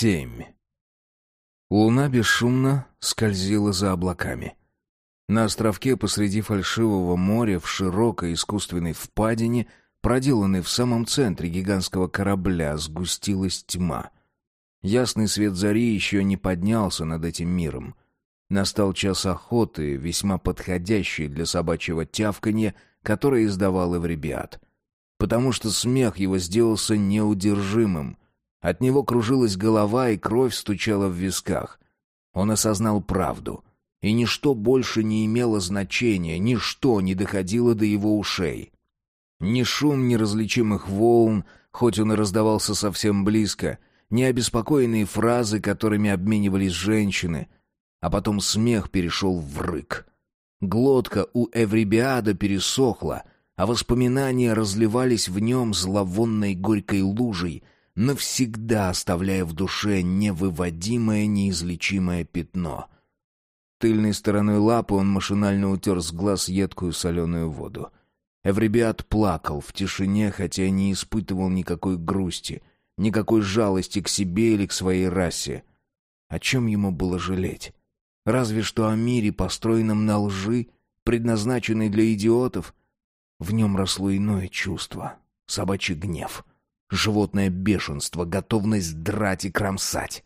Семь. Луна бесшумно скользила за облаками. На островке посреди фальшивого моря в широкой искусственной впадине, проделанной в самом центре гигантского корабля, сгустилась тьма. Ясный свет зари еще не поднялся над этим миром. Настал час охоты, весьма подходящий для собачьего тявканья, которое издавал Эвребиат. Потому что смех его сделался неудержимым. От него кружилась голова, и кровь стучала в висках. Он осознал правду, и ничто больше не имело значения, ничто не доходило до его ушей. Ни шум неразличимых волн, хоть он и раздавался совсем близко, ни обеспокоенные фразы, которыми обменивались женщины, а потом смех перешел в рык. Глотка у Эврибиада пересохла, а воспоминания разливались в нем зловонной горькой лужей, навсегда оставляя в душе невыводимое, неизлечимое пятно. Тыльной стороной лапы он машинально утер с глаз едкую соленую воду. Эвребиат плакал в тишине, хотя не испытывал никакой грусти, никакой жалости к себе или к своей расе. О чем ему было жалеть? Разве что о мире, построенном на лжи, предназначенной для идиотов. В нем росло иное чувство — собачий гнев — Животное бешенство, готовность драть и кромсать.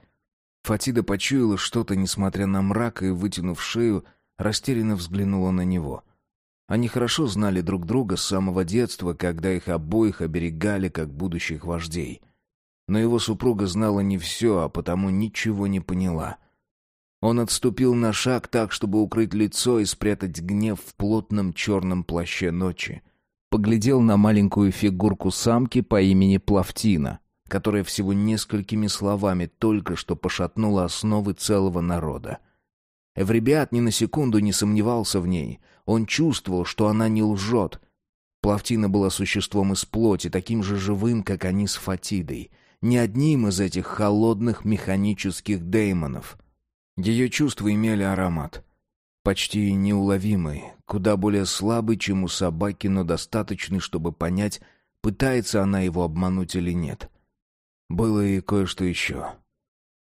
Фатида почуяла что-то, несмотря на мрак, и, вытянув шею, растерянно взглянула на него. Они хорошо знали друг друга с самого детства, когда их обоих оберегали как будущих вождей. Но его супруга знала не все, а потому ничего не поняла. Он отступил на шаг так, чтобы укрыть лицо и спрятать гнев в плотном черном плаще ночи — поглядел на маленькую фигурку самки по имени Плавтина, которая всего несколькими словами только что пошатнула основы целого народа. Эвребиат ни на секунду не сомневался в ней. Он чувствовал, что она не лжет. Плавтина была существом из плоти, таким же живым, как они с Фатидой. Не одним из этих холодных механических деймонов. Ее чувства имели аромат почти неуловимый, куда более слабый, чем у собаки, но достаточный, чтобы понять, пытается она его обмануть или нет. Было и кое-что еще.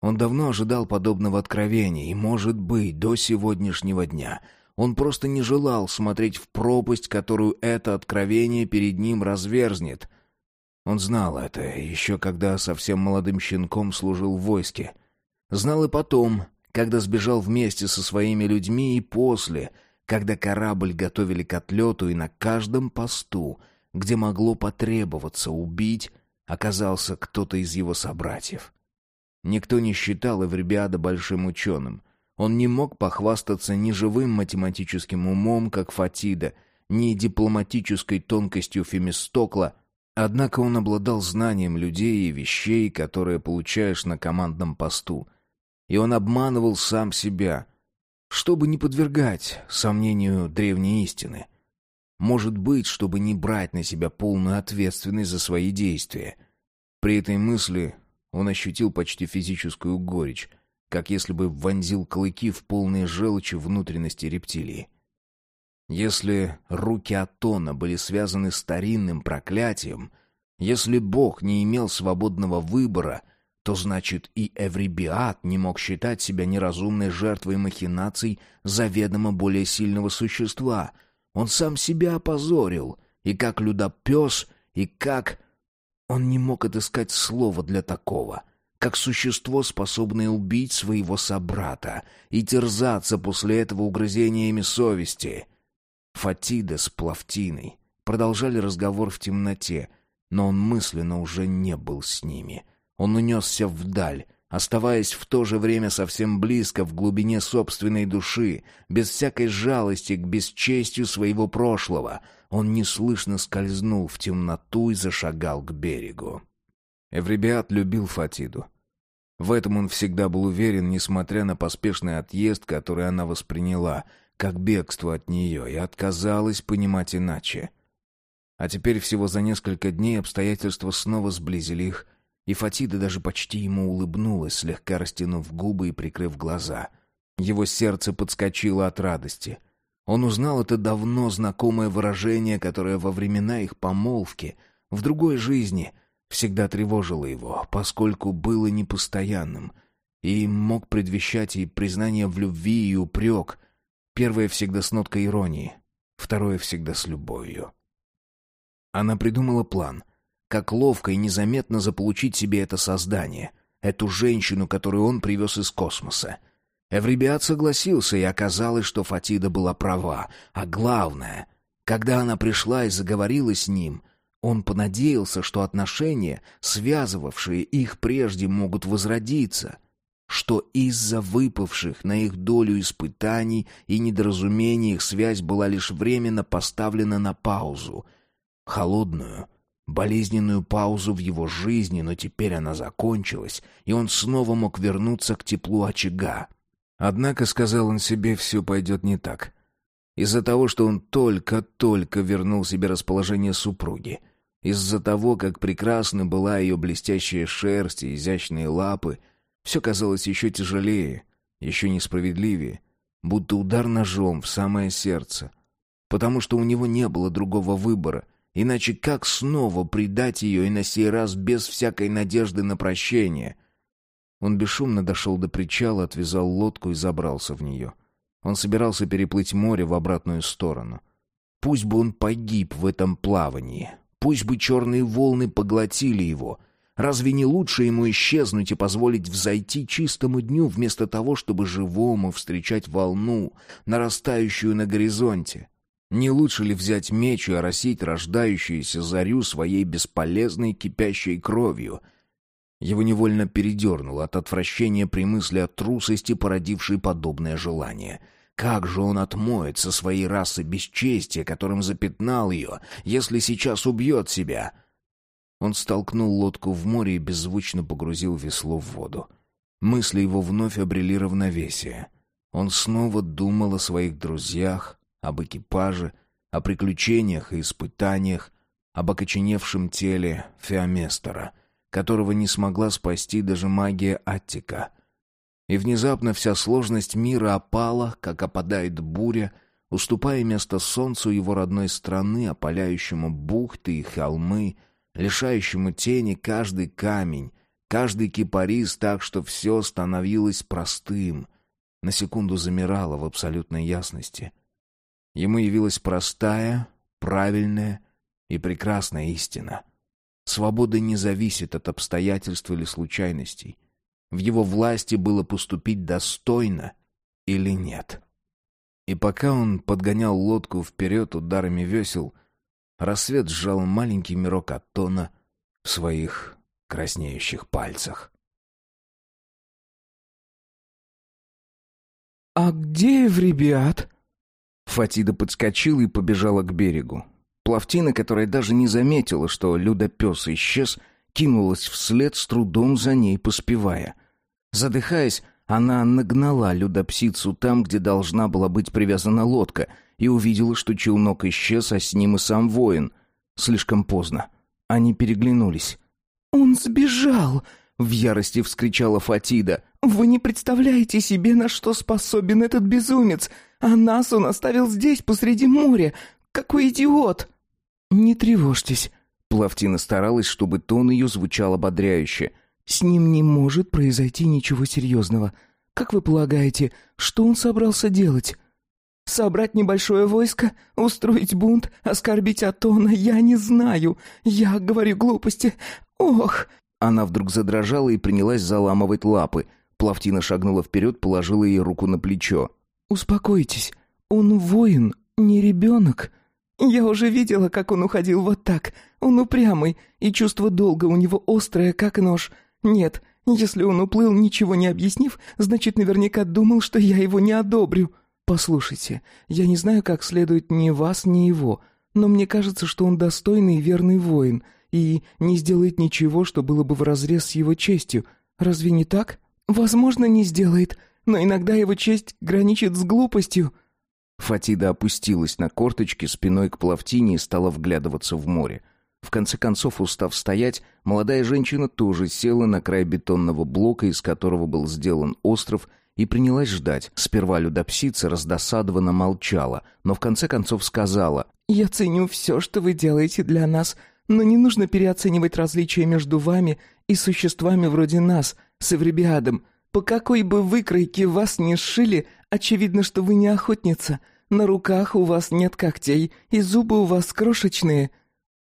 Он давно ожидал подобного откровения, и, может быть, до сегодняшнего дня он просто не желал смотреть в пропасть, которую это откровение перед ним разверзнет. Он знал это, еще когда совсем молодым щенком служил в войске. Знал и потом, когда сбежал вместе со своими людьми и после, когда корабль готовили к отлету и на каждом посту, где могло потребоваться убить, оказался кто-то из его собратьев. Никто не считал Эвребиада большим ученым. Он не мог похвастаться ни живым математическим умом, как Фатида, ни дипломатической тонкостью Фемистокла, однако он обладал знанием людей и вещей, которые получаешь на командном посту — и он обманывал сам себя, чтобы не подвергать сомнению древней истины. Может быть, чтобы не брать на себя полную ответственность за свои действия. При этой мысли он ощутил почти физическую горечь, как если бы вонзил клыки в полные желчи внутренности рептилии. Если руки Атона были связаны старинным проклятием, если Бог не имел свободного выбора — то значит и Эврибиат не мог считать себя неразумной жертвой махинаций заведомо более сильного существа. Он сам себя опозорил, и как людопес, и как... Он не мог отыскать слова для такого, как существо, способное убить своего собрата и терзаться после этого угрызениями совести. Фатида с Плавтиной продолжали разговор в темноте, но он мысленно уже не был с ними — он унесся вдаль, оставаясь в то же время совсем близко в глубине собственной души, без всякой жалости к бесчестью своего прошлого. Он неслышно скользнул в темноту и зашагал к берегу. Эвребиат любил Фатиду. В этом он всегда был уверен, несмотря на поспешный отъезд, который она восприняла, как бегство от нее, и отказалась понимать иначе. А теперь всего за несколько дней обстоятельства снова сблизили их, и Фатида даже почти ему улыбнулась, слегка растянув губы и прикрыв глаза. Его сердце подскочило от радости. Он узнал это давно знакомое выражение, которое во времена их помолвки, в другой жизни, всегда тревожило его, поскольку было непостоянным, и мог предвещать и признание в любви, и упрек. Первое всегда с ноткой иронии, второе всегда с любовью. Она придумала план, как ловко и незаметно заполучить себе это создание, эту женщину, которую он привез из космоса. Эврибиат согласился, и оказалось, что Фатида была права. А главное, когда она пришла и заговорила с ним, он понадеялся, что отношения, связывавшие их прежде, могут возродиться, что из-за выпавших на их долю испытаний и недоразумений их связь была лишь временно поставлена на паузу. Холодную, болезненную паузу в его жизни, но теперь она закончилась, и он снова мог вернуться к теплу очага. Однако, сказал он себе, все пойдет не так. Из-за того, что он только-только вернул себе расположение супруги, из-за того, как прекрасна была ее блестящая шерсть и изящные лапы, все казалось еще тяжелее, еще несправедливее, будто удар ножом в самое сердце. Потому что у него не было другого выбора, иначе как снова предать ее и на сей раз без всякой надежды на прощение? Он бесшумно дошел до причала, отвязал лодку и забрался в нее. Он собирался переплыть море в обратную сторону. Пусть бы он погиб в этом плавании, Пусть бы черные волны поглотили его. Разве не лучше ему исчезнуть и позволить взойти чистому дню, вместо того, чтобы живому встречать волну, нарастающую на горизонте? Не лучше ли взять меч и оросить рождающуюся зарю своей бесполезной кипящей кровью? Его невольно передернуло от отвращения при мысли о трусости, породившей подобное желание — как же он отмоет со своей расы бесчестие, которым запятнал ее, если сейчас убьет себя? Он столкнул лодку в море и беззвучно погрузил весло в воду. Мысли его вновь обрели равновесие. Он снова думал о своих друзьях, об экипаже, о приключениях и испытаниях, об окоченевшем теле Феоместера, которого не смогла спасти даже магия Аттика — и внезапно вся сложность мира опала, как опадает буря, уступая место солнцу его родной страны, опаляющему бухты и холмы, лишающему тени каждый камень, каждый кипарис так, что все становилось простым, на секунду замирало в абсолютной ясности. Ему явилась простая, правильная и прекрасная истина. Свобода не зависит от обстоятельств или случайностей — в его власти было поступить достойно или нет. И пока он подгонял лодку вперед ударами весел, рассвет сжал маленький мирок Атона в своих краснеющих пальцах. «А где Эвребиат?» Фатида подскочила и побежала к берегу. Плавтина, которая даже не заметила, что Людопес исчез, кинулась вслед, с трудом за ней поспевая. Задыхаясь, она нагнала людопсицу там, где должна была быть привязана лодка, и увидела, что челнок исчез, а с ним и сам воин. Слишком поздно. Они переглянулись. «Он сбежал!» — в ярости вскричала Фатида. «Вы не представляете себе, на что способен этот безумец! А нас он оставил здесь, посреди моря! Какой идиот!» «Не тревожьтесь!» Плавтина старалась, чтобы тон ее звучал ободряюще — с ним не может произойти ничего серьезного. Как вы полагаете, что он собрался делать? Собрать небольшое войско, устроить бунт, оскорбить Атона, я не знаю. Я говорю глупости. Ох!» Она вдруг задрожала и принялась заламывать лапы. Плавтина шагнула вперед, положила ей руку на плечо. «Успокойтесь. Он воин, не ребенок. Я уже видела, как он уходил вот так. Он упрямый, и чувство долга у него острое, как нож. Нет, если он уплыл, ничего не объяснив, значит, наверняка думал, что я его не одобрю. Послушайте, я не знаю, как следует ни вас, ни его, но мне кажется, что он достойный и верный воин и не сделает ничего, что было бы вразрез с его честью. Разве не так? Возможно, не сделает, но иногда его честь граничит с глупостью. Фатида опустилась на корточки спиной к плавтине и стала вглядываться в море. В конце концов, устав стоять, молодая женщина тоже села на край бетонного блока, из которого был сделан остров, и принялась ждать. Сперва людопсица раздосадованно молчала, но в конце концов сказала «Я ценю все, что вы делаете для нас, Но не нужно переоценивать различия между вами и существами вроде нас, с Эвребиадом. По какой бы выкройке вас ни сшили, очевидно, что вы не охотница. На руках у вас нет когтей, и зубы у вас крошечные».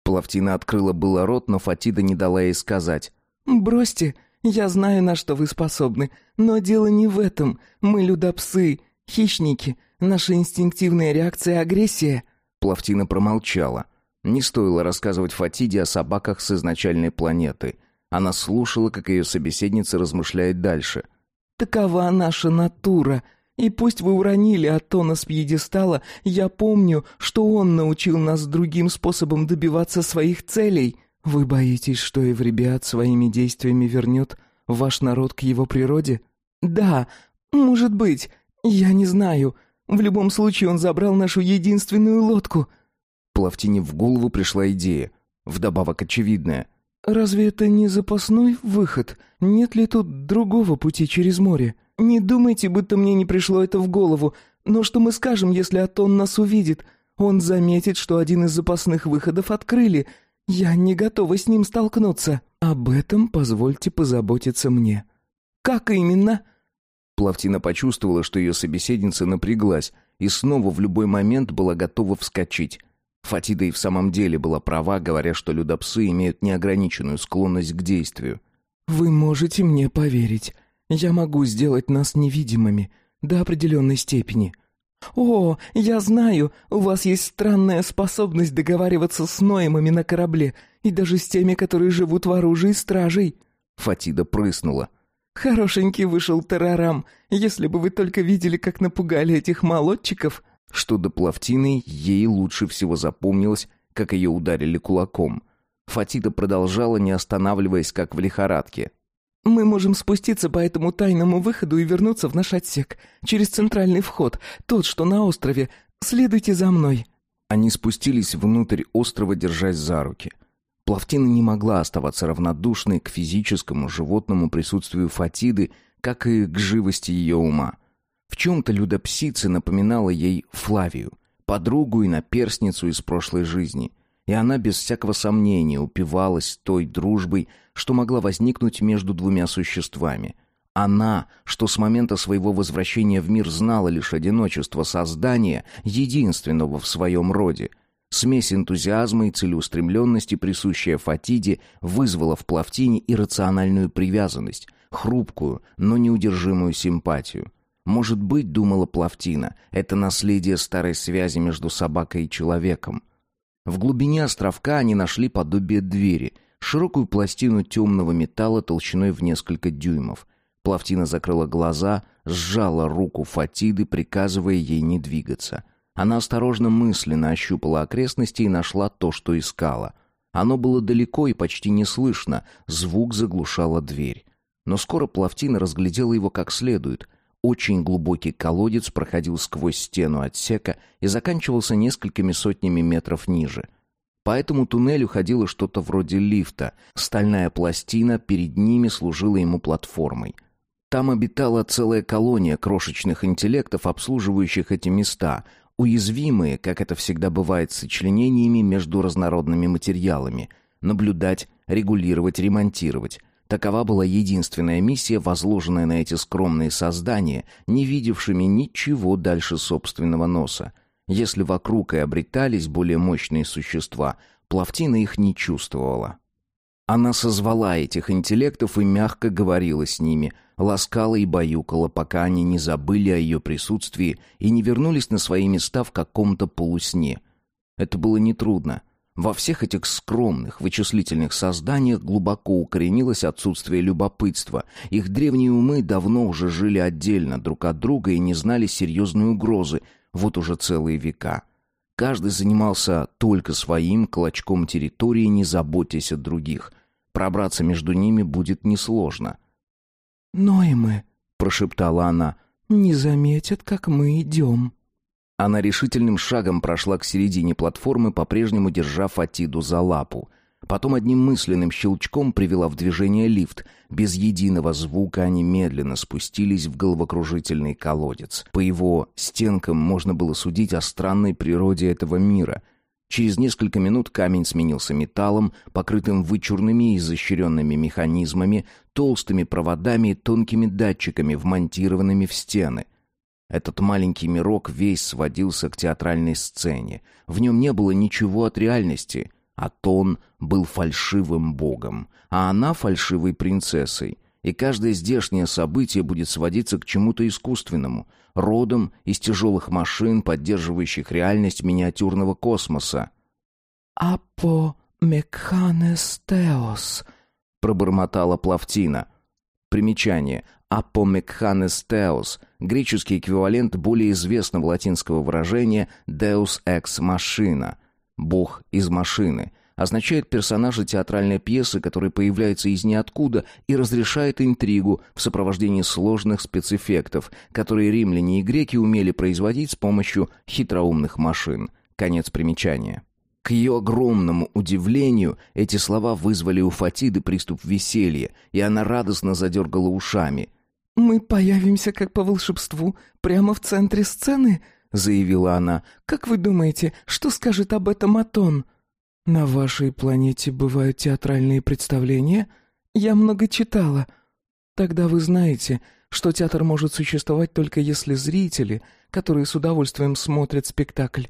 Плавтина открыла было рот, но Фатида не дала ей сказать. «Бросьте, я знаю, на что вы способны, но дело не в этом. Мы людопсы, хищники. Наша инстинктивная реакция — агрессия». Плавтина промолчала. Не стоило рассказывать Фатиде о собаках с изначальной планеты. Она слушала, как ее собеседница размышляет дальше. «Такова наша натура. И пусть вы уронили Атона с пьедестала, я помню, что он научил нас другим способом добиваться своих целей. Вы боитесь, что Эвребиат своими действиями вернет ваш народ к его природе? Да, может быть, я не знаю. В любом случае он забрал нашу единственную лодку». Плавтине в голову пришла идея, вдобавок очевидная. «Разве это не запасной выход? Нет ли тут другого пути через море? Не думайте, будто мне не пришло это в голову. Но что мы скажем, если Атон нас увидит? Он заметит, что один из запасных выходов открыли. Я не готова с ним столкнуться. Об этом позвольте позаботиться мне». «Как именно?» Плавтина почувствовала, что ее собеседница напряглась и снова в любой момент была готова вскочить. Фатида и в самом деле была права, говоря, что людопсы имеют неограниченную склонность к действию. «Вы можете мне поверить. Я могу сделать нас невидимыми до определенной степени». «О, я знаю, у вас есть странная способность договариваться с Ноемами на корабле и даже с теми, которые живут в оружии стражей». Фатида прыснула. «Хорошенький вышел террорам. Если бы вы только видели, как напугали этих молодчиков...» что до Плавтины ей лучше всего запомнилось, как ее ударили кулаком. Фатида продолжала, не останавливаясь, как в лихорадке. «Мы можем спуститься по этому тайному выходу и вернуться в наш отсек, через центральный вход, тот, что на острове. Следуйте за мной». Они спустились внутрь острова, держась за руки. Плавтина не могла оставаться равнодушной к физическому животному присутствию Фатиды, как и к живости ее ума. В чем-то людопсица напоминала ей Флавию, подругу и наперсницу из прошлой жизни, и она без всякого сомнения упивалась той дружбой, что могла возникнуть между двумя существами. Она, что с момента своего возвращения в мир знала лишь одиночество создания, единственного в своем роде. Смесь энтузиазма и целеустремленности, присущая Фатиде, вызвала в Плавтине иррациональную привязанность, хрупкую, но неудержимую симпатию. Может быть, думала Плавтина, это наследие старой связи между собакой и человеком. В глубине островка они нашли подобие двери, широкую пластину темного металла толщиной в несколько дюймов. Плавтина закрыла глаза, сжала руку Фатиды, приказывая ей не двигаться. Она осторожно мысленно ощупала окрестности и нашла то, что искала. Оно было далеко и почти не слышно, звук заглушала дверь. Но скоро Плавтина разглядела его как следует. Очень глубокий колодец проходил сквозь стену отсека и заканчивался несколькими сотнями метров ниже. По этому туннелю ходило что-то вроде лифта. Стальная пластина перед ними служила ему платформой. Там обитала целая колония крошечных интеллектов, обслуживающих эти места, уязвимые, как это всегда бывает с сочленениями между разнородными материалами, наблюдать, регулировать, ремонтировать. Такова была единственная миссия, возложенная на эти скромные создания, не видевшими ничего дальше собственного носа. Если вокруг и обретались более мощные существа, Плавтина их не чувствовала. Она созвала этих интеллектов и мягко говорила с ними, ласкала и баюкала, пока они не забыли о ее присутствии и не вернулись на свои места в каком-то полусне. Это было нетрудно. Во всех этих скромных, вычислительных созданиях глубоко укоренилось отсутствие любопытства. Их древние умы давно уже жили отдельно друг от друга и не знали серьезной угрозы, вот уже целые века. Каждый занимался только своим клочком территории, не заботясь о других. Пробраться между ними будет несложно. «Но и мы», — прошептала она, — «не заметят, как мы идем». Она решительным шагом прошла к середине платформы, по-прежнему держа Фатиду за лапу. Потом одним мысленным щелчком привела в движение лифт. Без единого звука они медленно спустились в головокружительный колодец. По его стенкам можно было судить о странной природе этого мира. Через несколько минут камень сменился металлом, покрытым вычурными и изощренными механизмами, толстыми проводами и тонкими датчиками, вмонтированными в стены. Этот маленький мирок весь сводился к театральной сцене. В нем не было ничего от реальности. Атон был фальшивым богом, а она фальшивой принцессой. И каждое здешнее событие будет сводиться к чему-то искусственному, родом из тяжелых машин, поддерживающих реальность миниатюрного космоса. «Апо мекханестеос», — пробормотала Плавтина. Примечание. «Апомекханестеос» — греческий эквивалент более известного латинского выражения «deus ex machina» — «бог из машины», означает персонажа театральной пьесы, который появляется из ниоткуда и разрешает интригу в сопровождении сложных спецэффектов, которые римляне и греки умели производить с помощью хитроумных машин. Конец примечания. К ее огромному удивлению, эти слова вызвали у Фатиды приступ веселья, и она радостно задергала ушами. «Мы появимся, как по волшебству, прямо в центре сцены», — заявила она. «Как вы думаете, что скажет об этом Атон?» «На вашей планете бывают театральные представления? Я много читала. Тогда вы знаете, что театр может существовать только если зрители, которые с удовольствием смотрят спектакль,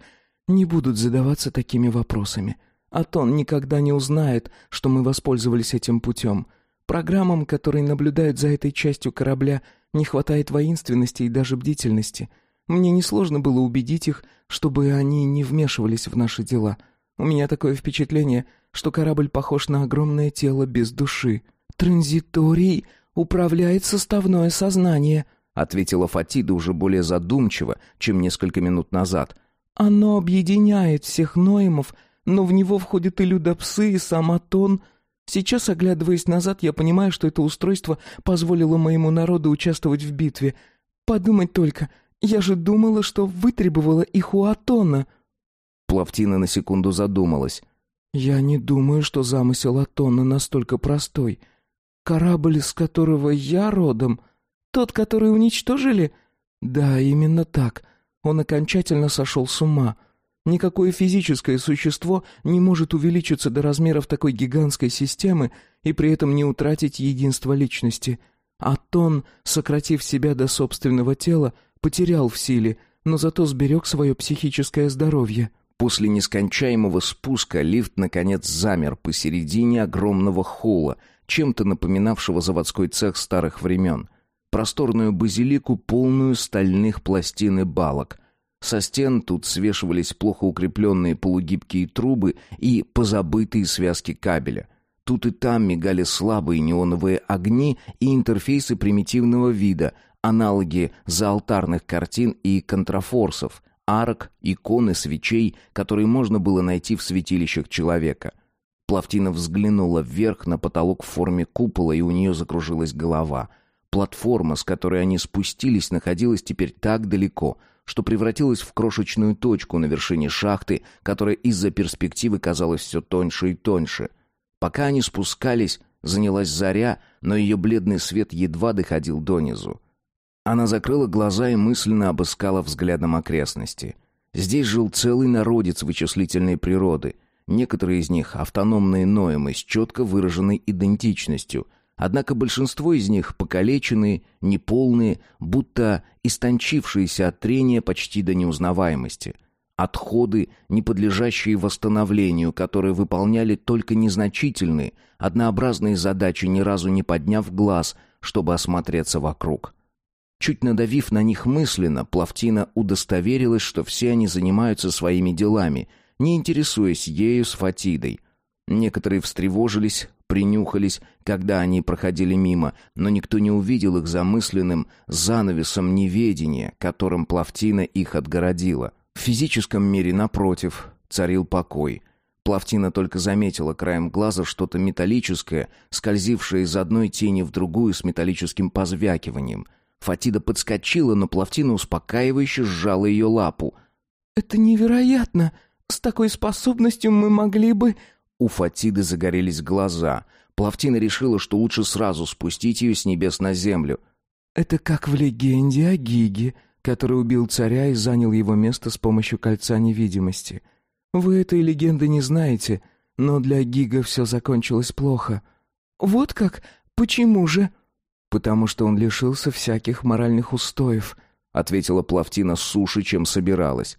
не будут задаваться такими вопросами. Атон никогда не узнает, что мы воспользовались этим путем. Программам, которые наблюдают за этой частью корабля, не хватает воинственности и даже бдительности. Мне несложно было убедить их, чтобы они не вмешивались в наши дела». У меня такое впечатление, что корабль похож на огромное тело без души. Транзиторий управляет составное сознание, ответила Фатида уже более задумчиво, чем несколько минут назад. Оно объединяет всех ноемов, но в него входят и людопсы, и сам Атон. Сейчас, оглядываясь назад, я понимаю, что это устройство позволило моему народу участвовать в битве. Подумать только, я же думала, что вытребовала их у Атона. Плавтина на секунду задумалась. «Я не думаю, что замысел Атона настолько простой. Корабль, с которого я родом, тот, который уничтожили?» «Да, именно так. Он окончательно сошел с ума. Никакое физическое существо не может увеличиться до размеров такой гигантской системы и при этом не утратить единство личности. Атон, сократив себя до собственного тела, потерял в силе, но зато сберег свое психическое здоровье». После нескончаемого спуска лифт наконец замер посередине огромного холла, чем-то напоминавшего заводской цех старых времен. Просторную базилику, полную стальных пластин и балок. Со стен тут свешивались плохо укрепленные полугибкие трубы и позабытые связки кабеля. Тут и там мигали слабые неоновые огни и интерфейсы примитивного вида, аналоги заалтарных картин и контрафорсов, арок, икон и свечей, которые можно было найти в святилищах человека. Плавтина взглянула вверх на потолок в форме купола, и у нее закружилась голова. Платформа, с которой они спустились, находилась теперь так далеко, что превратилась в крошечную точку на вершине шахты, которая из-за перспективы казалась все тоньше и тоньше. Пока они спускались, занялась заря, но ее бледный свет едва доходил донизу. Она закрыла глаза и мысленно обыскала взглядом окрестности. Здесь жил целый народец вычислительной природы. Некоторые из них автономные Ноемы с четко выраженной идентичностью. Однако большинство из них покалеченные, неполные, будто истончившиеся от трения почти до неузнаваемости. Отходы, не подлежащие восстановлению, которые выполняли только незначительные, однообразные задачи, ни разу не подняв глаз, чтобы осмотреться вокруг. Чуть надавив на них мысленно, Плавтина удостоверилась, что все они занимаются своими делами, не интересуясь ею с Фатидой. Некоторые встревожились, принюхались, когда они проходили мимо, но никто не увидел их замысленным занавесом неведения, которым Плавтина их отгородила. В физическом мире, напротив, царил покой. Плавтина только заметила краем глаза что-то металлическое, скользившее из одной тени в другую с металлическим позвякиванием — Фатида подскочила, но Плавтина успокаивающе сжала ее лапу. «Это невероятно! С такой способностью мы могли бы...» У Фатиды загорелись глаза. Плавтина решила, что лучше сразу спустить ее с небес на землю. «Это как в легенде о Гиге, который убил царя и занял его место с помощью кольца невидимости. Вы этой легенды не знаете, но для Гига все закончилось плохо. Вот как? Почему же? Потому что он лишился всяких моральных устоев, ответила Плавтина суше, чем собиралась.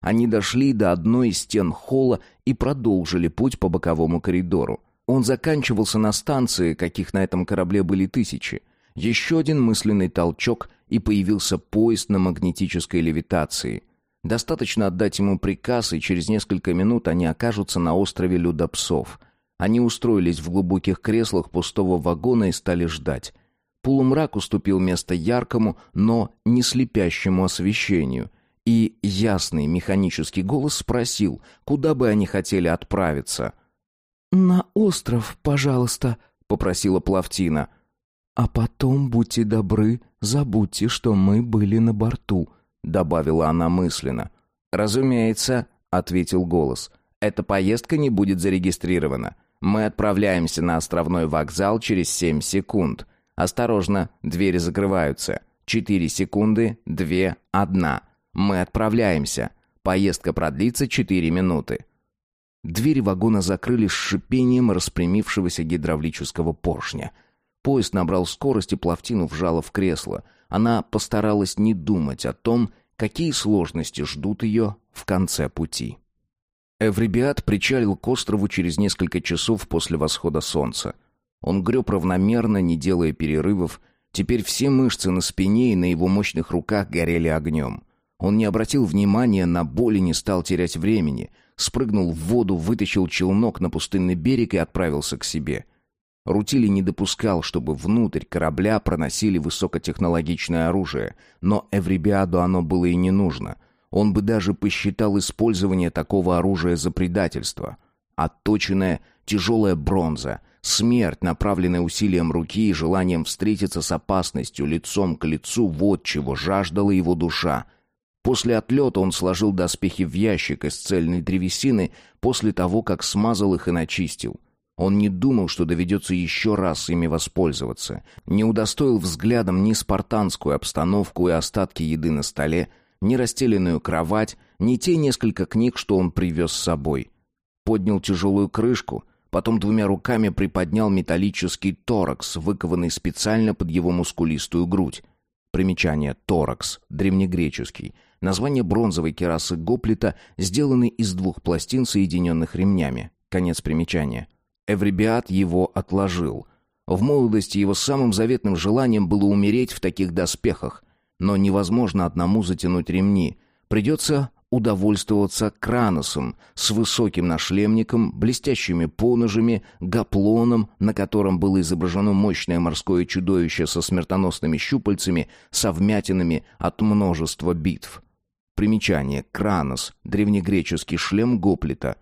Они дошли до одной из стен холла и продолжили путь по боковому коридору. Он заканчивался на станции, каких на этом корабле были тысячи. Еще один мысленный толчок, и появился поезд на магнетической левитации. Достаточно отдать ему приказ, и через несколько минут они окажутся на острове Людопсов. Они устроились в глубоких креслах пустого вагона и стали ждать. Полумрак уступил место яркому, но не слепящему освещению, и ясный механический голос спросил, куда бы они хотели отправиться. «На остров, пожалуйста», — попросила Плавтина. «А потом, будьте добры, забудьте, что мы были на борту», — добавила она мысленно. «Разумеется», — ответил голос. «Эта поездка не будет зарегистрирована. Мы отправляемся на островной вокзал через семь секунд. Осторожно, двери закрываются. Четыре секунды, две, одна. Мы отправляемся. Поездка продлится четыре минуты. Двери вагона закрылись с шипением распрямившегося гидравлического поршня. Поезд набрал скорость и плавтину вжала в кресло. Она постаралась не думать о том, какие сложности ждут ее в конце пути. Эврибиат причалил к острову через несколько часов после восхода солнца. Он греб равномерно, не делая перерывов. Теперь все мышцы на спине и на его мощных руках горели огнем. Он не обратил внимания на боль и не стал терять времени. Спрыгнул в воду, вытащил челнок на пустынный берег и отправился к себе. Рутили не допускал, чтобы внутрь корабля проносили высокотехнологичное оружие, но Эврибиаду оно было и не нужно. Он бы даже посчитал использование такого оружия за предательство. Отточенная тяжелая бронза, смерть, направленная усилием руки и желанием встретиться с опасностью лицом к лицу, вот чего жаждала его душа — После отлета он сложил доспехи в ящик из цельной древесины после того, как смазал их и начистил. Он не думал, что доведется еще раз ими воспользоваться. Не удостоил взглядом ни спартанскую обстановку и остатки еды на столе, ни расстеленную кровать, ни те несколько книг, что он привез с собой. Поднял тяжелую крышку, потом двумя руками приподнял металлический торакс, выкованный специально под его мускулистую грудь. Примечание «торакс» — древнегреческий — Название бронзовой керасы гоплита сделаны из двух пластин, соединенных ремнями. Конец примечания. Эврибиат его отложил. В молодости его самым заветным желанием было умереть в таких доспехах. Но невозможно одному затянуть ремни. Придется удовольствоваться краносом с высоким нашлемником, блестящими поножами, гаплоном, на котором было изображено мощное морское чудовище со смертоносными щупальцами, со вмятинами от множества битв. Примечание. Кранос. Древнегреческий шлем гоплита.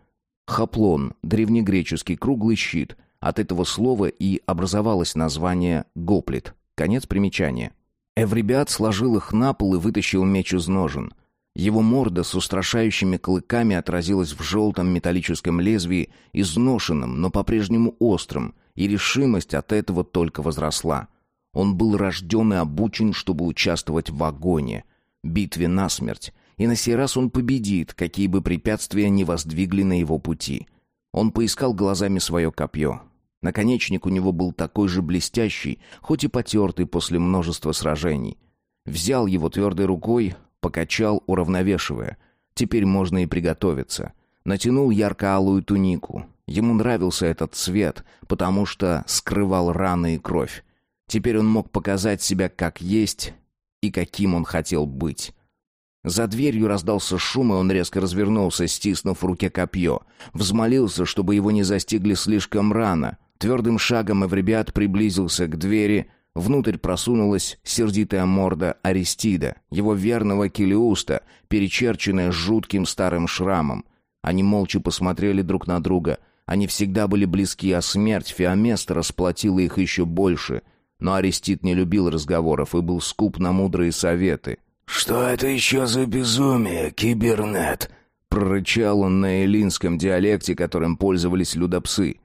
Хаплон. Древнегреческий круглый щит. От этого слова и образовалось название гоплит. Конец примечания. Эвребиат сложил их на пол и вытащил меч из ножен. Его морда с устрашающими клыками отразилась в желтом металлическом лезвии, изношенном, но по-прежнему острым, и решимость от этого только возросла. Он был рожден и обучен, чтобы участвовать в агоне, битве насмерть, и на сей раз он победит, какие бы препятствия ни воздвигли на его пути. Он поискал глазами свое копье. Наконечник у него был такой же блестящий, хоть и потертый после множества сражений. Взял его твердой рукой, покачал, уравновешивая. Теперь можно и приготовиться. Натянул ярко-алую тунику. Ему нравился этот цвет, потому что скрывал раны и кровь. Теперь он мог показать себя как есть и каким он хотел быть. За дверью раздался шум, и он резко развернулся, стиснув в руке копье. Взмолился, чтобы его не застигли слишком рано. Твердым шагом Эвребиат приблизился к двери. Внутрь просунулась сердитая морда Аристида, его верного Килиуста, перечерченная жутким старым шрамом. Они молча посмотрели друг на друга. Они всегда были близки, а смерть Феоместа расплатила их еще больше. Но Аристид не любил разговоров и был скуп на мудрые советы. «Что это еще за безумие, кибернет?» Прорычал он на эллинском диалекте, которым пользовались людопсы.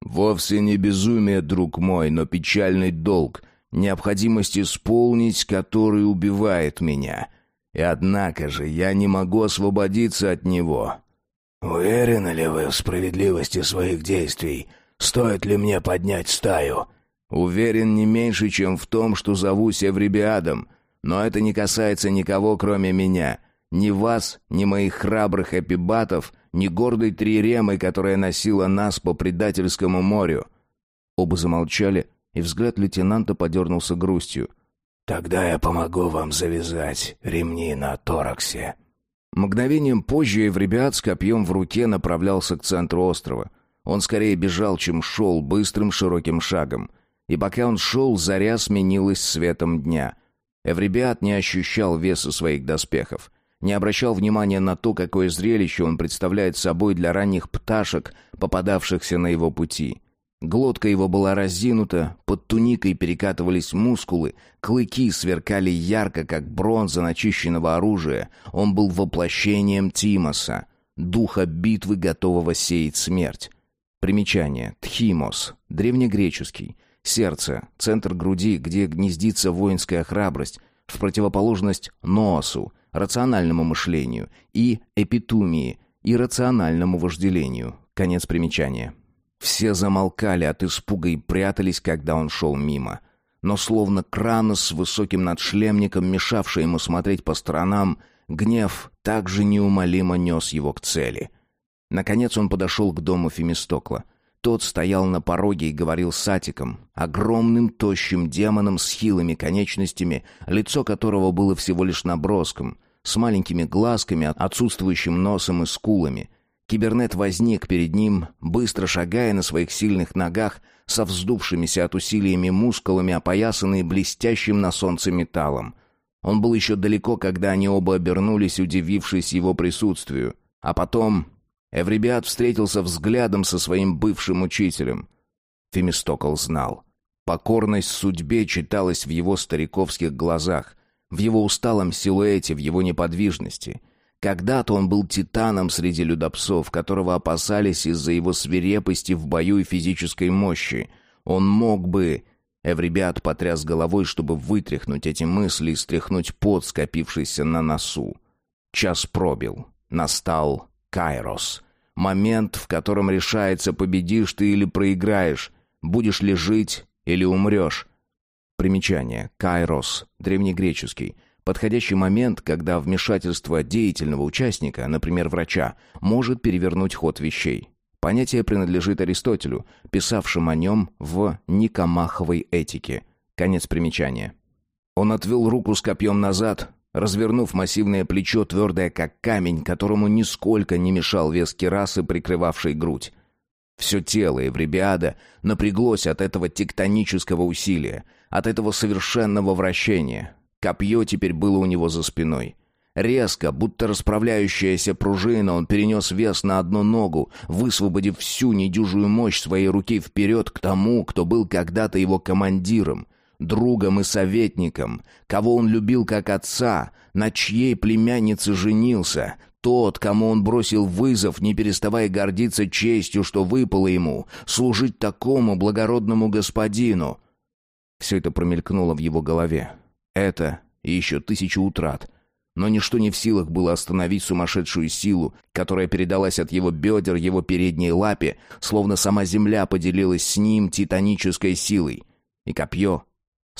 «Вовсе не безумие, друг мой, но печальный долг, необходимость исполнить, который убивает меня. И однако же я не могу освободиться от него. «Уверены ли вы в справедливости своих действий? Стоит ли мне поднять стаю?» «Уверен не меньше, чем в том, что зовусь Эврибиадом. Но это не касается никого, кроме меня. Ни вас, ни моих храбрых эпибатов, ни гордой триремы, которая носила нас по предательскому морю». Оба замолчали, и взгляд лейтенанта подернулся грустью. «Тогда я помогу вам завязать ремни на тораксе». Мгновением позже Эвребиат с копьем в руке направлялся к центру острова. Он скорее бежал, чем шел быстрым широким шагом. И пока он шел, заря сменилась светом дня. Эвребиат не ощущал веса своих доспехов. Не обращал внимания на то, какое зрелище он представляет собой для ранних пташек, попадавшихся на его пути. Глотка его была разинута, под туникой перекатывались мускулы, клыки сверкали ярко, как бронза начищенного оружия. Он был воплощением Тимоса, духа битвы, готового сеять смерть. Примечание. Тхимос. Древнегреческий. Сердце. Центр груди, где гнездится воинская храбрость. В противоположность Ноосу, рациональному мышлению, и эпитумии, иррациональному вожделению. Конец примечания. Все замолкали от испуга и прятались, когда он шел мимо. Но словно Кранос с высоким надшлемником, мешавший ему смотреть по сторонам, гнев также неумолимо нес его к цели. Наконец он подошел к дому Фемистокла. Тот стоял на пороге и говорил с Атиком, огромным тощим демоном с хилыми конечностями, лицо которого было всего лишь наброском, с маленькими глазками, отсутствующим носом и скулами — Кибернет возник перед ним, быстро шагая на своих сильных ногах, со вздувшимися от усилиями мускулами, опоясанный блестящим на солнце металлом. Он был еще далеко, когда они оба обернулись, удивившись его присутствию. А потом Эвребиат встретился взглядом со своим бывшим учителем. Фемистокл знал. Покорность судьбе читалась в его стариковских глазах, в его усталом силуэте, в его неподвижности — когда-то он был титаном среди людопсов, которого опасались из-за его свирепости в бою и физической мощи. Он мог бы... Эвребиат потряс головой, чтобы вытряхнуть эти мысли и стряхнуть пот, скопившийся на носу. Час пробил. Настал Кайрос. Момент, в котором решается, победишь ты или проиграешь, будешь ли жить или умрешь. Примечание. Кайрос. Древнегреческий. Подходящий момент, когда вмешательство деятельного участника, например, врача, может перевернуть ход вещей. Понятие принадлежит Аристотелю, писавшему о нем в Никомаховой этике. Конец примечания. Он отвел руку с копьем назад, развернув массивное плечо, твердое как камень, которому нисколько не мешал вес керасы, прикрывавшей грудь. Все тело Эвребиада напряглось от этого тектонического усилия, от этого совершенного вращения. Копье теперь было у него за спиной. Резко, будто расправляющаяся пружина, он перенес вес на одну ногу, высвободив всю недюжую мощь своей руки вперед к тому, кто был когда-то его командиром, другом и советником, кого он любил как отца, на чьей племяннице женился, тот, кому он бросил вызов, не переставая гордиться честью, что выпало ему, служить такому благородному господину. Все это промелькнуло в его голове. Это и еще тысячу утрат. Но ничто не в силах было остановить сумасшедшую силу, которая передалась от его бедер его передней лапе, словно сама земля поделилась с ним титанической силой. И копье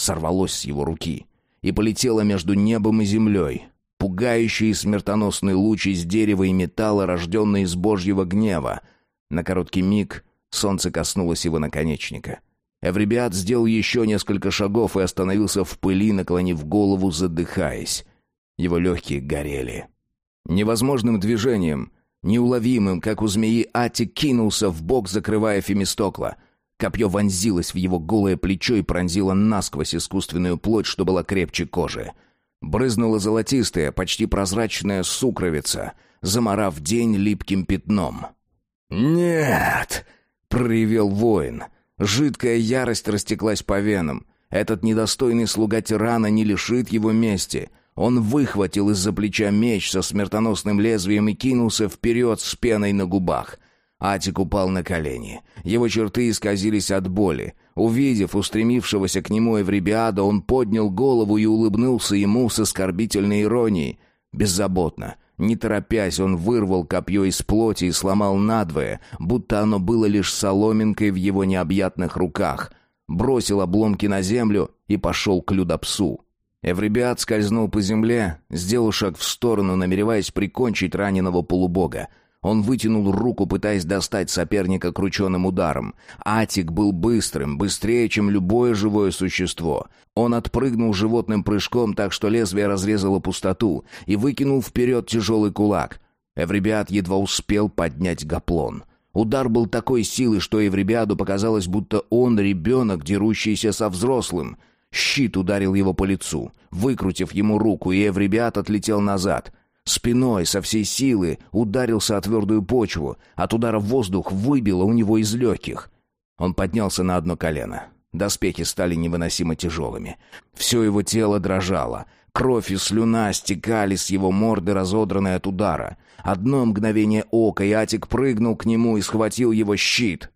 сорвалось с его руки и полетело между небом и землей. Пугающий и смертоносный луч из дерева и металла, рожденный из божьего гнева. На короткий миг солнце коснулось его наконечника — Эвребиат сделал еще несколько шагов и остановился в пыли, наклонив голову, задыхаясь. Его легкие горели. Невозможным движением, неуловимым, как у змеи, Ати кинулся в бок, закрывая Фемистокла. Копье вонзилось в его голое плечо и пронзило насквозь искусственную плоть, что была крепче кожи. Брызнула золотистая, почти прозрачная сукровица, заморав день липким пятном. «Нет!» — проревел воин — Жидкая ярость растеклась по венам. Этот недостойный слуга тирана не лишит его мести. Он выхватил из-за плеча меч со смертоносным лезвием и кинулся вперед с пеной на губах. Атик упал на колени. Его черты исказились от боли. Увидев устремившегося к нему Эвребиада, он поднял голову и улыбнулся ему с оскорбительной иронией. Беззаботно, Не торопясь, он вырвал копье из плоти и сломал надвое, будто оно было лишь соломинкой в его необъятных руках. Бросил обломки на землю и пошел к людопсу. Эвребиат скользнул по земле, сделал шаг в сторону, намереваясь прикончить раненого полубога. Он вытянул руку, пытаясь достать соперника крученным ударом. Атик был быстрым, быстрее, чем любое живое существо. Он отпрыгнул животным прыжком так, что лезвие разрезало пустоту, и выкинул вперед тяжелый кулак. Эвребиат едва успел поднять гоплон. Удар был такой силы, что Эвребиаду показалось, будто он ребенок, дерущийся со взрослым — Щит ударил его по лицу, выкрутив ему руку, и Эвребиат отлетел назад. Спиной со всей силы ударился о твердую почву, от удара воздух выбило у него из легких. Он поднялся на одно колено. Доспехи стали невыносимо тяжелыми. Все его тело дрожало. Кровь и слюна стекали с его морды, разодранной от удара. Одно мгновение ока, и Атик прыгнул к нему и схватил его щит.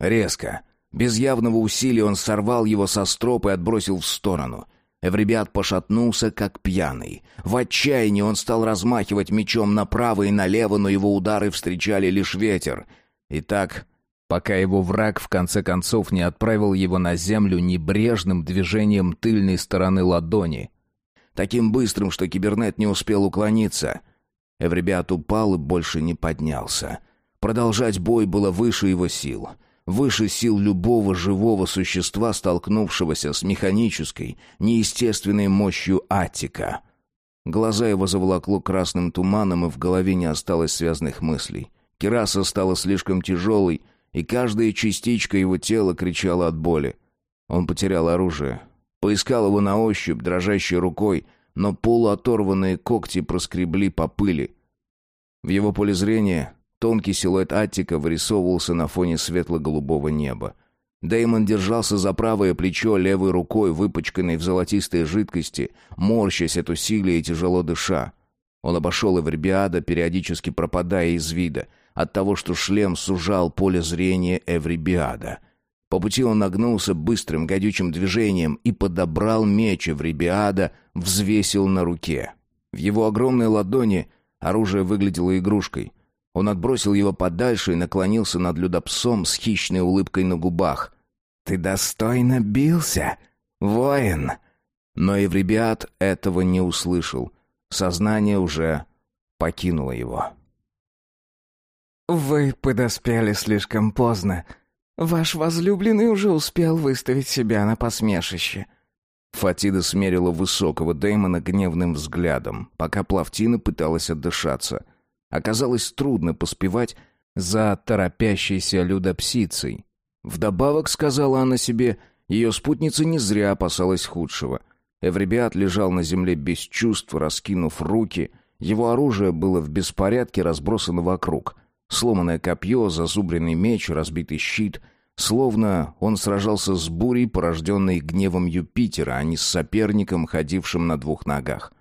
Резко, без явного усилия он сорвал его со строп и отбросил в сторону. Эвребиат пошатнулся, как пьяный. В отчаянии он стал размахивать мечом направо и налево, но его удары встречали лишь ветер. И так, пока его враг в конце концов не отправил его на землю небрежным движением тыльной стороны ладони. Таким быстрым, что кибернет не успел уклониться. Эвребиат упал и больше не поднялся. Продолжать бой было выше его сил — выше сил любого живого существа, столкнувшегося с механической, неестественной мощью Аттика. Глаза его заволокло красным туманом, и в голове не осталось связных мыслей. Кераса стала слишком тяжелой, и каждая частичка его тела кричала от боли. Он потерял оружие. Поискал его на ощупь, дрожащей рукой, но полуоторванные когти проскребли по пыли. В его поле зрения Тонкий силуэт Аттика вырисовывался на фоне светло-голубого неба. Дэймон держался за правое плечо левой рукой, выпачканной в золотистой жидкости, морщась от усилия и тяжело дыша. Он обошел Эврибиада, периодически пропадая из вида, от того, что шлем сужал поле зрения Эврибиада. По пути он нагнулся быстрым гадючим движением и подобрал меч Эврибиада, взвесил на руке. В его огромной ладони оружие выглядело игрушкой — он отбросил его подальше и наклонился над людопсом с хищной улыбкой на губах. «Ты достойно бился, воин!» Но Евребиат этого не услышал. Сознание уже покинуло его. «Вы подоспели слишком поздно. Ваш возлюбленный уже успел выставить себя на посмешище». Фатида смерила высокого Дэймона гневным взглядом, пока Плавтина пыталась отдышаться — Оказалось трудно поспевать за торопящейся людопсицей. Вдобавок, сказала она себе, ее спутница не зря опасалась худшего. Эвребиат лежал на земле без чувств, раскинув руки. Его оружие было в беспорядке разбросано вокруг. Сломанное копье, зазубренный меч, разбитый щит. Словно он сражался с бурей, порожденной гневом Юпитера, а не с соперником, ходившим на двух ногах.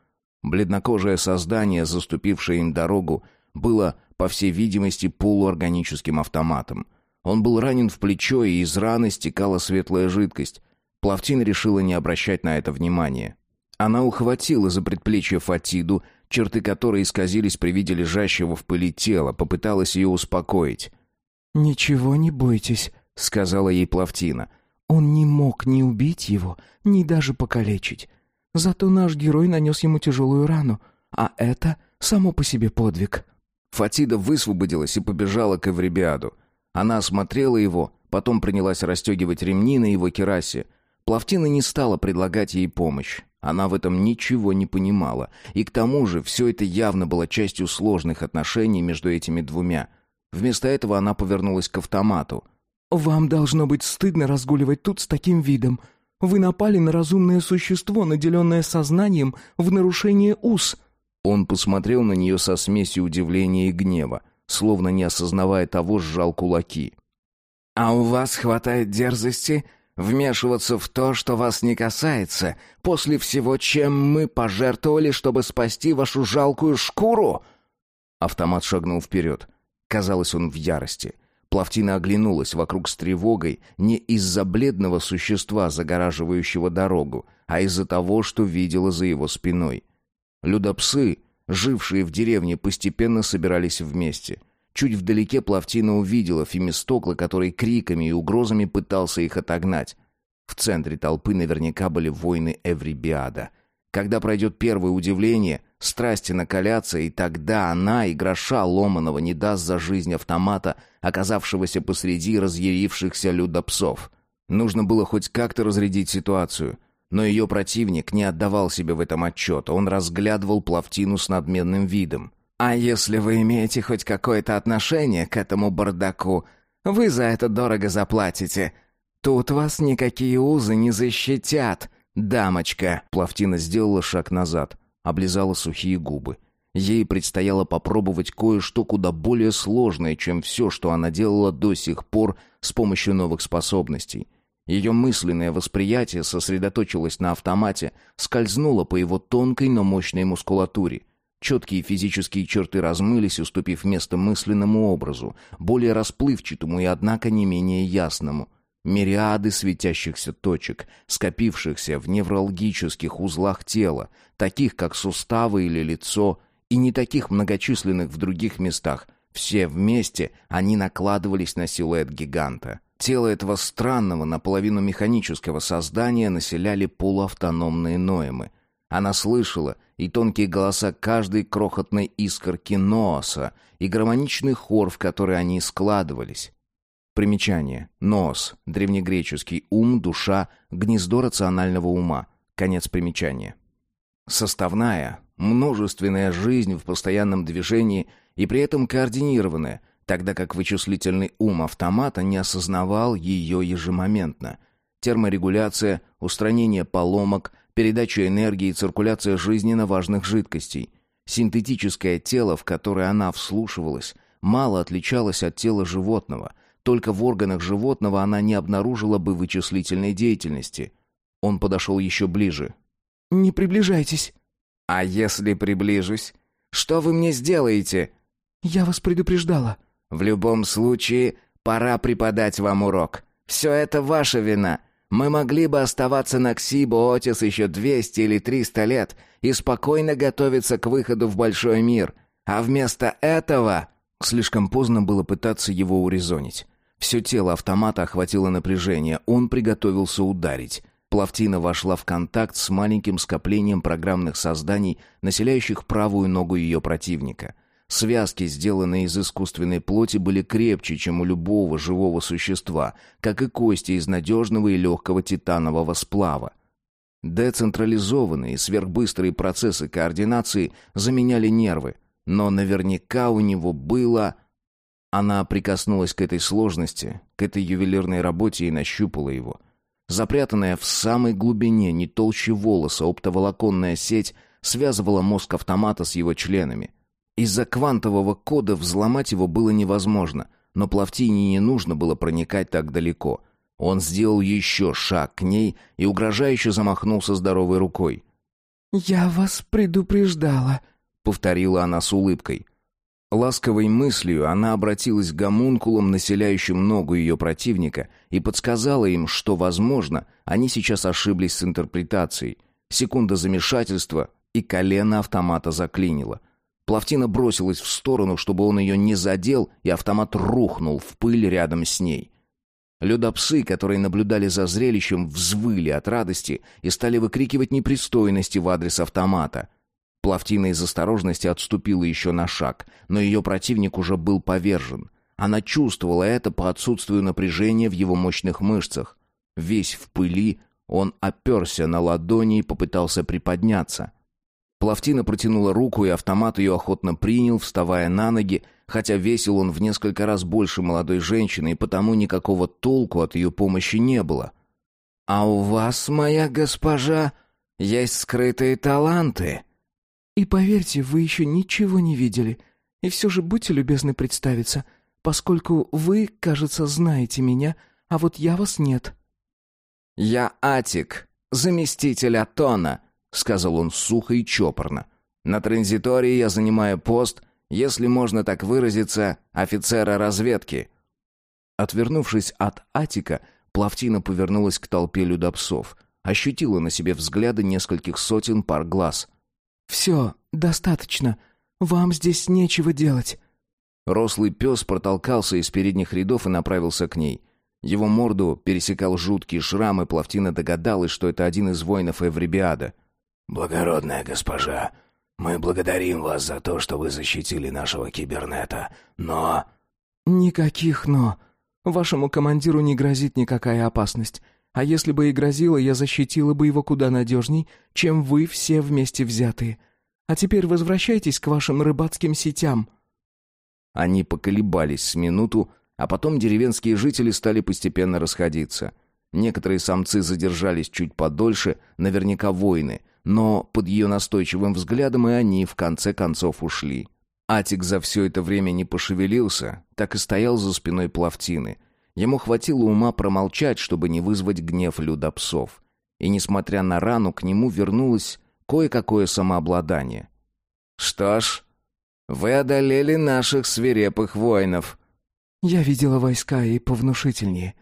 Бледнокожее создание, заступившее им дорогу, было, по всей видимости, полуорганическим автоматом. Он был ранен в плечо, и из раны стекала светлая жидкость. Плавтин решила не обращать на это внимания. Она ухватила за предплечье Фатиду, черты которой исказились при виде лежащего в пыли тела, попыталась ее успокоить. «Ничего не бойтесь», — сказала ей Плавтина. «Он не мог ни убить его, ни даже покалечить. Зато наш герой нанес ему тяжелую рану, а это само по себе подвиг». Фатида высвободилась и побежала к Эвребиаду. Она осмотрела его, потом принялась расстегивать ремни на его керасе. Плавтина не стала предлагать ей помощь. Она в этом ничего не понимала. И к тому же все это явно было частью сложных отношений между этими двумя. Вместо этого она повернулась к автомату. «Вам должно быть стыдно разгуливать тут с таким видом. Вы напали на разумное существо, наделенное сознанием в нарушение уз. Он посмотрел на нее со смесью удивления и гнева, словно не осознавая того, сжал кулаки. «А у вас хватает дерзости вмешиваться в то, что вас не касается, после всего, чем мы пожертвовали, чтобы спасти вашу жалкую шкуру?» Автомат шагнул вперед. Казалось, он в ярости. Плавтина оглянулась вокруг с тревогой не из-за бледного существа, загораживающего дорогу, а из-за того, что видела за его спиной. Людопсы Жившие в деревне постепенно собирались вместе. Чуть вдалеке Плавтина увидела Фемистокла, который криками и угрозами пытался их отогнать. В центре толпы наверняка были воины Эврибиада. Когда пройдет первое удивление, страсти накалятся, и тогда она и гроша ломаного не даст за жизнь автомата, оказавшегося посреди разъярившихся людопсов. Нужно было хоть как-то разрядить ситуацию. Но ее противник не отдавал себе в этом отчет, он разглядывал плавтину с надменным видом. «А если вы имеете хоть какое-то отношение к этому бардаку, вы за это дорого заплатите. Тут вас никакие узы не защитят, дамочка!» Плавтина сделала шаг назад, облизала сухие губы. Ей предстояло попробовать кое-что куда более сложное, чем все, что она делала до сих пор с помощью новых способностей. Ее мысленное восприятие сосредоточилось на автомате, скользнуло по его тонкой, но мощной мускулатуре. Четкие физические черты размылись, уступив место мысленному образу, более расплывчатому и, однако, не менее ясному. Мириады светящихся точек, скопившихся в невралгических узлах тела, таких как суставы или лицо, и не таких многочисленных в других местах. Все вместе они накладывались на силуэт гиганта. Тело этого странного, наполовину механического создания населяли полуавтономные ноемы. Она слышала и тонкие голоса каждой крохотной искорки носа, и гармоничный хор, в который они складывались. Примечание. Нос. Древнегреческий ум, душа, гнездо рационального ума. Конец примечания. Составная, множественная жизнь в постоянном движении и при этом координированная – тогда как вычислительный ум автомата не осознавал ее ежемоментно. Терморегуляция, устранение поломок, передача энергии и циркуляция жизненно важных жидкостей. Синтетическое тело, в которое она вслушивалась, мало отличалось от тела животного. Только в органах животного она не обнаружила бы вычислительной деятельности. Он подошел еще ближе. «Не приближайтесь». «А если приближусь? Что вы мне сделаете?» «Я вас предупреждала». В любом случае, пора преподать вам урок. Все это ваша вина. Мы могли бы оставаться на Ксибо Отис еще 200 или 300 лет и спокойно готовиться к выходу в большой мир. А вместо этого... Слишком поздно было пытаться его урезонить. Все тело автомата охватило напряжение, он приготовился ударить. Плавтина вошла в контакт с маленьким скоплением программных созданий, населяющих правую ногу ее противника. Связки, сделанные из искусственной плоти, были крепче, чем у любого живого существа, как и кости из надежного и легкого титанового сплава. Децентрализованные сверхбыстрые процессы координации заменяли нервы, но наверняка у него было... Она прикоснулась к этой сложности, к этой ювелирной работе и нащупала его. Запрятанная в самой глубине, не толще волоса, оптоволоконная сеть связывала мозг автомата с его членами — из-за квантового кода взломать его было невозможно, но Плавтине не нужно было проникать так далеко. Он сделал еще шаг к ней и угрожающе замахнулся здоровой рукой. «Я вас предупреждала», — повторила она с улыбкой. Ласковой мыслью она обратилась к гомункулам, населяющим ногу ее противника, и подсказала им, что, возможно, они сейчас ошиблись с интерпретацией. Секунда замешательства, и колено автомата заклинило — Плавтина бросилась в сторону, чтобы он ее не задел, и автомат рухнул в пыль рядом с ней. Людопсы, которые наблюдали за зрелищем, взвыли от радости и стали выкрикивать непристойности в адрес автомата. Плавтина из осторожности отступила еще на шаг, но ее противник уже был повержен. Она чувствовала это по отсутствию напряжения в его мощных мышцах. Весь в пыли, он оперся на ладони и попытался приподняться — Плавтина протянула руку, и автомат ее охотно принял, вставая на ноги, хотя весил он в несколько раз больше молодой женщины, и потому никакого толку от ее помощи не было. «А у вас, моя госпожа, есть скрытые таланты?» «И поверьте, вы еще ничего не видели. И все же будьте любезны представиться, поскольку вы, кажется, знаете меня, а вот я вас нет». «Я Атик, заместитель Атона», сказал он сухо и чопорно. На транзитории я занимаю пост, если можно так выразиться, офицера разведки. Отвернувшись от Атика, Плавтина повернулась к толпе людопсов, ощутила на себе взгляды нескольких сотен пар глаз. «Все, достаточно. Вам здесь нечего делать». Рослый пес протолкался из передних рядов и направился к ней. Его морду пересекал жуткий шрам, и Плавтина догадалась, что это один из воинов Эврибиада. «Благородная госпожа, мы благодарим вас за то, что вы защитили нашего кибернета, но...» «Никаких «но». Вашему командиру не грозит никакая опасность. А если бы и грозила, я защитила бы его куда надежней, чем вы все вместе взятые. А теперь возвращайтесь к вашим рыбацким сетям». Они поколебались с минуту, а потом деревенские жители стали постепенно расходиться. Некоторые самцы задержались чуть подольше, наверняка воины, но под ее настойчивым взглядом и они в конце концов ушли. Атик за все это время не пошевелился, так и стоял за спиной плавтины. Ему хватило ума промолчать, чтобы не вызвать гнев людопсов. И, несмотря на рану, к нему вернулось кое-какое самообладание. «Что ж, вы одолели наших свирепых воинов». «Я видела войска и повнушительнее».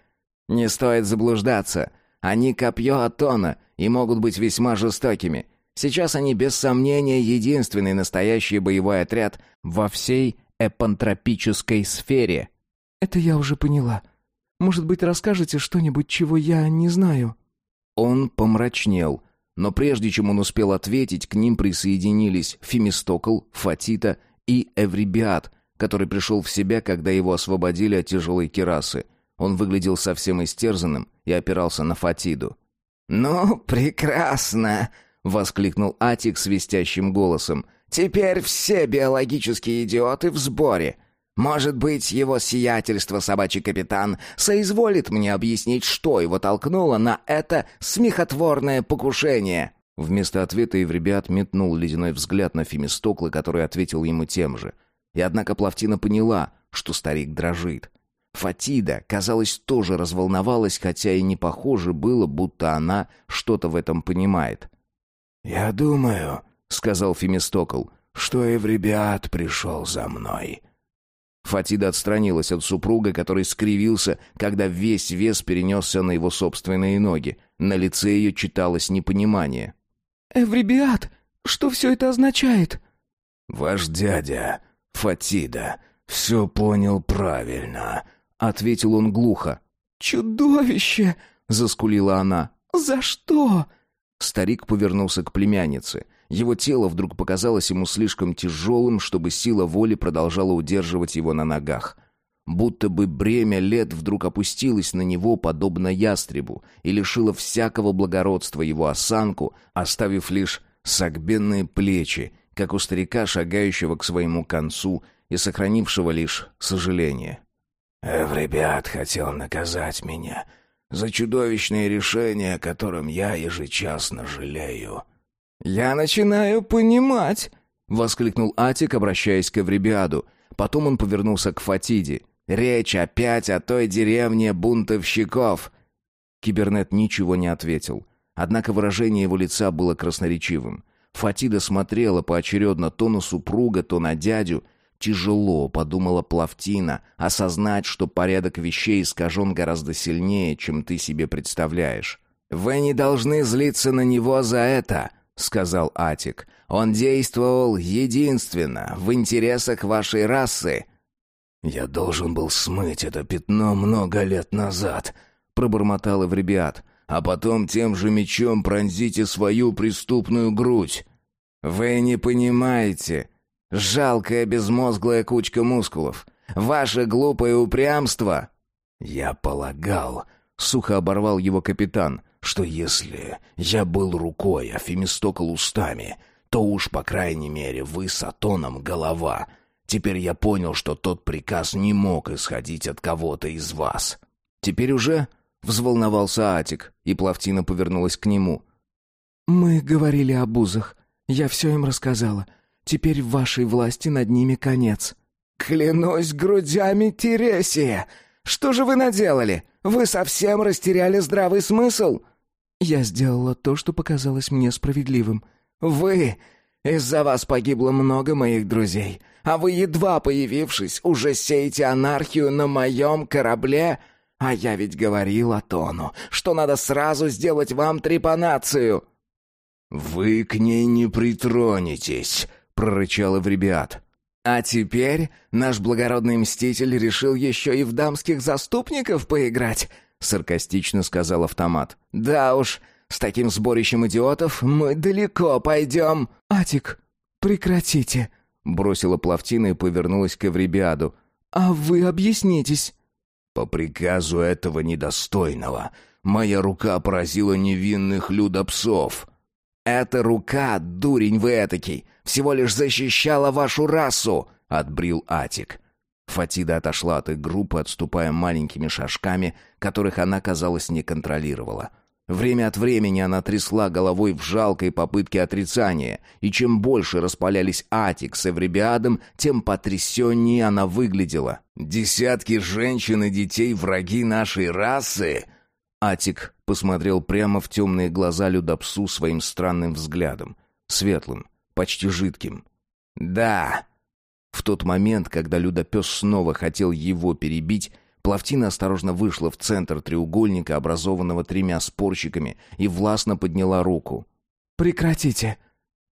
«Не стоит заблуждаться. Они копье Атона и могут быть весьма жестокими. Сейчас они, без сомнения, единственный настоящий боевой отряд во всей эпантропической сфере». «Это я уже поняла. Может быть, расскажете что-нибудь, чего я не знаю?» Он помрачнел, но прежде чем он успел ответить, к ним присоединились Фемистокл, Фатита и Эврибиат, который пришел в себя, когда его освободили от тяжелой керасы. Он выглядел совсем истерзанным и опирался на Фатиду. «Ну, прекрасно!» — воскликнул Атик свистящим голосом. «Теперь все биологические идиоты в сборе. Может быть, его сиятельство, собачий капитан, соизволит мне объяснить, что его толкнуло на это смехотворное покушение?» Вместо ответа Евребиат метнул ледяной взгляд на Фемистокла, который ответил ему тем же. И однако Плавтина поняла, что старик дрожит. Фатида, казалось, тоже разволновалась, хотя и не похоже было, будто она что-то в этом понимает. «Я думаю», — сказал Фемистокл, — «что Эвребиат пришел за мной». Фатида отстранилась от супруга, который скривился, когда весь вес перенесся на его собственные ноги. На лице ее читалось непонимание. «Эвребиат, что все это означает?» «Ваш дядя, Фатида, все понял правильно», — ответил он глухо. «Чудовище!» — заскулила она. «За что?» Старик повернулся к племяннице. Его тело вдруг показалось ему слишком тяжелым, чтобы сила воли продолжала удерживать его на ногах. Будто бы бремя лет вдруг опустилось на него, подобно ястребу, и лишило всякого благородства его осанку, оставив лишь согбенные плечи, как у старика, шагающего к своему концу и сохранившего лишь сожаление. «Эвребиат хотел наказать меня за чудовищное решение, о котором я ежечасно жалею». «Я начинаю понимать», — воскликнул Атик, обращаясь к Эвребиаду. Потом он повернулся к Фатиде. «Речь опять о той деревне бунтовщиков!» Кибернет ничего не ответил. Однако выражение его лица было красноречивым. Фатида смотрела поочередно то на супруга, то на дядю. Тяжело, подумала Плавтина, осознать, что порядок вещей искажен гораздо сильнее, чем ты себе представляешь. «Вы не должны злиться на него за это!» — сказал Атик. «Он действовал единственно, в интересах вашей расы». «Я должен был смыть это пятно много лет назад», — пробормотал Эвребиат, «а потом тем же мечом пронзите свою преступную грудь». «Вы не понимаете. Жалкая безмозглая кучка мускулов. Ваше глупое упрямство...» «Я полагал», — сухо оборвал его капитан, что если я был рукой, а Фемистокл устами, то уж, по крайней мере, вы с Атоном голова. Теперь я понял, что тот приказ не мог исходить от кого-то из вас». Теперь уже взволновался Атик, и Плавтина повернулась к нему. «Мы говорили о бузах. Я все им рассказала. Теперь в вашей власти над ними конец». «Клянусь грудями Тересия! Что же вы наделали? Вы совсем растеряли здравый смысл?» Я сделала то, что показалось мне справедливым. Вы... Из-за вас погибло много моих друзей, а вы, едва появившись, уже сеете анархию на моем корабле. А я ведь говорил Атону, что надо сразу сделать вам трепанацию». «Вы к ней не притронетесь», — прорычал Эвребиат. «А теперь наш благородный мститель решил еще и в дамских заступников поиграть», — саркастично сказал автомат. «Да уж, с таким сборищем идиотов мы далеко пойдем». «Атик, прекратите», — бросила Плавтина и повернулась к Эвребиаду. «А вы объяснитесь». «По приказу этого недостойного моя рука поразила невинных людопсов». «Эта рука, дурень вы этакий, всего лишь защищала вашу расу!» — отбрил Атик. Фатида отошла от их группы, отступая маленькими шажками, которых она, казалось, не контролировала. Время от времени она трясла головой в жалкой попытке отрицания, и чем больше распалялись Атик с Эвребиадом, тем потрясеннее она выглядела. «Десятки женщин и детей враги нашей расы!» Атик посмотрел прямо в темные глаза Людопсу своим странным взглядом. Светлым, почти жидким. «Да!» В тот момент, когда Людопес снова хотел его перебить, Плавтина осторожно вышла в центр треугольника, образованного тремя спорщиками, и властно подняла руку. «Прекратите!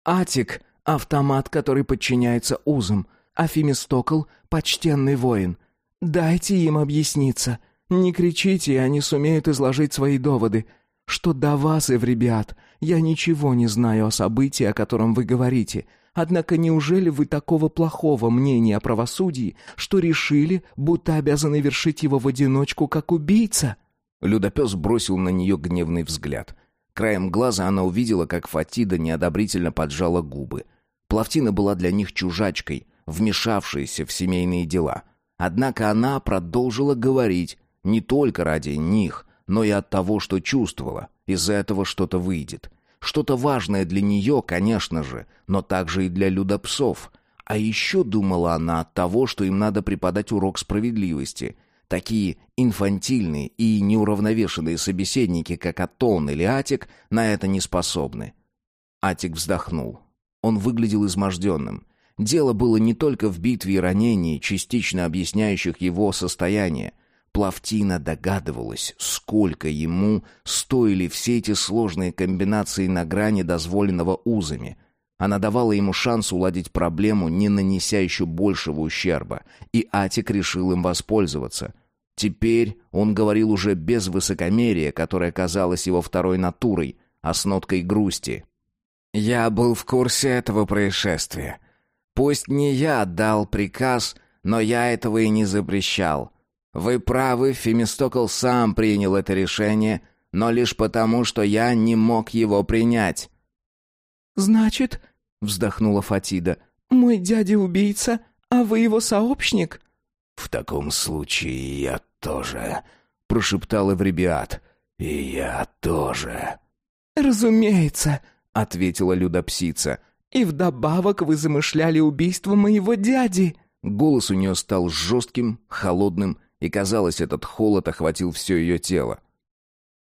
Атик — автомат, который подчиняется узам, а Фемистокл — почтенный воин. Дайте им объясниться. Не кричите, и они сумеют изложить свои доводы. Что до вас, Эвребиат, я ничего не знаю о событии, о котором вы говорите. Однако неужели вы такого плохого мнения о правосудии, что решили, будто обязаны вершить его в одиночку, как убийца?» Людопес бросил на нее гневный взгляд. Краем глаза она увидела, как Фатида неодобрительно поджала губы. Плавтина была для них чужачкой, вмешавшейся в семейные дела. Однако она продолжила говорить, не только ради них, но и от того, что чувствовала. Из этого что-то выйдет. Что-то важное для нее, конечно же, но также и для людопсов. А еще думала она от того, что им надо преподать урок справедливости. Такие инфантильные и неуравновешенные собеседники, как Атон или Атик, на это не способны. Атик вздохнул. Он выглядел изможденным. Дело было не только в битве и ранении, частично объясняющих его состояние. Плавтина догадывалась, сколько ему стоили все эти сложные комбинации на грани дозволенного узами. Она давала ему шанс уладить проблему, не нанеся еще большего ущерба, и Атик решил им воспользоваться. Теперь он говорил уже без высокомерия, которое казалось его второй натурой, а с ноткой грусти. «Я был в курсе этого происшествия. Пусть не я дал приказ, но я этого и не запрещал». Вы правы, Фемистокл сам принял это решение, но лишь потому, что я не мог его принять. Значит, вздохнула Фатида, мой дядя убийца, а вы его сообщник? В таком случае я тоже, прошептал Эвребиат. И я тоже. Разумеется, ответила Людопсица. И вдобавок вы замышляли убийство моего дяди. Голос у нее стал жестким, холодным и, казалось, этот холод охватил все ее тело.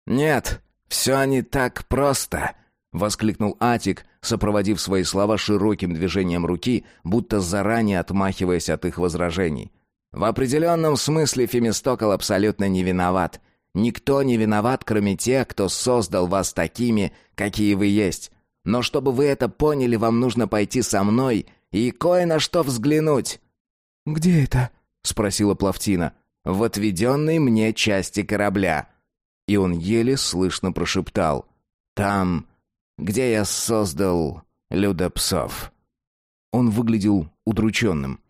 «Нет, все не так просто!» — воскликнул Атик, сопроводив свои слова широким движением руки, будто заранее отмахиваясь от их возражений. «В определенном смысле Фемистокл абсолютно не виноват. Никто не виноват, кроме тех, кто создал вас такими, какие вы есть. Но чтобы вы это поняли, вам нужно пойти со мной и кое на что взглянуть». «Где это?» — спросила Плавтина в отведенной мне части корабля. И он еле слышно прошептал «Там, где я создал людопсов». Он выглядел удрученным.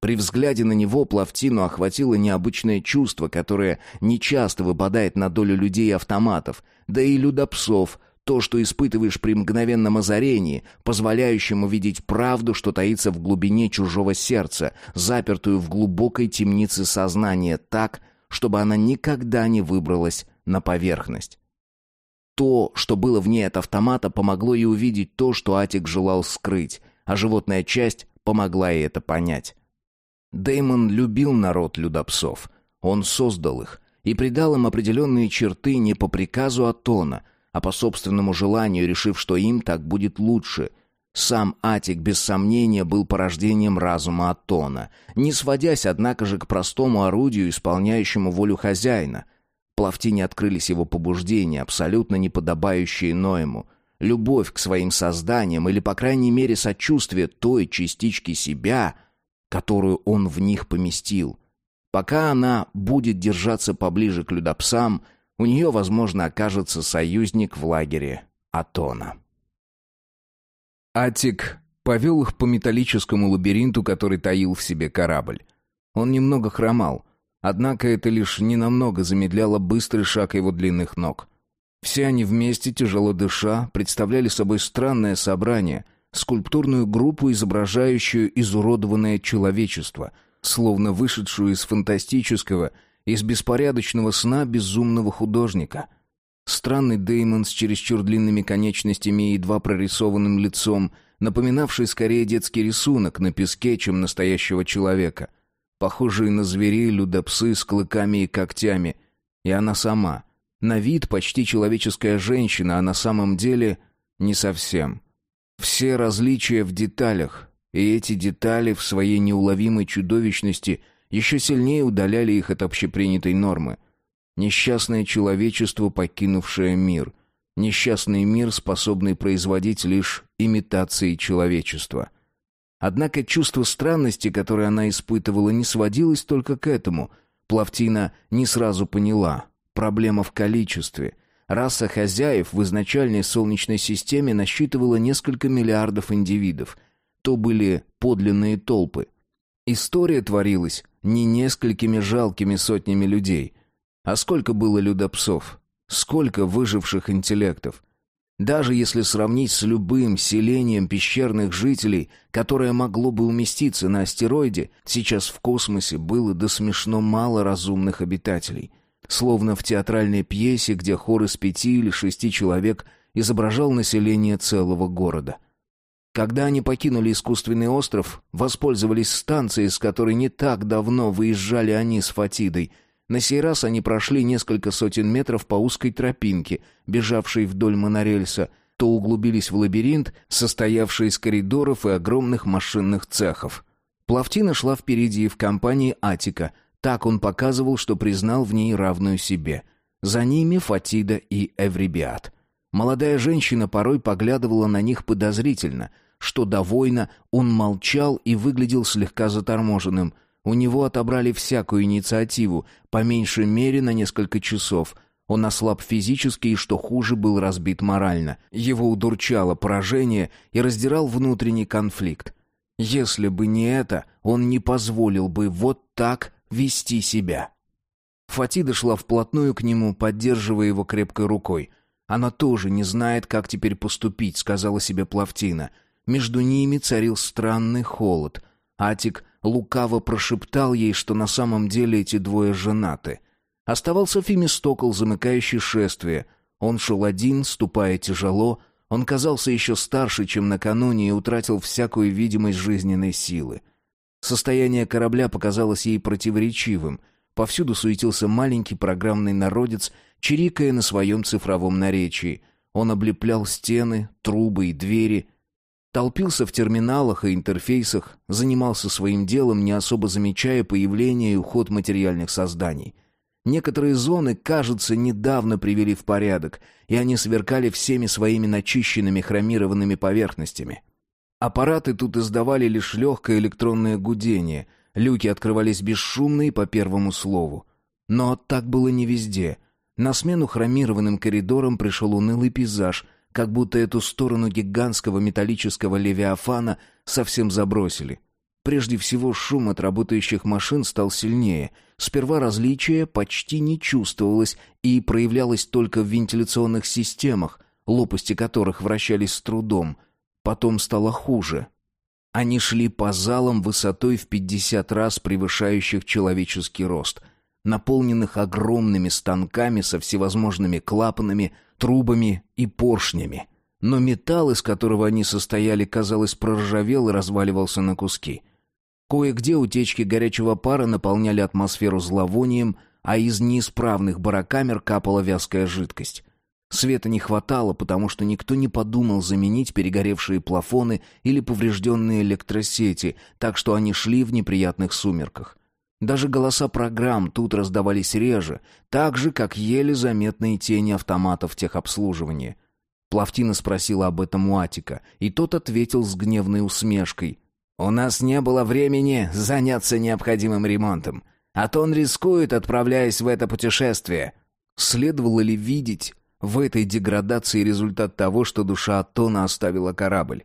При взгляде на него Плавтину охватило необычное чувство, которое нечасто выпадает на долю людей автоматов, да и людопсов, то, что испытываешь при мгновенном озарении, позволяющем увидеть правду, что таится в глубине чужого сердца, запертую в глубокой темнице сознания так, чтобы она никогда не выбралась на поверхность. То, что было в ней от автомата, помогло ей увидеть то, что Атик желал скрыть, а животная часть помогла ей это понять. Дэймон любил народ людопсов. Он создал их и придал им определенные черты не по приказу Атона — а по собственному желанию, решив, что им так будет лучше. Сам Атик, без сомнения, был порождением разума Атона, не сводясь, однако же, к простому орудию, исполняющему волю хозяина. Плавтине открылись его побуждения, абсолютно не подобающие Ноему. любовь к своим созданиям или, по крайней мере, сочувствие той частички себя, которую он в них поместил. Пока она будет держаться поближе к людопсам, у нее, возможно, окажется союзник в лагере Атона. Атик повел их по металлическому лабиринту, который таил в себе корабль. Он немного хромал, однако это лишь ненамного замедляло быстрый шаг его длинных ног. Все они вместе, тяжело дыша, представляли собой странное собрание, скульптурную группу, изображающую изуродованное человечество, словно вышедшую из фантастического, из беспорядочного сна безумного художника. Странный Деймон с чересчур длинными конечностями и едва прорисованным лицом, напоминавший скорее детский рисунок на песке, чем настоящего человека. Похожие на зверей людопсы с клыками и когтями. И она сама — на вид почти человеческая женщина, а на самом деле не совсем. Все различия в деталях, и эти детали в своей неуловимой чудовищности еще сильнее удаляли их от общепринятой нормы. Несчастное человечество, покинувшее мир. Несчастный мир, способный производить лишь имитации человечества. Однако чувство странности, которое она испытывала, не сводилось только к этому. Плавтина не сразу поняла. Проблема в количестве. Раса хозяев в изначальной Солнечной системе насчитывала несколько миллиардов индивидов. То были подлинные толпы. История творилась не несколькими жалкими сотнями людей. А сколько было людопсов? Сколько выживших интеллектов? Даже если сравнить с любым селением пещерных жителей, которое могло бы уместиться на астероиде, сейчас в космосе было до смешно мало разумных обитателей словно в театральной пьесе, где хор из пяти или шести человек изображал население целого города. Когда они покинули искусственный остров, воспользовались станцией, с которой не так давно выезжали они с Фатидой. На сей раз они прошли несколько сотен метров по узкой тропинке, бежавшей вдоль монорельса, то углубились в лабиринт, состоявший из коридоров и огромных машинных цехов. Плавтина шла впереди в компании Атика — так он показывал, что признал в ней равную себе. За ними Фатида и Эврибиат. Молодая женщина порой поглядывала на них подозрительно. Что до воина, он молчал и выглядел слегка заторможенным. У него отобрали всякую инициативу, по меньшей мере на несколько часов. Он ослаб физически и, что хуже, был разбит морально. Его удурчало поражение и раздирал внутренний конфликт. Если бы не это, он не позволил бы вот так вести себя. Фатида шла вплотную к нему, поддерживая его крепкой рукой. Она тоже не знает, как теперь поступить, сказала себе Плавтина. Между ними царил странный холод. Атик лукаво прошептал ей, что на самом деле эти двое женаты. Оставался Фемистокл, замыкающий шествие. Он шел один, ступая тяжело. Он казался еще старше, чем накануне, и утратил всякую видимость жизненной силы. Состояние корабля показалось ей противоречивым. Повсюду суетился маленький программный народец, чирикая на своем цифровом наречии. Он облеплял стены, трубы и двери, толпился в терминалах и интерфейсах, занимался своим делом, не особо замечая появление и уход материальных созданий. Некоторые зоны, кажется, недавно привели в порядок, и они сверкали всеми своими начищенными хромированными поверхностями. Аппараты тут издавали лишь легкое электронное гудение, люки открывались бесшумно и по первому слову. Но так было не везде. На смену хромированным коридорам пришел унылый пейзаж, как будто эту сторону гигантского металлического левиафана совсем забросили. Прежде всего шум от работающих машин стал сильнее. Сперва различие почти не чувствовалось и проявлялось только в вентиляционных системах, лопасти которых вращались с трудом — Потом стало хуже. Они шли по залам высотой в 50 раз превышающих человеческий рост, наполненных огромными станками со всевозможными клапанами, трубами и поршнями. Но металл, из которого они состояли, казалось, проржавел и разваливался на куски. Кое-где утечки горячего пара наполняли атмосферу зловонием, а из неисправных барокамер капала вязкая жидкость. Света не хватало, потому что никто не подумал заменить перегоревшие плафоны или поврежденные электросети, так что они шли в неприятных сумерках. Даже голоса программ тут раздавались реже, так же, как еле заметные тени автоматов техобслуживания. Плавтина спросила об этом у Атика, и тот ответил с гневной усмешкой. «У нас не было времени заняться необходимым ремонтом, а то он рискует, отправляясь в это путешествие». Следовало ли видеть в этой деградации результат того, что душа Атона оставила корабль?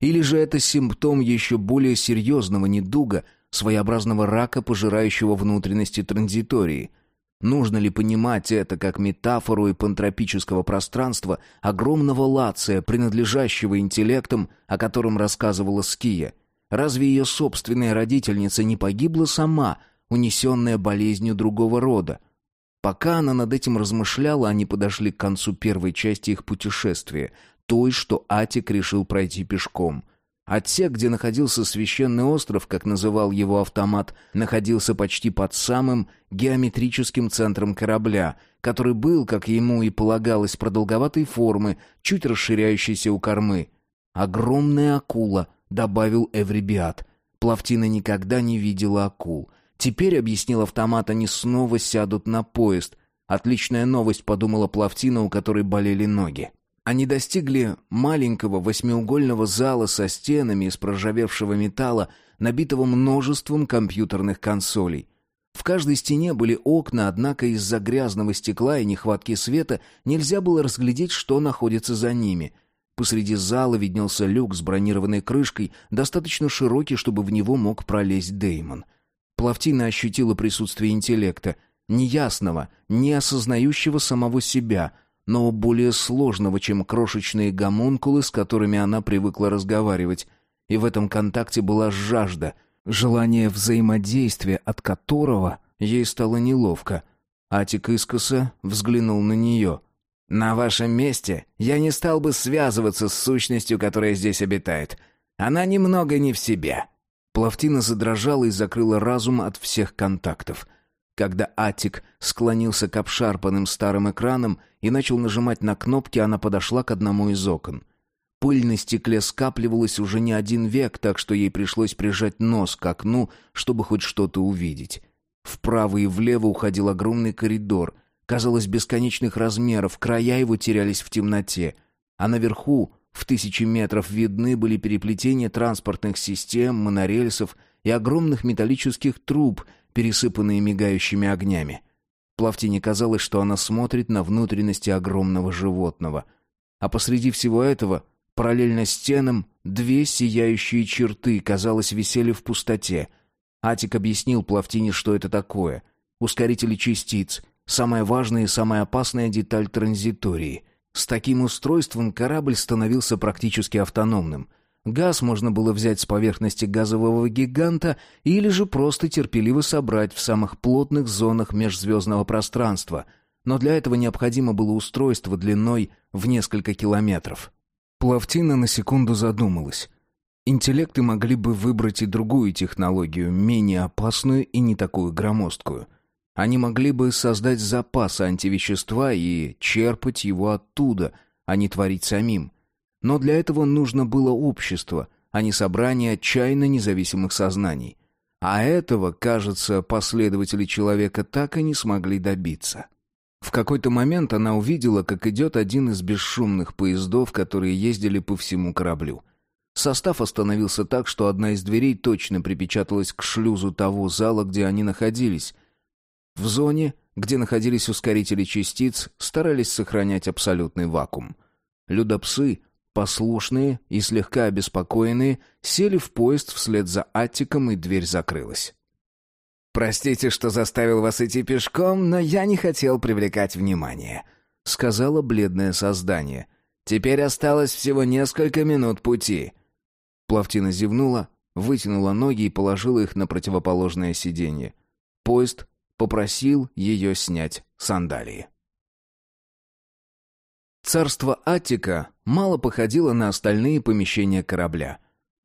Или же это симптом еще более серьезного недуга, своеобразного рака, пожирающего внутренности транзитории? Нужно ли понимать это как метафору ипантропического пространства, огромного лация, принадлежащего интеллектам, о котором рассказывала Ския? Разве ее собственная родительница не погибла сама, унесенная болезнью другого рода? Пока она над этим размышляла, они подошли к концу первой части их путешествия, той, что Атик решил пройти пешком. Отсек, где находился священный остров, как называл его автомат, находился почти под самым геометрическим центром корабля, который был, как ему и полагалось, продолговатой формы, чуть расширяющейся у кормы. «Огромная акула», — добавил Эврибиат. Плавтина никогда не видела акул. Теперь, объяснил автомат, они снова сядут на поезд. Отличная новость, подумала Плавтина, у которой болели ноги. Они достигли маленького восьмиугольного зала со стенами из проржавевшего металла, набитого множеством компьютерных консолей. В каждой стене были окна, однако из-за грязного стекла и нехватки света нельзя было разглядеть, что находится за ними. Посреди зала виднелся люк с бронированной крышкой, достаточно широкий, чтобы в него мог пролезть Деймон. Плавтина ощутила присутствие интеллекта, неясного, не осознающего самого себя — но более сложного, чем крошечные гомункулы, с которыми она привыкла разговаривать. И в этом контакте была жажда, желание взаимодействия, от которого ей стало неловко. Атик искоса взглянул на нее. «На вашем месте я не стал бы связываться с сущностью, которая здесь обитает. Она немного не в себе». Плавтина задрожала и закрыла разум от всех контактов — когда Атик склонился к обшарпанным старым экранам и начал нажимать на кнопки, она подошла к одному из окон. Пыль на стекле скапливалась уже не один век, так что ей пришлось прижать нос к окну, чтобы хоть что-то увидеть. Вправо и влево уходил огромный коридор, казалось бесконечных размеров, края его терялись в темноте, а наверху, в тысячи метров, видны были переплетения транспортных систем, монорельсов и огромных металлических труб — пересыпанные мигающими огнями. Плавтине казалось, что она смотрит на внутренности огромного животного. А посреди всего этого, параллельно стенам, две сияющие черты, казалось, висели в пустоте. Атик объяснил Плавтине, что это такое. Ускорители частиц, самая важная и самая опасная деталь транзитории. С таким устройством корабль становился практически автономным — Газ можно было взять с поверхности газового гиганта или же просто терпеливо собрать в самых плотных зонах межзвездного пространства, но для этого необходимо было устройство длиной в несколько километров. Плавтина на секунду задумалась. Интеллекты могли бы выбрать и другую технологию, менее опасную и не такую громоздкую. Они могли бы создать запас антивещества и черпать его оттуда, а не творить самим – но для этого нужно было общество, а не собрание отчаянно независимых сознаний. А этого, кажется, последователи человека так и не смогли добиться. В какой-то момент она увидела, как идет один из бесшумных поездов, которые ездили по всему кораблю. Состав остановился так, что одна из дверей точно припечаталась к шлюзу того зала, где они находились. В зоне, где находились ускорители частиц, старались сохранять абсолютный вакуум. Людопсы Послушные и слегка обеспокоенные сели в поезд вслед за Аттиком, и дверь закрылась. «Простите, что заставил вас идти пешком, но я не хотел привлекать внимание», — сказала бледное создание. «Теперь осталось всего несколько минут пути». Плавтина зевнула, вытянула ноги и положила их на противоположное сиденье. Поезд попросил ее снять сандалии. Царство Аттика мало походило на остальные помещения корабля.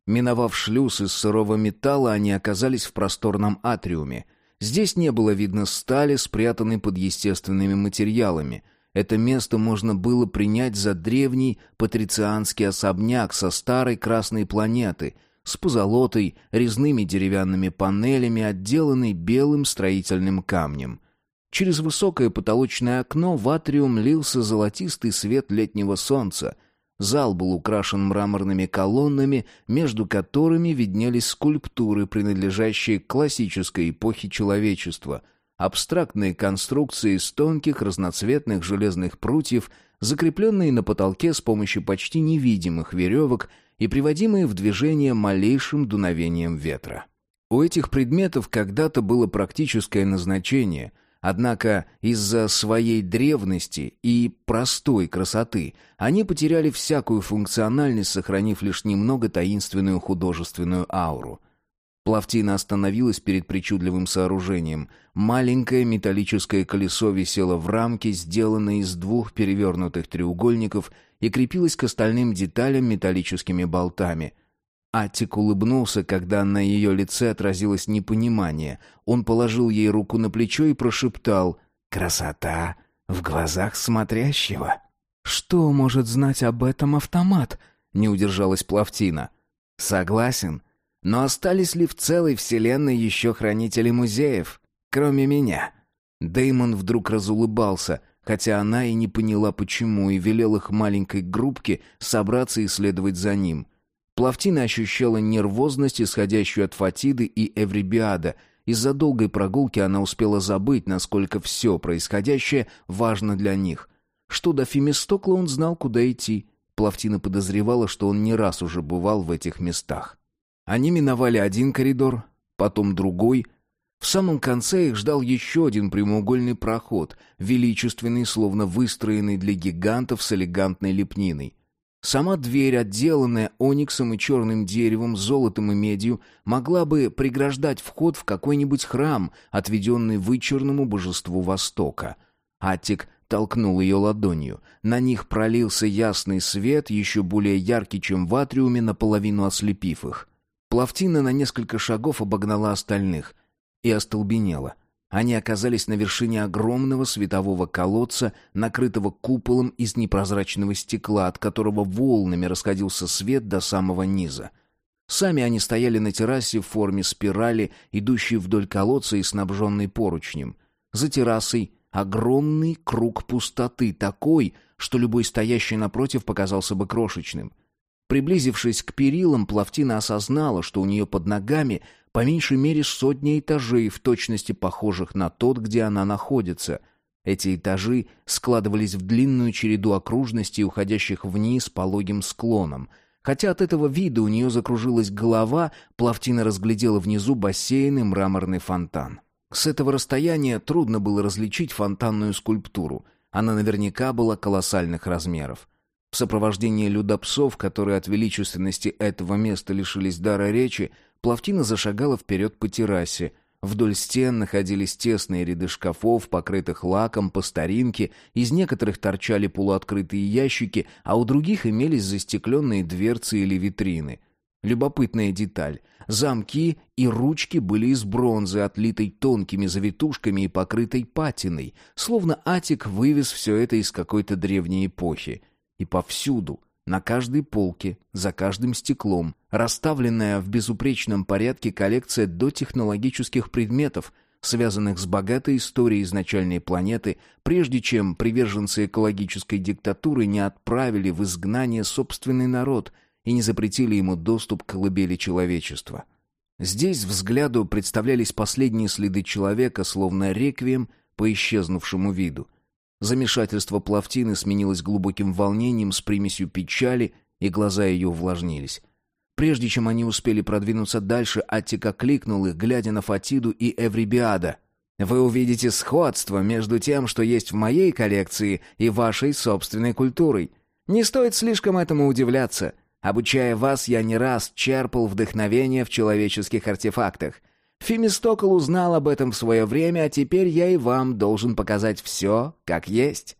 Миновав шлюз из сырого металла, они оказались в просторном атриуме. Здесь не было видно стали, спрятанной под естественными материалами. Это место можно было принять за древний патрицианский особняк со старой красной планеты, с позолотой, резными деревянными панелями, отделанный белым строительным камнем. Через высокое потолочное окно в атриум лился золотистый свет летнего солнца. Зал был украшен мраморными колоннами, между которыми виднелись скульптуры, принадлежащие к классической эпохе человечества. Абстрактные конструкции из тонких разноцветных железных прутьев, закрепленные на потолке с помощью почти невидимых веревок и приводимые в движение малейшим дуновением ветра. У этих предметов когда-то было практическое назначение — Однако из-за своей древности и простой красоты они потеряли всякую функциональность, сохранив лишь немного таинственную художественную ауру. Плавтина остановилась перед причудливым сооружением. Маленькое металлическое колесо висело в рамке, сделанной из двух перевернутых треугольников, и крепилось к остальным деталям металлическими болтами — Аттик улыбнулся, когда на ее лице отразилось непонимание. Он положил ей руку на плечо и прошептал «Красота в глазах смотрящего». «Что может знать об этом автомат?» — не удержалась Плавтина. «Согласен. Но остались ли в целой вселенной еще хранители музеев, кроме меня?» Деймон вдруг разулыбался, хотя она и не поняла почему, и велел их маленькой группке собраться и следовать за ним — Плавтина ощущала нервозность, исходящую от Фатиды и Эврибиада. Из-за долгой прогулки она успела забыть, насколько все происходящее важно для них. Что до Фемистокла он знал, куда идти. Плавтина подозревала, что он не раз уже бывал в этих местах. Они миновали один коридор, потом другой. В самом конце их ждал еще один прямоугольный проход, величественный, словно выстроенный для гигантов с элегантной лепниной. Сама дверь, отделанная ониксом и черным деревом, золотом и медью, могла бы преграждать вход в какой-нибудь храм, отведенный вычурному божеству Востока. Аттик толкнул ее ладонью. На них пролился ясный свет, еще более яркий, чем в атриуме, наполовину ослепив их. Плавтина на несколько шагов обогнала остальных и остолбенела — они оказались на вершине огромного светового колодца, накрытого куполом из непрозрачного стекла, от которого волнами расходился свет до самого низа. Сами они стояли на террасе в форме спирали, идущей вдоль колодца и снабженной поручнем. За террасой огромный круг пустоты, такой, что любой стоящий напротив показался бы крошечным — Приблизившись к перилам, Плавтина осознала, что у нее под ногами по меньшей мере сотни этажей, в точности похожих на тот, где она находится. Эти этажи складывались в длинную череду окружностей, уходящих вниз по логим склонам. Хотя от этого вида у нее закружилась голова, Плавтина разглядела внизу бассейн и мраморный фонтан. С этого расстояния трудно было различить фонтанную скульптуру. Она наверняка была колоссальных размеров. В сопровождении людопсов, которые от величественности этого места лишились дара речи, Плавтина зашагала вперед по террасе. Вдоль стен находились тесные ряды шкафов, покрытых лаком по старинке, из некоторых торчали полуоткрытые ящики, а у других имелись застекленные дверцы или витрины. Любопытная деталь. Замки и ручки были из бронзы, отлитой тонкими завитушками и покрытой патиной, словно Атик вывез все это из какой-то древней эпохи. И повсюду, на каждой полке, за каждым стеклом, расставленная в безупречном порядке коллекция дотехнологических предметов, связанных с богатой историей изначальной планеты, прежде чем приверженцы экологической диктатуры не отправили в изгнание собственный народ и не запретили ему доступ к колыбели человечества. Здесь взгляду представлялись последние следы человека, словно реквием по исчезнувшему виду. Замешательство Плавтины сменилось глубоким волнением с примесью печали, и глаза ее увлажнились. Прежде чем они успели продвинуться дальше, Аттика кликнул их, глядя на Фатиду и Эврибиада. «Вы увидите сходство между тем, что есть в моей коллекции, и вашей собственной культурой. Не стоит слишком этому удивляться. Обучая вас, я не раз черпал вдохновение в человеческих артефактах. Фемистокл узнал об этом в свое время, а теперь я и вам должен показать все, как есть».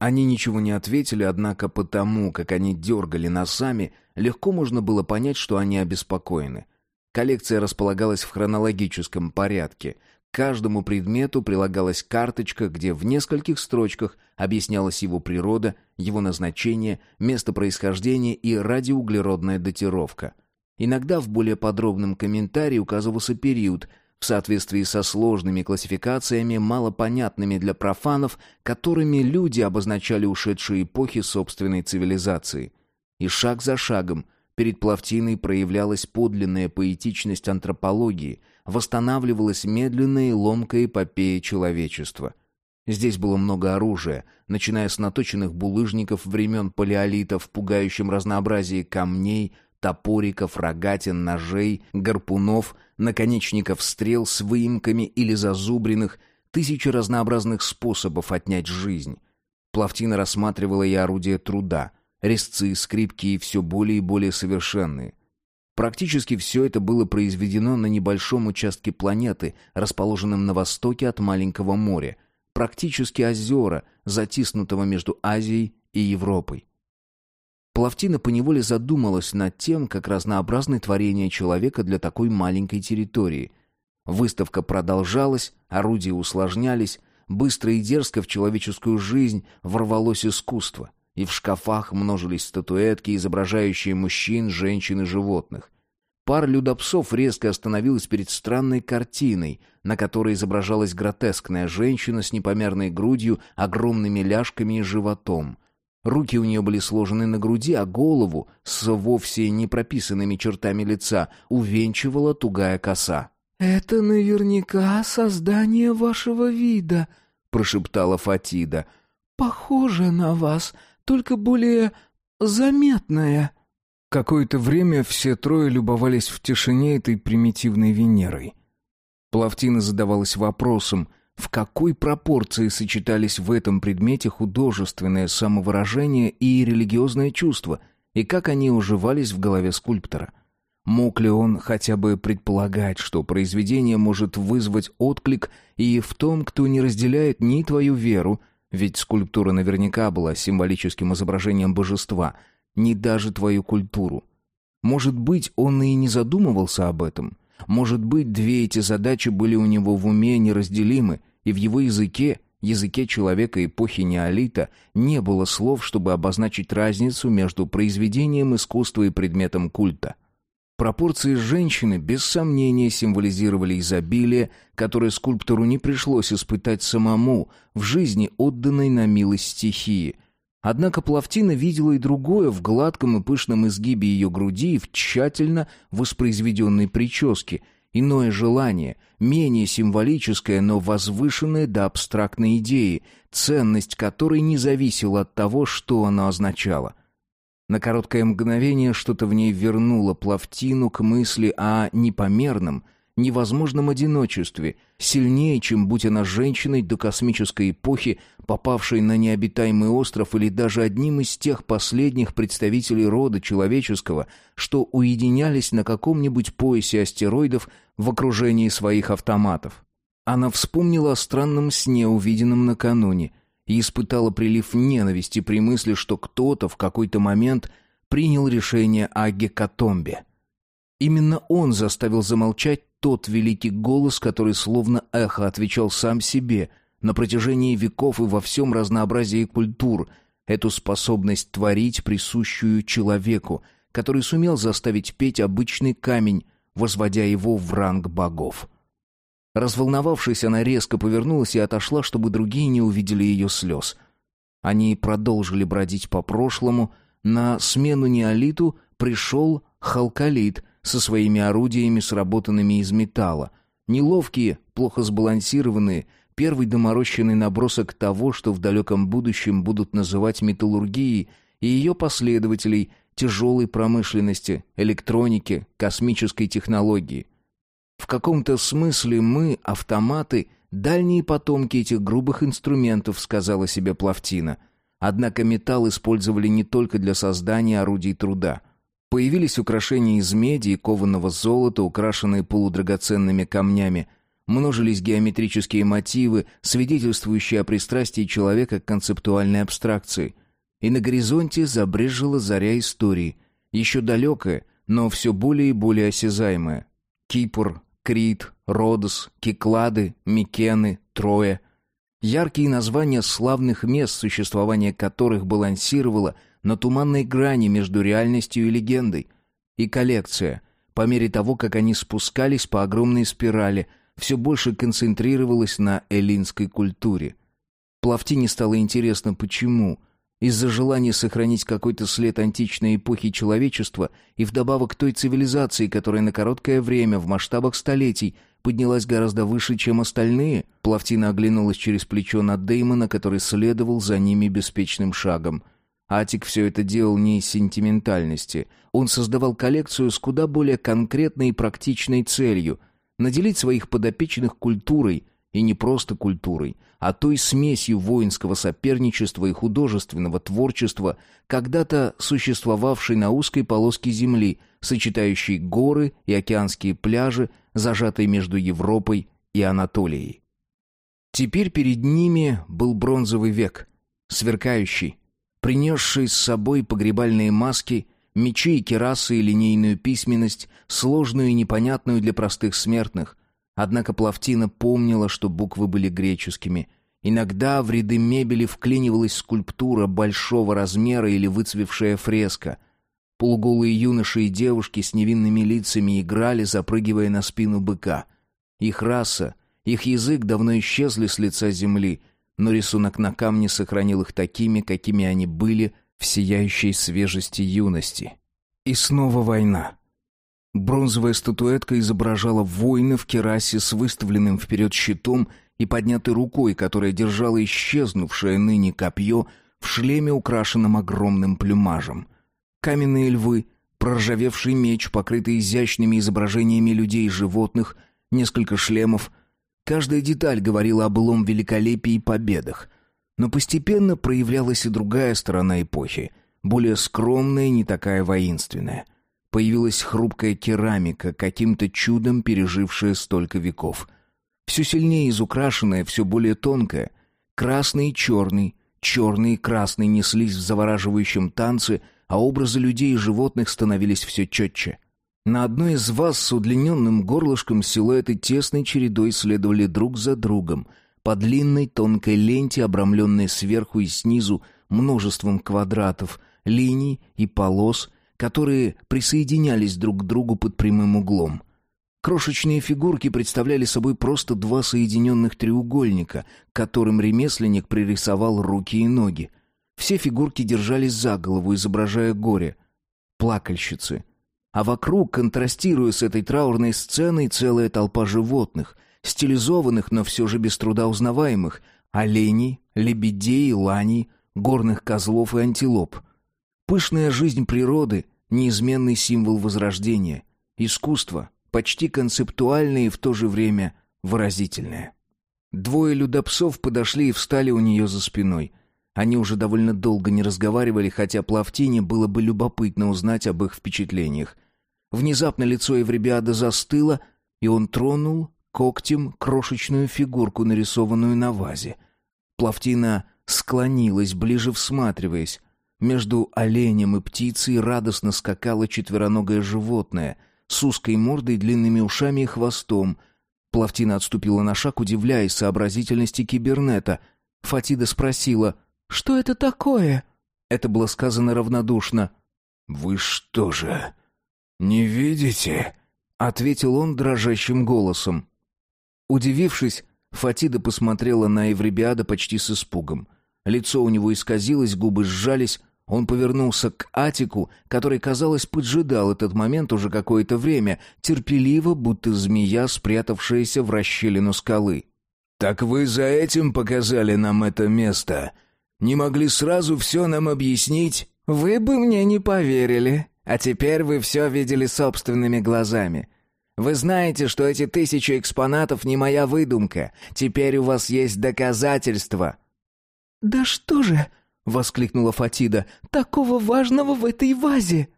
Они ничего не ответили, однако потому, как они дергали носами, легко можно было понять, что они обеспокоены. Коллекция располагалась в хронологическом порядке. К каждому предмету прилагалась карточка, где в нескольких строчках объяснялась его природа, его назначение, место происхождения и радиоуглеродная датировка — Иногда в более подробном комментарии указывался период, в соответствии со сложными классификациями, малопонятными для профанов, которыми люди обозначали ушедшие эпохи собственной цивилизации. И шаг за шагом перед Плавтиной проявлялась подлинная поэтичность антропологии, восстанавливалась медленная и ломкая эпопея человечества. Здесь было много оружия, начиная с наточенных булыжников времен палеолита в пугающем разнообразии камней, топориков, рогатин, ножей, гарпунов, наконечников стрел с выемками или зазубренных, тысячи разнообразных способов отнять жизнь. Плавтина рассматривала и орудия труда, резцы, скрипки и все более и более совершенные. Практически все это было произведено на небольшом участке планеты, расположенном на востоке от маленького моря, практически озера, затиснутого между Азией и Европой. Плавтина поневоле задумалась над тем, как разнообразны творения человека для такой маленькой территории. Выставка продолжалась, орудия усложнялись, быстро и дерзко в человеческую жизнь ворвалось искусство, и в шкафах множились статуэтки, изображающие мужчин, женщин и животных. Пара людопсов резко остановилась перед странной картиной, на которой изображалась гротескная женщина с непомерной грудью, огромными ляжками и животом — Руки у нее были сложены на груди, а голову с вовсе не прописанными чертами лица увенчивала тугая коса. «Это наверняка создание вашего вида», — прошептала Фатида. «Похоже на вас, только более заметное». Какое-то время все трое любовались в тишине этой примитивной Венерой. Плавтина задавалась вопросом — в какой пропорции сочетались в этом предмете художественное самовыражение и религиозное чувство, и как они уживались в голове скульптора. Мог ли он хотя бы предполагать, что произведение может вызвать отклик и в том, кто не разделяет ни твою веру, ведь скульптура наверняка была символическим изображением божества, ни даже твою культуру. Может быть, он и не задумывался об этом — может быть, две эти задачи были у него в уме неразделимы, и в его языке, языке человека эпохи неолита, не было слов, чтобы обозначить разницу между произведением искусства и предметом культа. Пропорции женщины без сомнения символизировали изобилие, которое скульптору не пришлось испытать самому в жизни, отданной на милость стихии, Однако Плавтина видела и другое в гладком и пышном изгибе ее груди и в тщательно воспроизведенной прическе, иное желание, менее символическое, но возвышенное до абстрактной идеи, ценность которой не зависела от того, что оно означало. На короткое мгновение что-то в ней вернуло Плавтину к мысли о непомерном, невозможном одиночестве, сильнее, чем будь она женщиной до космической эпохи, попавшей на необитаемый остров или даже одним из тех последних представителей рода человеческого, что уединялись на каком-нибудь поясе астероидов в окружении своих автоматов. Она вспомнила о странном сне, увиденном накануне, и испытала прилив ненависти при мысли, что кто-то в какой-то момент принял решение о гекатомбе. Именно он заставил замолчать тот великий голос, который словно эхо отвечал сам себе на протяжении веков и во всем разнообразии культур, эту способность творить, присущую человеку, который сумел заставить петь обычный камень, возводя его в ранг богов. Разволновавшись, она резко повернулась и отошла, чтобы другие не увидели ее слез. Они продолжили бродить по прошлому. На смену неолиту пришел халкалит — со своими орудиями, сработанными из металла. Неловкие, плохо сбалансированные, первый доморощенный набросок того, что в далеком будущем будут называть металлургией, и ее последователей тяжелой промышленности, электроники, космической технологии. В каком-то смысле мы, автоматы, дальние потомки этих грубых инструментов, сказала себе Плавтина. Однако металл использовали не только для создания орудий труда – Появились украшения из меди и кованого золота, украшенные полудрагоценными камнями. Множились геометрические мотивы, свидетельствующие о пристрастии человека к концептуальной абстракции. И на горизонте забрежила заря истории, еще далекая, но все более и более осязаемая. Кипр, Крит, Родос, Киклады, Микены, Троя. Яркие названия славных мест, существование которых балансировало – на туманной грани между реальностью и легендой. И коллекция. По мере того, как они спускались по огромной спирали, все больше концентрировалась на эллинской культуре. Плавтине стало интересно, почему. Из-за желания сохранить какой-то след античной эпохи человечества и вдобавок той цивилизации, которая на короткое время в масштабах столетий поднялась гораздо выше, чем остальные, Плавтина оглянулась через плечо на Деймона, который следовал за ними беспечным шагом. Атик все это делал не из сентиментальности. Он создавал коллекцию с куда более конкретной и практичной целью — наделить своих подопечных культурой, и не просто культурой, а той смесью воинского соперничества и художественного творчества, когда-то существовавшей на узкой полоске земли, сочетающей горы и океанские пляжи, зажатой между Европой и Анатолией. Теперь перед ними был бронзовый век, сверкающий, принесший с собой погребальные маски, мечи и керасы и линейную письменность, сложную и непонятную для простых смертных. Однако Плавтина помнила, что буквы были греческими. Иногда в ряды мебели вклинивалась скульптура большого размера или выцвевшая фреска. Полуголые юноши и девушки с невинными лицами играли, запрыгивая на спину быка. Их раса, их язык давно исчезли с лица земли — но рисунок на камне сохранил их такими, какими они были в сияющей свежести юности. И снова война. Бронзовая статуэтка изображала воина в керасе с выставленным вперед щитом и поднятой рукой, которая держала исчезнувшее ныне копье в шлеме, украшенном огромным плюмажем. Каменные львы, проржавевший меч, покрытый изящными изображениями людей и животных, несколько шлемов — Каждая деталь говорила о былом великолепии и победах. Но постепенно проявлялась и другая сторона эпохи, более скромная и не такая воинственная. Появилась хрупкая керамика, каким-то чудом пережившая столько веков. Все сильнее изукрашенная, все более тонкая. Красный и черный, черный и красный неслись в завораживающем танце, а образы людей и животных становились все четче. На одной из вас с удлиненным горлышком силуэты тесной чередой следовали друг за другом, по длинной тонкой ленте, обрамленной сверху и снизу множеством квадратов, линий и полос, которые присоединялись друг к другу под прямым углом. Крошечные фигурки представляли собой просто два соединенных треугольника, которым ремесленник пририсовал руки и ноги. Все фигурки держались за голову, изображая горе. Плакальщицы — а вокруг, контрастируя с этой траурной сценой, целая толпа животных, стилизованных, но все же без труда узнаваемых, оленей, лебедей, ланей, горных козлов и антилоп. Пышная жизнь природы — неизменный символ возрождения, искусство, почти концептуальное и в то же время выразительное. Двое людопсов подошли и встали у нее за спиной — они уже довольно долго не разговаривали, хотя Плавтине было бы любопытно узнать об их впечатлениях. Внезапно лицо Евребиада застыло, и он тронул когтем крошечную фигурку, нарисованную на вазе. Плавтина склонилась, ближе всматриваясь. Между оленем и птицей радостно скакало четвероногое животное с узкой мордой, длинными ушами и хвостом. Плавтина отступила на шаг, удивляясь сообразительности кибернета. Фатида спросила «Что это такое?» Это было сказано равнодушно. «Вы что же, «Не видите?» — ответил он дрожащим голосом. Удивившись, Фатида посмотрела на Евребиада почти с испугом. Лицо у него исказилось, губы сжались. Он повернулся к Атику, который, казалось, поджидал этот момент уже какое-то время, терпеливо, будто змея, спрятавшаяся в расщелину скалы. «Так вы за этим показали нам это место? Не могли сразу все нам объяснить?» «Вы бы мне не поверили», а теперь вы все видели собственными глазами. Вы знаете, что эти тысячи экспонатов не моя выдумка. Теперь у вас есть доказательства». «Да что же?» — воскликнула Фатида. «Такого важного в этой вазе!»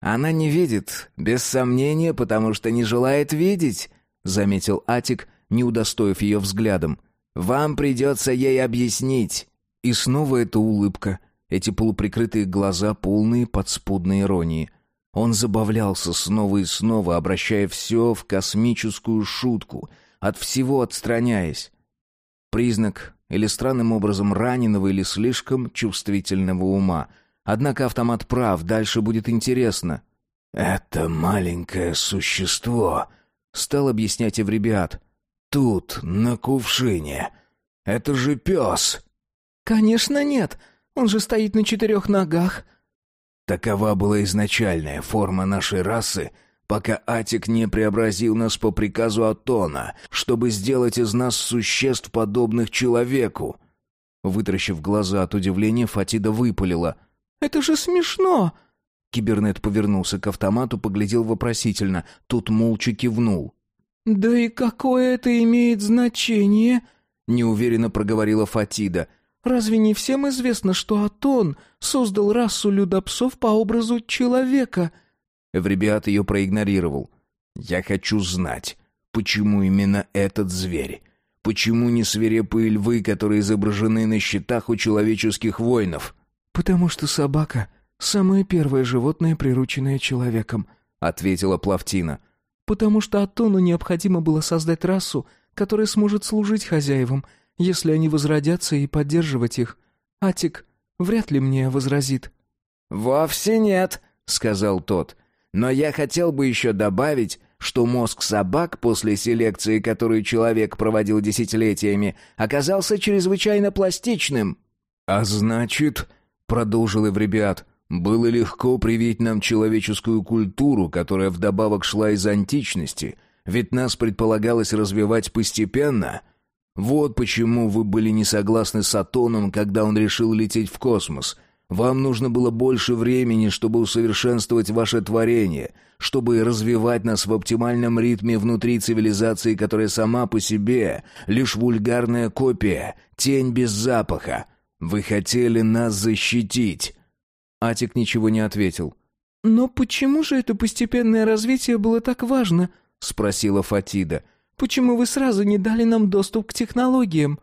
«Она не видит, без сомнения, потому что не желает видеть», — заметил Атик, не удостоив ее взглядом. «Вам придется ей объяснить». И снова эта улыбка — эти полуприкрытые глаза, полные подспудной иронии. Он забавлялся снова и снова, обращая все в космическую шутку, от всего отстраняясь. Признак или странным образом раненого или слишком чувствительного ума. Однако автомат прав, дальше будет интересно. «Это маленькое существо», Стал объяснять Эвребиат. «Тут, на кувшине. Это же пес!» «Конечно нет. Он же стоит на четырех ногах». Такова была изначальная форма нашей расы, пока Атик не преобразил нас по приказу Атона, чтобы сделать из нас существ, подобных человеку. Вытращив глаза от удивления, Фатида выпалила. «Это же смешно!» Кибернет повернулся к автомату, поглядел вопросительно. Тут молча кивнул. «Да и какое это имеет значение?» Неуверенно проговорила Фатида. «Разве не всем известно, что Атон создал расу людопсов по образу человека?» Эвребиат ее проигнорировал. «Я хочу знать, почему именно этот зверь? Почему не свирепые львы, которые изображены на щитах у человеческих воинов?» «Потому что собака — самое первое животное, прирученное человеком», — ответила Плавтина. «Потому что Атону необходимо было создать расу, которая сможет служить хозяевам, если они возродятся и поддерживать их. Атик вряд ли мне возразит». «Вовсе нет», — сказал тот. «Но я хотел бы еще добавить, что мозг собак после селекции, которую человек проводил десятилетиями, оказался чрезвычайно пластичным». «А значит...» — продолжил Эвребиат, — «было легко привить нам человеческую культуру, которая вдобавок шла из античности, ведь нас предполагалось развивать постепенно. Вот почему вы были не согласны с Атоном, когда он решил лететь в космос. Вам нужно было больше времени, чтобы усовершенствовать ваше творение, чтобы развивать нас в оптимальном ритме внутри цивилизации, которая сама по себе лишь вульгарная копия, тень без запаха. Вы хотели нас защитить. Атик ничего не ответил. Но почему же это постепенное развитие было так важно? спросила Фатида. Почему вы сразу не дали нам доступ к технологиям?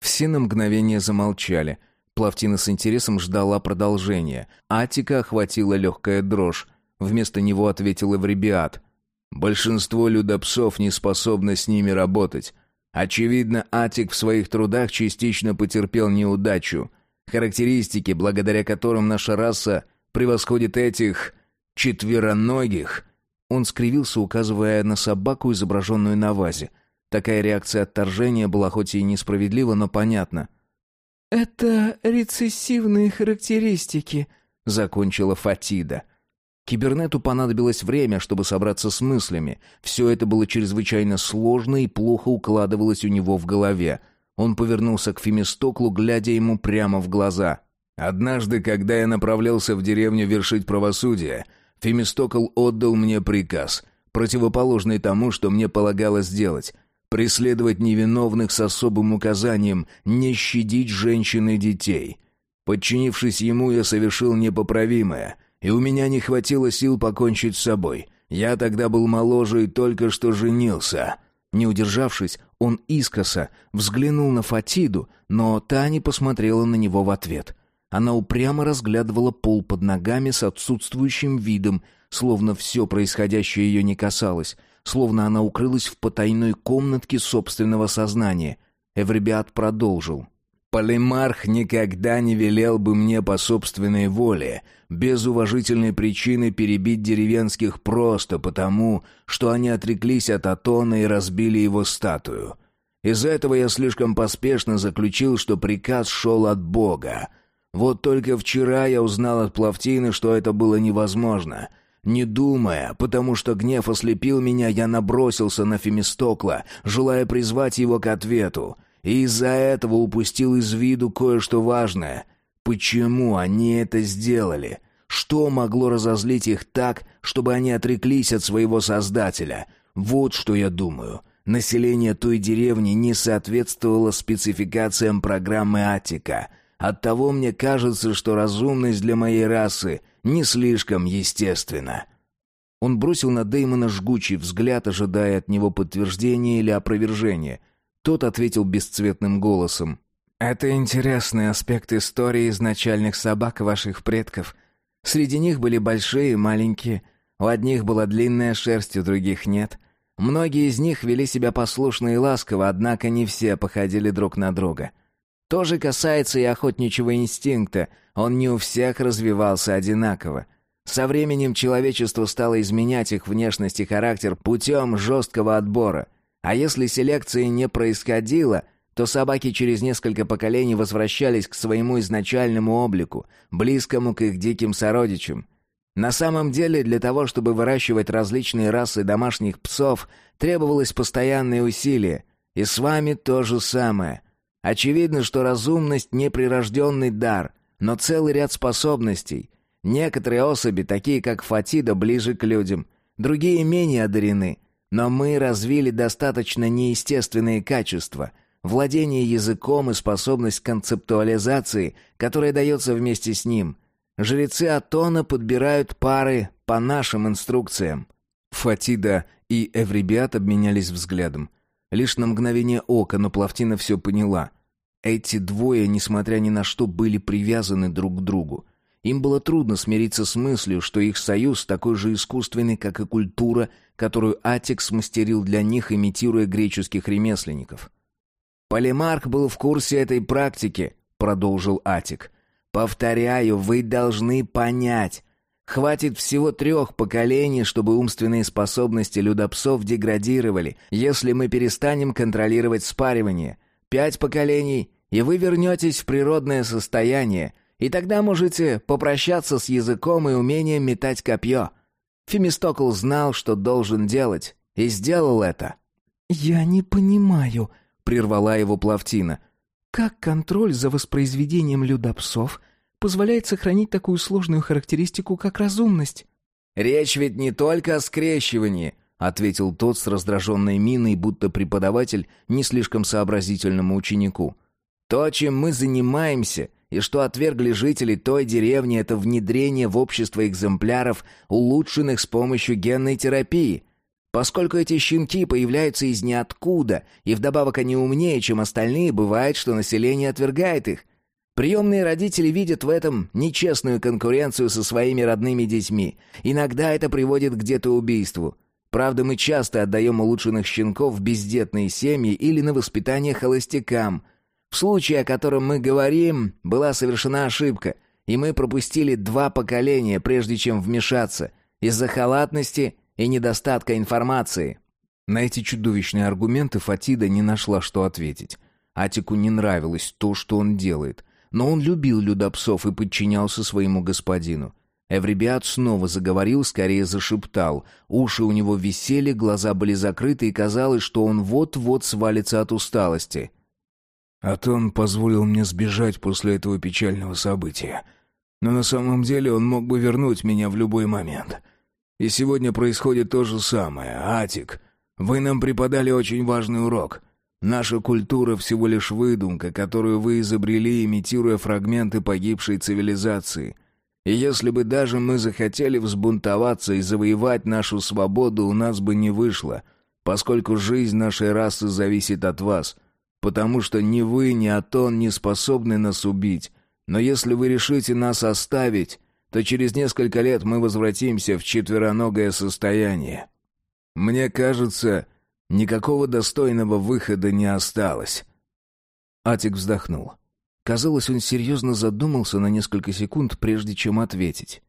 Все на мгновение замолчали. Плавтина с интересом ждала продолжения. Атика охватила легкая дрожь. Вместо него ответил Эвребиат. «Большинство людопсов не способны с ними работать. Очевидно, Атик в своих трудах частично потерпел неудачу. Характеристики, благодаря которым наша раса превосходит этих четвероногих, он скривился, указывая на собаку, изображенную на вазе. Такая реакция отторжения была хоть и несправедлива, но понятна. «Это рецессивные характеристики», — закончила Фатида. Кибернету понадобилось время, чтобы собраться с мыслями. Все это было чрезвычайно сложно и плохо укладывалось у него в голове. Он повернулся к Фемистоклу, глядя ему прямо в глаза. «Однажды, когда я направлялся в деревню вершить правосудие, Фемистокл отдал мне приказ, противоположный тому, что мне полагалось сделать. Преследовать невиновных с особым указанием не щадить женщин и детей. Подчинившись ему, я совершил непоправимое, и у меня не хватило сил покончить с собой. Я тогда был моложе и только что женился». Не удержавшись, он искоса взглянул на Фатиду, но та не посмотрела на него в ответ. Она упрямо разглядывала пол под ногами с отсутствующим видом, словно все происходящее ее не касалось, словно она укрылась в потайной комнатке собственного сознания. Эвребиат продолжил. «Полимарх никогда не велел бы мне по собственной воле, без уважительной причины перебить деревенских просто потому, что они отреклись от Атона и разбили его статую. Из-за этого я слишком поспешно заключил, что приказ шел от Бога, вот только вчера я узнал от Плавтины, что это было невозможно. Не думая, потому что гнев ослепил меня, я набросился на Фемистокла, желая призвать его к ответу. И из-за этого упустил из виду кое-что важное. Почему они это сделали? Что могло разозлить их так, чтобы они отреклись от своего Создателя? Вот что я думаю. Население той деревни не соответствовало спецификациям программы Атика — Оттого мне кажется, что разумность для моей расы не слишком естественна». Он бросил на Дэймона жгучий взгляд, ожидая от него подтверждения или опровержения. Тот ответил бесцветным голосом. «Это интересный аспект истории изначальных собак ваших предков. Среди них были большие и маленькие. У одних была длинная шерсть, у других нет. Многие из них вели себя послушно и ласково, однако не все походили друг на друга. То же касается и охотничьего инстинкта. Он не у всех развивался одинаково. Со временем человечество стало изменять их внешность и характер путем жесткого отбора. А если селекции не происходило, то собаки через несколько поколений возвращались к своему изначальному облику, близкому к их диким сородичам. На самом деле, для того, чтобы выращивать различные расы домашних псов, требовалось постоянные усилия. И с вами то же самое. Очевидно, что разумность — не прирожденный дар, но целый ряд способностей. Некоторые особи, такие как Фатида, ближе к людям, другие менее одарены. Но мы развили достаточно неестественные качества — владение языком и способность концептуализации, которая дается вместе с ним — Жрецы Атона подбирают пары по нашим инструкциям». Фатида и Эврибиат обменялись взглядом. Лишь на мгновение ока, но Плавтина все поняла. Эти двое, несмотря ни на что, были привязаны друг к другу. Им было трудно смириться с мыслью, что их союз такой же искусственный, как и культура, которую Атик смастерил для них, имитируя греческих ремесленников. «Полимарх был в курсе этой практики», — продолжил Атик. Повторяю, вы должны понять. Хватит всего трех поколений, чтобы умственные способности людопсов деградировали, если мы перестанем контролировать спаривание. Пять поколений, и вы вернетесь в природное состояние, и тогда можете попрощаться с языком и умением метать копье. Фемистокл знал, что должен делать, и сделал это. «Я не понимаю», — прервала его Плавтина. Как контроль за воспроизведением людопсов позволяет сохранить такую сложную характеристику, как разумность? «Речь ведь не только о скрещивании», — ответил тот с раздраженной миной, будто преподаватель не слишком сообразительному ученику. «То, чем мы занимаемся, и что отвергли жители той деревни, это внедрение в общество экземпляров, улучшенных с помощью генной терапии. Поскольку эти щенки появляются из ниоткуда, и вдобавок они умнее, чем остальные, бывает, что население отвергает их. Приемные родители видят в этом нечестную конкуренцию со своими родными детьми. Иногда это приводит к детоубийству. Правда, мы часто отдаем улучшенных щенков в бездетные семьи или на воспитание холостякам. В случае, о котором мы говорим, была совершена ошибка, и мы пропустили два поколения, прежде чем вмешаться, из-за халатности и недостатка информации. На эти чудовищные аргументы Фатида не нашла, что ответить. Атику не нравилось то, что он делает, но он любил людопсов и подчинялся своему господину. Эврибиат снова заговорил, скорее зашептал. Уши у него висели, глаза были закрыты, и казалось, что он вот-вот свалится от усталости. «Атон позволил мне сбежать после этого печального события. Но на самом деле он мог бы вернуть меня в любой момент. И сегодня происходит то же самое. Атик, вы нам преподали очень важный урок. Наша культура всего лишь выдумка, которую вы изобрели, имитируя фрагменты погибшей цивилизации. И если бы даже мы захотели взбунтоваться и завоевать нашу свободу, у нас бы не вышло, поскольку жизнь нашей расы зависит от вас, потому что ни вы, ни Атон не способны нас убить. Но если вы решите нас оставить, то через несколько лет мы возвратимся в четвероногое состояние. Мне кажется, никакого достойного выхода не осталось». Атик вздохнул. Казалось, он серьезно задумался на несколько секунд, прежде чем ответить.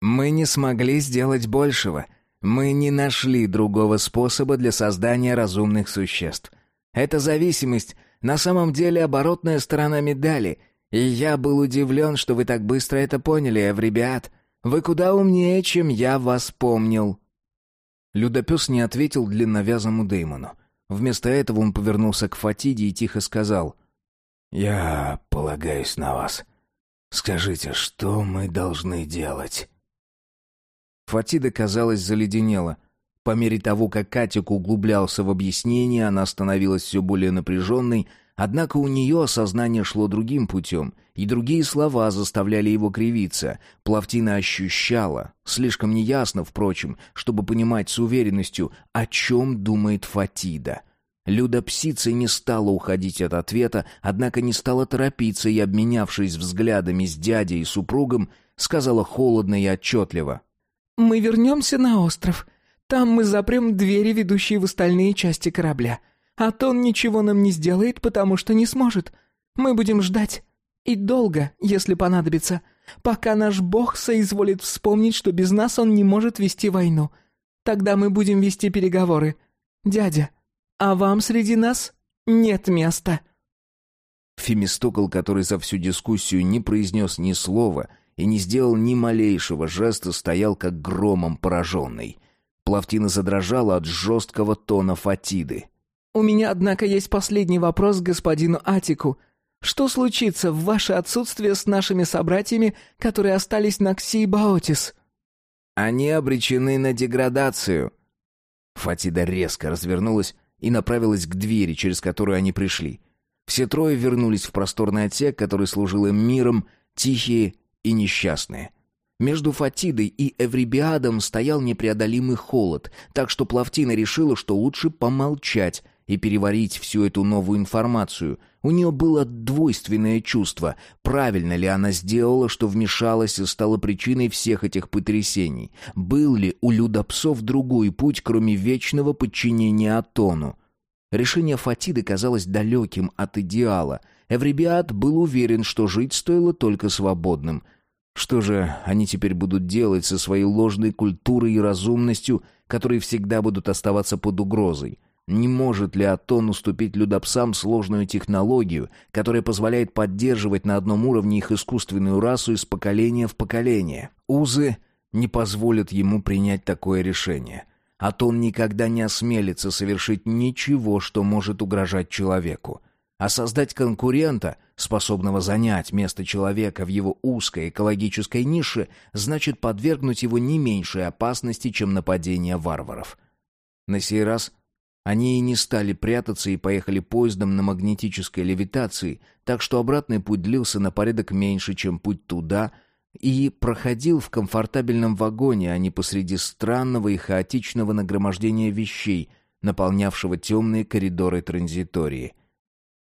«Мы не смогли сделать большего. Мы не нашли другого способа для создания разумных существ. Эта зависимость на самом деле оборотная сторона медали — и я был удивлен, что вы так быстро это поняли, Эвребиат. Вы куда умнее, чем я вас помнил». Людопес не ответил длинновязому Деймону. Вместо этого он повернулся к Фатиде и тихо сказал. «Я полагаюсь на вас. Скажите, что мы должны делать?» Фатида, казалось, заледенела. По мере того, как Катик углублялся в объяснение, она становилась все более напряженной, Однако у нее осознание шло другим путем, и другие слова заставляли его кривиться. Плавтина ощущала, слишком неясно, впрочем, чтобы понимать с уверенностью, о чем думает Фатида. Люда Псица не стала уходить от ответа, однако не стала торопиться и, обменявшись взглядами с дядей и супругом, сказала холодно и отчетливо. «Мы вернемся на остров. Там мы запрем двери, ведущие в остальные части корабля. А Тон ничего нам не сделает, потому что не сможет. Мы будем ждать. И долго, если понадобится. пока наш бог соизволит вспомнить, что без нас он не может вести войну. Тогда мы будем вести переговоры. Дядя, а вам среди нас нет места». Фемистокл, который за всю дискуссию не произнес ни слова и не сделал ни малейшего жеста, стоял как громом пораженный. Плавтина задрожала от жесткого тона Фатиды. «У меня, однако, есть последний вопрос к господину Атику. Что случится в ваше отсутствие с нашими собратьями, которые остались на Кси Баотис?» «Они обречены на деградацию». Фатида резко развернулась и направилась к двери, через которую они пришли. Все трое вернулись в просторный отсек, который служил им миром, тихие и несчастные. Между Фатидой и Эврибиадом стоял непреодолимый холод, так что Плавтина решила, что лучше помолчать и переварить всю эту новую информацию. У нее было двойственное чувство, правильно ли она сделала, что вмешалась и стала причиной всех этих потрясений. Был ли у людопсов другой путь, кроме вечного подчинения Атону? Решение Фатиды казалось далеким от идеала. Эврибиад был уверен, что жить стоило только свободным. Что же они теперь будут делать со своей ложной культурой и разумностью, которые всегда будут оставаться под угрозой? Не может ли Атон уступить людопсам сложную технологию, которая позволяет поддерживать на одном уровне их искусственную расу из поколения в поколение? Узы не позволят ему принять такое решение. Атон никогда не осмелится совершить ничего, что может угрожать человеку. А создать конкурента, способного занять место человека в его узкой экологической нише, значит подвергнуть его не меньшей опасности, чем нападение варваров. На сей раз они и не стали прятаться и поехали поездом на магнетической левитации, так что обратный путь длился на порядок меньше, чем путь туда — и проходил в комфортабельном вагоне, а не посреди странного и хаотичного нагромождения вещей, наполнявшего темные коридоры транзитории.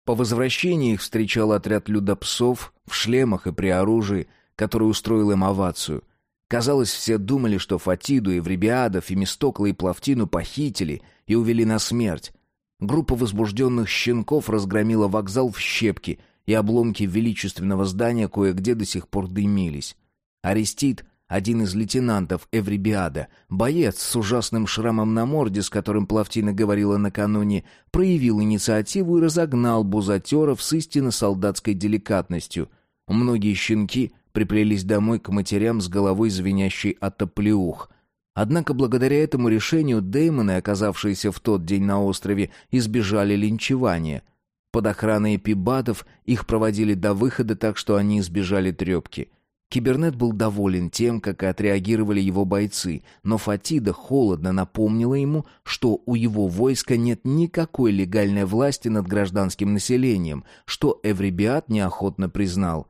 По возвращении их встречал отряд людопсов в шлемах и при оружии, который устроил им овацию. Казалось, все думали, что Фатиду, Евребиада, Фемистокла и Плавтину похитили и увели на смерть. Группа возбужденных щенков разгромила вокзал в щепки — и обломки величественного здания кое-где до сих пор дымились. Арестит, один из лейтенантов Эврибиада, боец с ужасным шрамом на морде, с которым Плавтина говорила накануне, проявил инициативу и разогнал бузатеров с истинно солдатской деликатностью. Многие щенки приплелись домой к матерям с головой звенящей от оплеух. Однако благодаря этому решению Деймоны, оказавшиеся в тот день на острове, избежали линчевания — под охраной пибатов их проводили до выхода так, что они избежали трепки. Кибернет был доволен тем, как отреагировали его бойцы, но Фатида холодно напомнила ему, что у его войска нет никакой легальной власти над гражданским населением, что Эврибиат неохотно признал.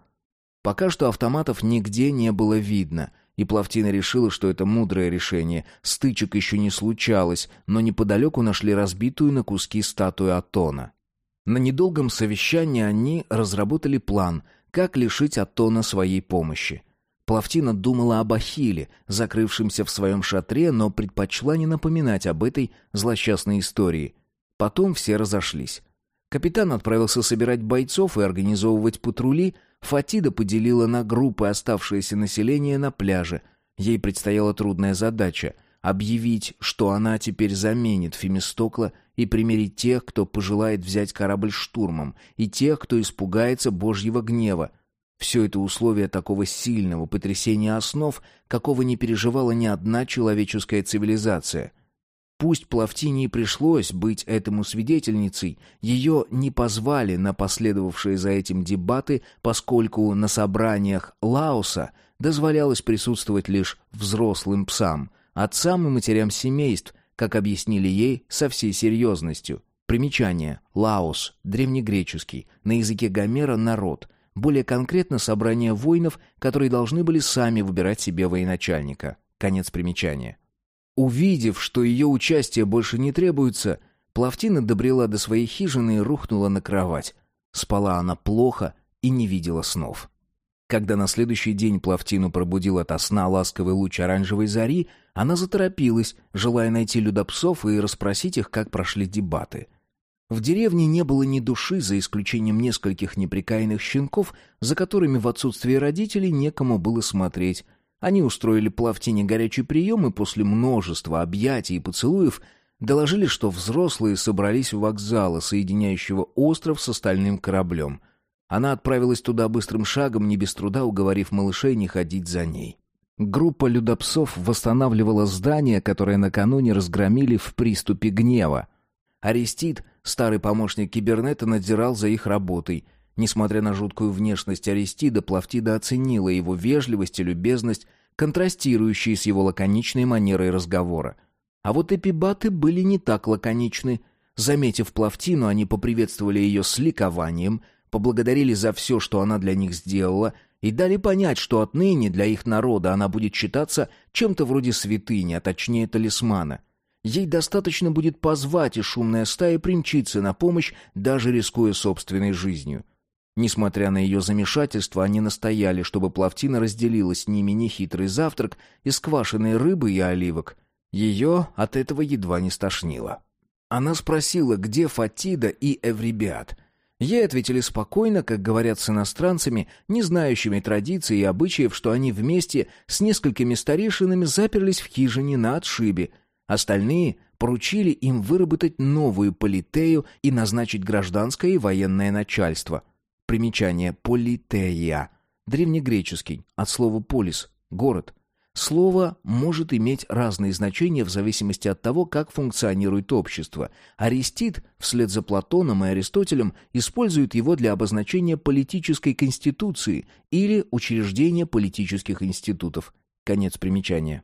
Пока что автоматов нигде не было видно, и Плавтина решила, что это мудрое решение. Стычек еще не случалось, но неподалеку нашли разбитую на куски статую Атона. На недолгом совещании они разработали план, как лишить Атона своей помощи. Плавтина думала об Ахилле, закрывшемся в своем шатре, но предпочла не напоминать об этой злосчастной истории. Потом все разошлись. Капитан отправился собирать бойцов и организовывать патрули, Фатида поделила на группы оставшееся население на пляже. Ей предстояла трудная задача — объявить, что она теперь заменит Фемистокла и примирить тех, кто пожелает взять корабль штурмом, и тех, кто испугается Божьего гнева. Все это условия такого сильного потрясения основ, какого не переживала ни одна человеческая цивилизация. Пусть Плавтине и пришлось быть этому свидетельницей, ее не позвали на последовавшие за этим дебаты, поскольку на собраниях Лаоса дозволялось присутствовать лишь взрослым псам — отцам и матерям семейств, как объяснили ей со всей серьезностью. Примечание. Лаос. Древнегреческий. На языке Гомера «народ». Более конкретно собрание воинов, которые должны были сами выбирать себе военачальника. Конец примечания. Увидев, что ее участие больше не требуется, Плавтина добрела до своей хижины и рухнула на кровать. Спала она плохо и не видела снов. Когда на следующий день Плавтину пробудил ото сна ласковый луч оранжевой зари, она заторопилась, желая найти людопсов и расспросить их, как прошли дебаты. В деревне не было ни души, за исключением нескольких неприкаянных щенков, за которыми в отсутствие родителей некому было смотреть. Они устроили Плавтине горячий прием и после множества объятий и поцелуев доложили, что взрослые собрались у вокзала, соединяющего остров с остальным кораблем. Она отправилась туда быстрым шагом, не без труда уговорив малышей не ходить за ней. Группа людопсов восстанавливала здание, которое накануне разгромили в приступе гнева. Арестит, старый помощник кибернета, надзирал за их работой. Несмотря на жуткую внешность Аристида, Плавтида оценила его вежливость и любезность, контрастирующие с его лаконичной манерой разговора. А вот эпибаты были не так лаконичны. Заметив Плавтину, они поприветствовали ее с ликованием, поблагодарили за все, что она для них сделала, и дали понять, что отныне для их народа она будет считаться чем-то вроде святыни, а точнее талисмана — Ей достаточно будет позвать, и шумная стая примчится на помощь, даже рискуя собственной жизнью. Несмотря на ее замешательство, они настояли, чтобы Плавтина разделила с ними нехитрый завтрак из квашеной рыбы и оливок. Ее от этого едва не стошнило. Она спросила, где Фатида и Эврибиат. Ей ответили спокойно, как говорят с иностранцами, не знающими традиций и обычаев, что они вместе с несколькими старейшинами заперлись в хижине на отшибе — Остальные поручили им выработать новую политею и назначить гражданское и военное начальство. Примечание «политея» — древнегреческий, от слова «полис» — город. Слово может иметь разные значения в зависимости от того, как функционирует общество. Аристид, вслед за Платоном и Аристотелем, использует его для обозначения политической конституции или учреждения политических институтов. Конец примечания.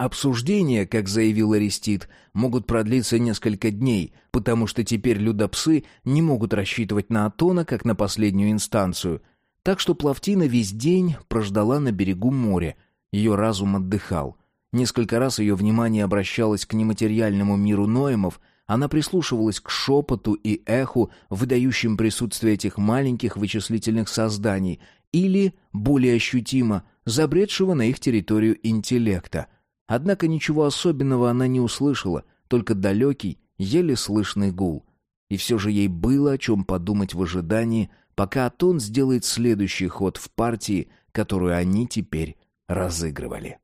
Обсуждения, как заявил Арестит, могут продлиться несколько дней, потому что теперь людопсы не могут рассчитывать на Атона как на последнюю инстанцию. Так что Плавтина весь день прождала на берегу моря. Ее разум отдыхал. Несколько раз ее внимание обращалось к нематериальному миру Ноемов, она прислушивалась к шепоту и эху, выдающим присутствие этих маленьких вычислительных созданий, или, более ощутимо, забредшего на их территорию интеллекта — Однако ничего особенного она не услышала, только далекий, еле слышный гул. И все же ей было о чем подумать в ожидании, пока Атон сделает следующий ход в партии, которую они теперь разыгрывали.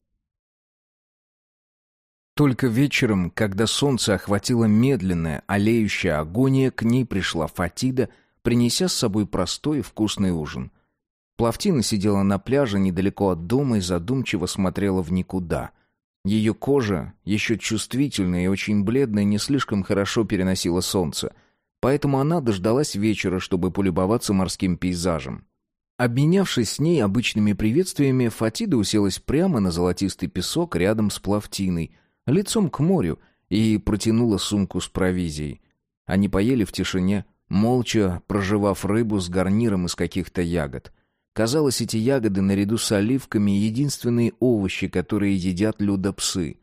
Только вечером, когда солнце охватило медленная, олеющая агония, к ней пришла Фатида, принеся с собой простой и вкусный ужин. Плавтина сидела на пляже недалеко от дома и задумчиво смотрела в никуда — ее кожа, еще чувствительная и очень бледная, не слишком хорошо переносила солнце, поэтому она дождалась вечера, чтобы полюбоваться морским пейзажем. Обменявшись с ней обычными приветствиями, Фатида уселась прямо на золотистый песок рядом с плавтиной, лицом к морю, и протянула сумку с провизией. Они поели в тишине, молча проживав рыбу с гарниром из каких-то ягод. Казалось, эти ягоды наряду с оливками единственные овощи, которые едят людопсы.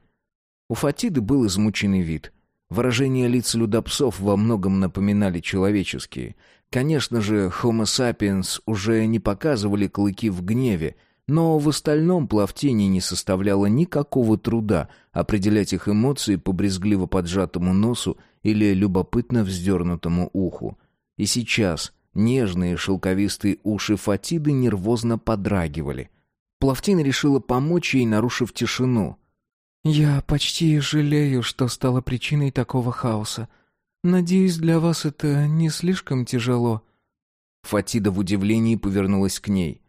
У Фатиды был измученный вид. Выражения лиц людопсов во многом напоминали человеческие. Конечно же, Homo sapiens уже не показывали клыки в гневе, но в остальном плавтине не составляло никакого труда определять их эмоции по брезгливо поджатому носу или любопытно вздернутому уху. И сейчас Нежные шелковистые уши Фатиды нервозно подрагивали. Плавтина решила помочь ей, нарушив тишину. «Я почти жалею, что стала причиной такого хаоса. Надеюсь, для вас это не слишком тяжело». Фатида в удивлении повернулась к ней.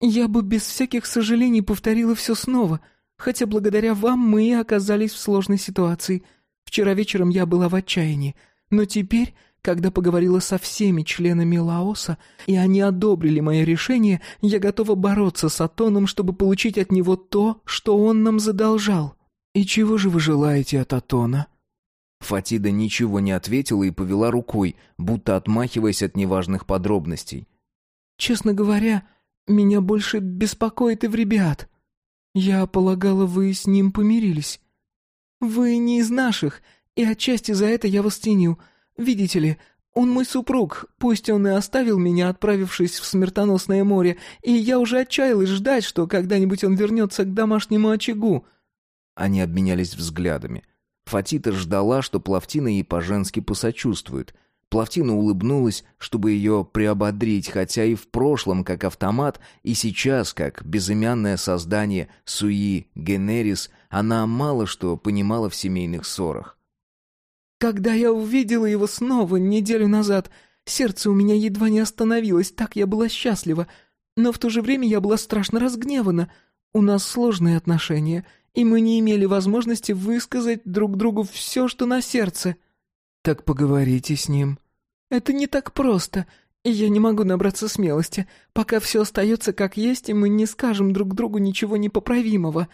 «Я бы без всяких сожалений повторила все снова, хотя благодаря вам мы и оказались в сложной ситуации. Вчера вечером я была в отчаянии, но теперь когда поговорила со всеми членами Лаоса, и они одобрили мое решение, я готова бороться с Атоном, чтобы получить от него то, что он нам задолжал. И чего же вы желаете от Атона?» Фатида ничего не ответила и повела рукой, будто отмахиваясь от неважных подробностей. «Честно говоря, меня больше беспокоит и в ребят. Я полагала, вы с ним помирились. Вы не из наших, и отчасти за это я вас ценю». Видите ли, он мой супруг, пусть он и оставил меня, отправившись в смертоносное море, и я уже отчаялась ждать, что когда-нибудь он вернется к домашнему очагу». Они обменялись взглядами. Фатита ждала, что Плавтина ей по-женски посочувствует. Плавтина улыбнулась, чтобы ее приободрить, хотя и в прошлом как автомат, и сейчас как безымянное создание Суи Генерис, она мало что понимала в семейных ссорах. «Когда я увидела его снова неделю назад, сердце у меня едва не остановилось, так я была счастлива. Но в то же время я была страшно разгневана. У нас сложные отношения, и мы не имели возможности высказать друг другу все, что на сердце». «Так поговорите с ним», это не так просто, и я не могу набраться смелости, пока все остается как есть, и мы не скажем друг другу ничего непоправимого.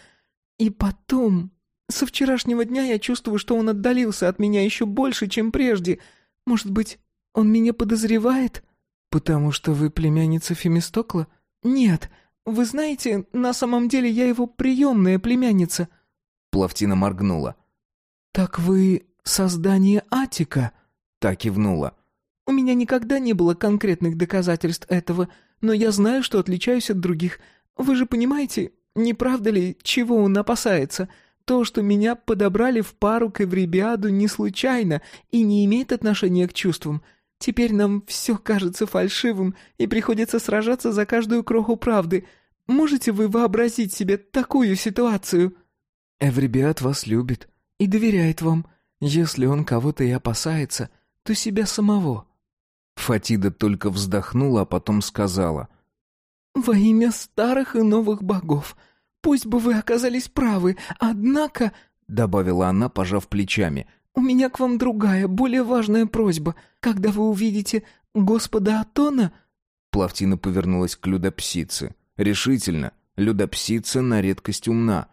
И потом, со вчерашнего дня я чувствую, что он отдалился от меня еще больше, чем прежде. Может быть, он меня подозревает? Потому что вы племянница Фемистокла? Нет, вы знаете, на самом деле я его приемная племянница. Плавтина моргнула. Так вы создание Атика? Так кивнула. У меня никогда не было конкретных доказательств этого, но я знаю, что отличаюсь от других. Вы же понимаете, не правда ли, чего он опасается? То, что меня подобрали в пару к Эвребиаду не случайно и не имеет отношения к чувствам. Теперь нам все кажется фальшивым, и приходится сражаться за каждую кроху правды. Можете вы вообразить себе такую ситуацию?» «Эвребиад вас любит и доверяет вам. Если он кого-то и опасается, то себя самого». Фатида только вздохнула, а потом сказала. «Во имя старых и новых богов, пусть бы вы оказались правы, однако...» — добавила она, пожав плечами. «У меня к вам другая, более важная просьба. Когда вы увидите Господа Атона...» Плавтина повернулась к людопсице. Решительно, людопсица на редкость умна.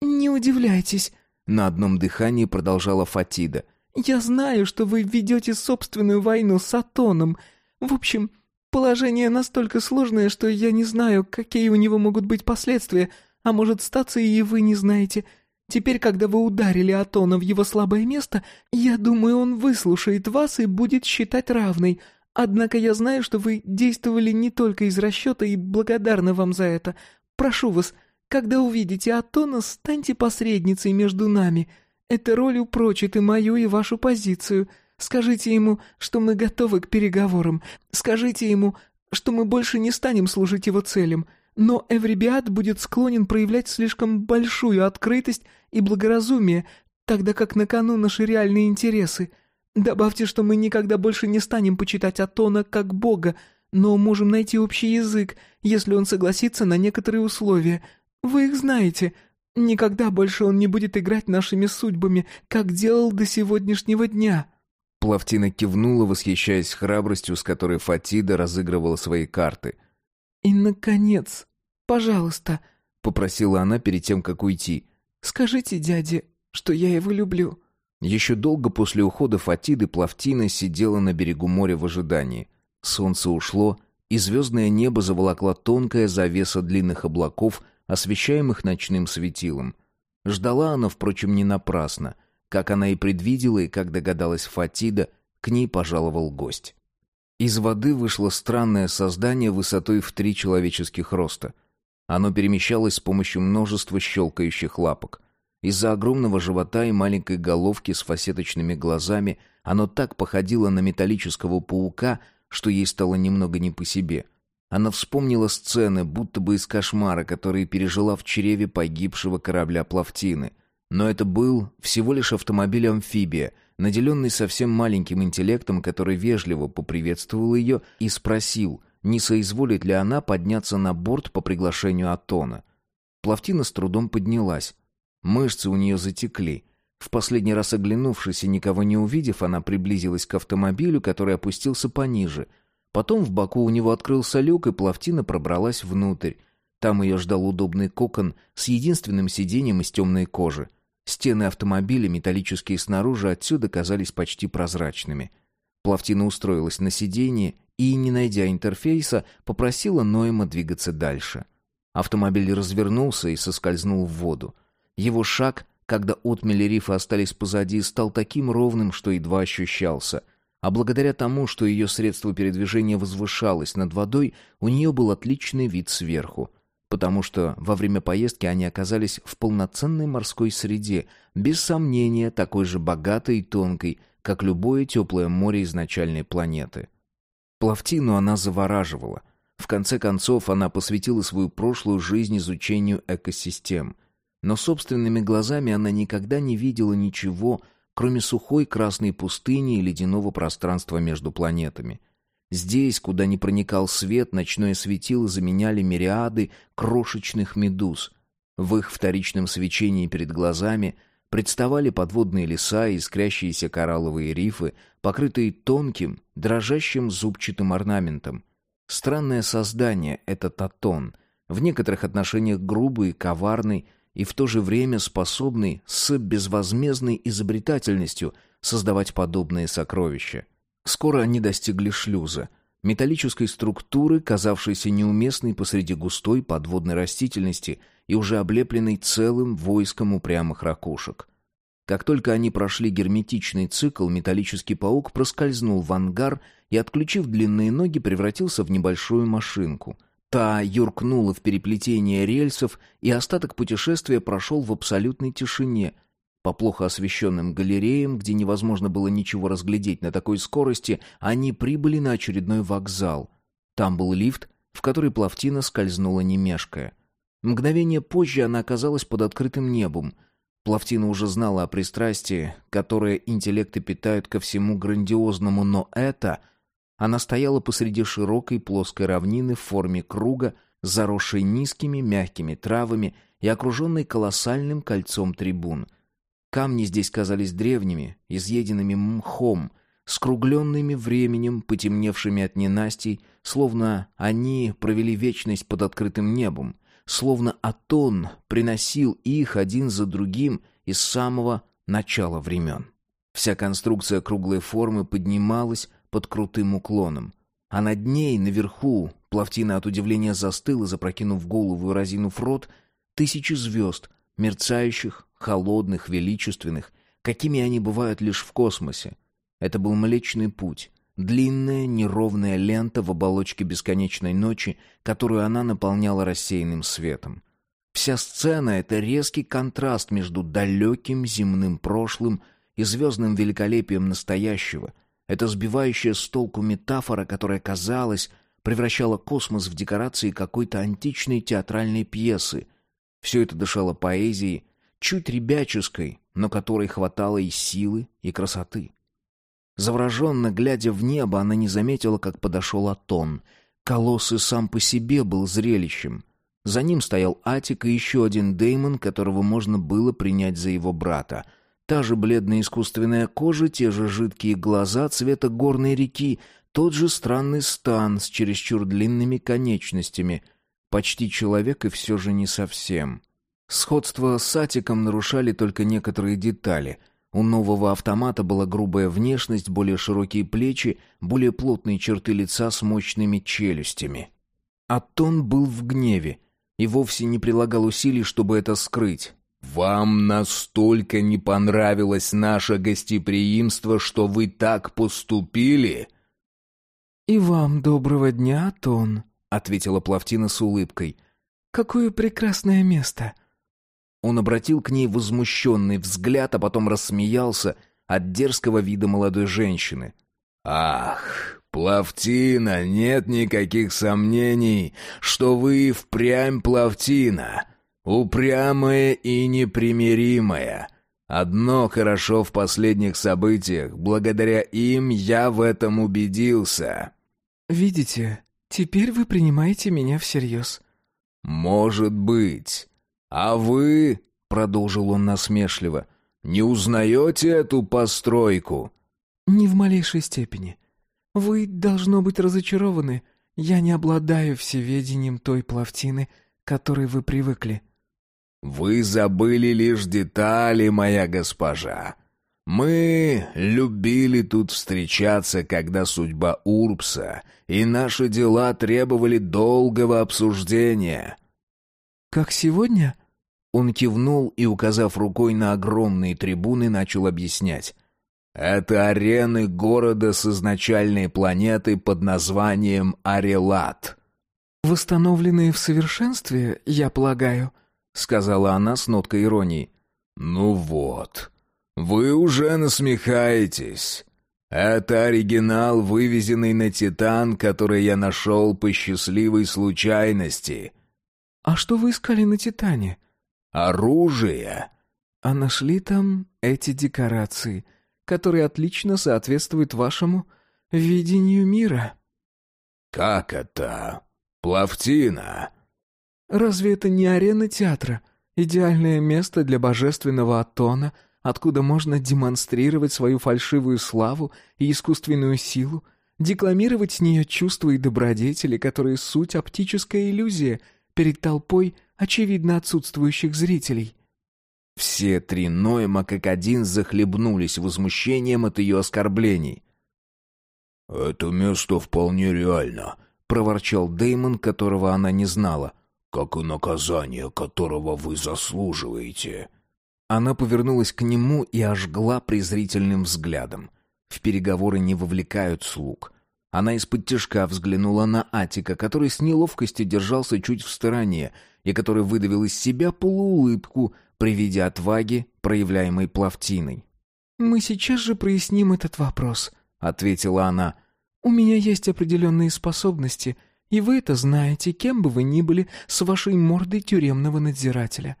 «Не удивляйтесь», — на одном дыхании продолжала Фатида — я знаю, что вы ведете собственную войну с Атоном. В общем, положение настолько сложное, что я не знаю, какие у него могут быть последствия, а может статься и вы не знаете. Теперь, когда вы ударили Атона в его слабое место, я думаю, он выслушает вас и будет считать равной. Однако я знаю, что вы действовали не только из расчета и благодарна вам за это. Прошу вас, когда увидите Атона, станьте посредницей между нами». Эта роль упрочит и мою, и вашу позицию. Скажите ему, что мы готовы к переговорам. Скажите ему, что мы больше не станем служить его целям. Но Эвребиат будет склонен проявлять слишком большую открытость и благоразумие, тогда как на кону наши реальные интересы. Добавьте, что мы никогда больше не станем почитать Атона как бога, но можем найти общий язык, если он согласится на некоторые условия. Вы их знаете — Никогда больше он не будет играть нашими судьбами, как делал до сегодняшнего дня». Плавтина кивнула, восхищаясь храбростью, с которой Фатида разыгрывала свои карты. «И, наконец, пожалуйста», — попросила она перед тем, как уйти, — «скажите дяде, что я его люблю». Еще долго после ухода Фатиды Плавтина сидела на берегу моря в ожидании. Солнце ушло, и звездное небо заволокла тонкая завеса длинных облаков — освещаемых ночным светилом. Ждала она, впрочем, не напрасно. Как она и предвидела, и как догадалась Фатида, к ней пожаловал гость. Из воды вышло странное создание высотой в три человеческих роста. Оно перемещалось с помощью множества щелкающих лапок. Из-за огромного живота и маленькой головки с фасеточными глазами оно так походило на металлического паука, что ей стало немного не по себе — она вспомнила сцены, будто бы из кошмара, которые пережила в чреве погибшего корабля Плавтины. Но это был всего лишь автомобиль-амфибия, наделенный совсем маленьким интеллектом, который вежливо поприветствовал ее и спросил, не соизволит ли она подняться на борт по приглашению Атона. Плавтина с трудом поднялась. Мышцы у нее затекли. В последний раз оглянувшись и никого не увидев, она приблизилась к автомобилю, который опустился пониже — Потом в боку у него открылся люк, и Плавтина пробралась внутрь. Там ее ждал удобный кокон с единственным сиденьем из темной кожи. Стены автомобиля, металлические снаружи, отсюда казались почти прозрачными. Плавтина устроилась на сиденье и, не найдя интерфейса, попросила Ноема двигаться дальше. Автомобиль развернулся и соскользнул в воду. Его шаг, когда отмели рифа остались позади, стал таким ровным, что едва ощущался — а благодаря тому, что ее средство передвижения возвышалось над водой, у нее был отличный вид сверху. Потому что во время поездки они оказались в полноценной морской среде, без сомнения такой же богатой и тонкой, как любое теплое море изначальной планеты. Плавтину она завораживала. В конце концов, она посвятила свою прошлую жизнь изучению экосистем. Но собственными глазами она никогда не видела ничего, кроме сухой красной пустыни и ледяного пространства между планетами. Здесь, куда не проникал свет, ночное светило заменяли мириады крошечных медуз. В их вторичном свечении перед глазами представали подводные леса и искрящиеся коралловые рифы, покрытые тонким, дрожащим зубчатым орнаментом. Странное создание — это татон, в некоторых отношениях грубый, коварный и в то же время способный с безвозмездной изобретательностью создавать подобные сокровища. Скоро они достигли шлюза, металлической структуры, казавшейся неуместной посреди густой подводной растительности и уже облепленной целым войском упрямых ракушек. Как только они прошли герметичный цикл, металлический паук проскользнул в ангар и, отключив длинные ноги, превратился в небольшую машинку. Та юркнула в переплетение рельсов, и остаток путешествия прошел в абсолютной тишине — по плохо освещенным галереям, где невозможно было ничего разглядеть на такой скорости, они прибыли на очередной вокзал. Там был лифт, в который Плавтина скользнула не мешкая. Мгновение позже она оказалась под открытым небом. Плавтина уже знала о пристрастии, которое интеллекты питают ко всему грандиозному, но это... Она стояла посреди широкой плоской равнины в форме круга, заросшей низкими мягкими травами и окруженной колоссальным кольцом трибун — Камни здесь казались древними, изъеденными мхом, скругленными временем, потемневшими от ненастий, словно они провели вечность под открытым небом, словно Атон приносил их один за другим из самого начала времен. Вся конструкция круглой формы поднималась под крутым уклоном, а над ней, наверху, плавтина от удивления застыла, запрокинув голову и разинув рот, тысячи звезд, мерцающих, холодных, величественных, какими они бывают лишь в космосе. Это был Млечный Путь, длинная неровная лента в оболочке бесконечной ночи, которую она наполняла рассеянным светом. Вся сцена — это резкий контраст между далеким земным прошлым и звездным великолепием настоящего. Это сбивающая с толку метафора, которая, казалось, превращала космос в декорации какой-то античной театральной пьесы. Все это дышало поэзией, чуть ребяческой, но которой хватало и силы, и красоты. Завороженно глядя в небо, она не заметила, как подошел Атон. Колосс и сам по себе был зрелищем. За ним стоял Атик и еще один Деймон, которого можно было принять за его брата. Та же бледная искусственная кожа, те же жидкие глаза цвета горной реки, тот же странный стан с чересчур длинными конечностями. Почти человек и все же не совсем. Сходство с Атиком нарушали только некоторые детали. У нового автомата была грубая внешность, более широкие плечи, более плотные черты лица с мощными челюстями. Атон был в гневе и вовсе не прилагал усилий, чтобы это скрыть. «Вам настолько не понравилось наше гостеприимство, что вы так поступили?» «И вам доброго дня, Атон», — ответила Плавтина с улыбкой. «Какое прекрасное место!» Он обратил к ней возмущенный взгляд, а потом рассмеялся от дерзкого вида молодой женщины. «Ах, Плавтина, нет никаких сомнений, что вы впрямь Плавтина, упрямая и непримиримая. Одно хорошо в последних событиях, благодаря им я в этом убедился». «Видите, теперь вы принимаете меня всерьез». «Может быть». «А вы, — продолжил он насмешливо, — не узнаете эту постройку?» «Не в малейшей степени. Вы, должно быть, разочарованы. Я не обладаю всеведением той плавтины, к которой вы привыкли». «Вы забыли лишь детали, моя госпожа. Мы любили тут встречаться, когда судьба Урбса и наши дела требовали долгого обсуждения». «Как сегодня?» Он кивнул и, указав рукой на огромные трибуны, начал объяснять. «Это арены города с изначальной планеты под названием Арелат». «Восстановленные в совершенстве, я полагаю», — сказала она с ноткой иронии. «Ну вот, вы уже насмехаетесь. Это оригинал, вывезенный на Титан, который я нашел по счастливой случайности». «А что вы искали на Титане?» «Оружие». «А нашли там эти декорации, которые отлично соответствуют вашему видению мира». «Как это? Плавтина?» «Разве это не арена театра? Идеальное место для божественного Атона, откуда можно демонстрировать свою фальшивую славу и искусственную силу, декламировать с нее чувства и добродетели, которые суть оптическая иллюзия перед толпой очевидно отсутствующих зрителей». Все три Ноема как один захлебнулись возмущением от ее оскорблений. «Это место вполне реально», — проворчал Деймон, которого она не знала. «Как и наказание, которого вы заслуживаете». Она повернулась к нему и ожгла презрительным взглядом. В переговоры не вовлекают слуг. Она из-под тяжка взглянула на Атика, который с неловкостью держался чуть в стороне и который выдавил из себя полуулыбку при виде отваги, проявляемой Плавтиной. «Мы сейчас же проясним этот вопрос», — ответила она. «У меня есть определенные способности, и вы это знаете, кем бы вы ни были, с вашей мордой тюремного надзирателя.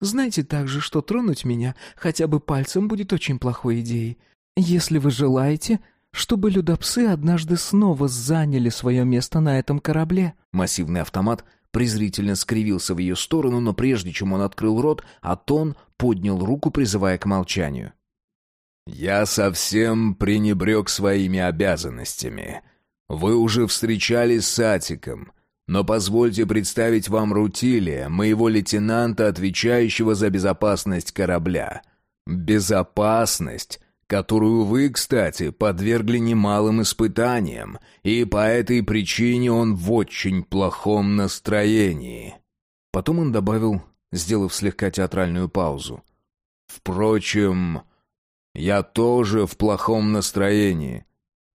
Знайте также, что тронуть меня хотя бы пальцем будет очень плохой идеей. Если вы желаете, чтобы людопсы однажды снова заняли свое место на этом корабле». Массивный автомат презрительно скривился в ее сторону, но прежде чем он открыл рот, Атон поднял руку, призывая к молчанию. «Я совсем пренебрег своими обязанностями. Вы уже встречались с Атиком, но позвольте представить вам Рутилия, моего лейтенанта, отвечающего за безопасность корабля. Безопасность, которую вы, кстати, подвергли немалым испытаниям, и по этой причине он в очень плохом настроении». Потом он добавил, сделав слегка театральную паузу. «Впрочем, я тоже в плохом настроении.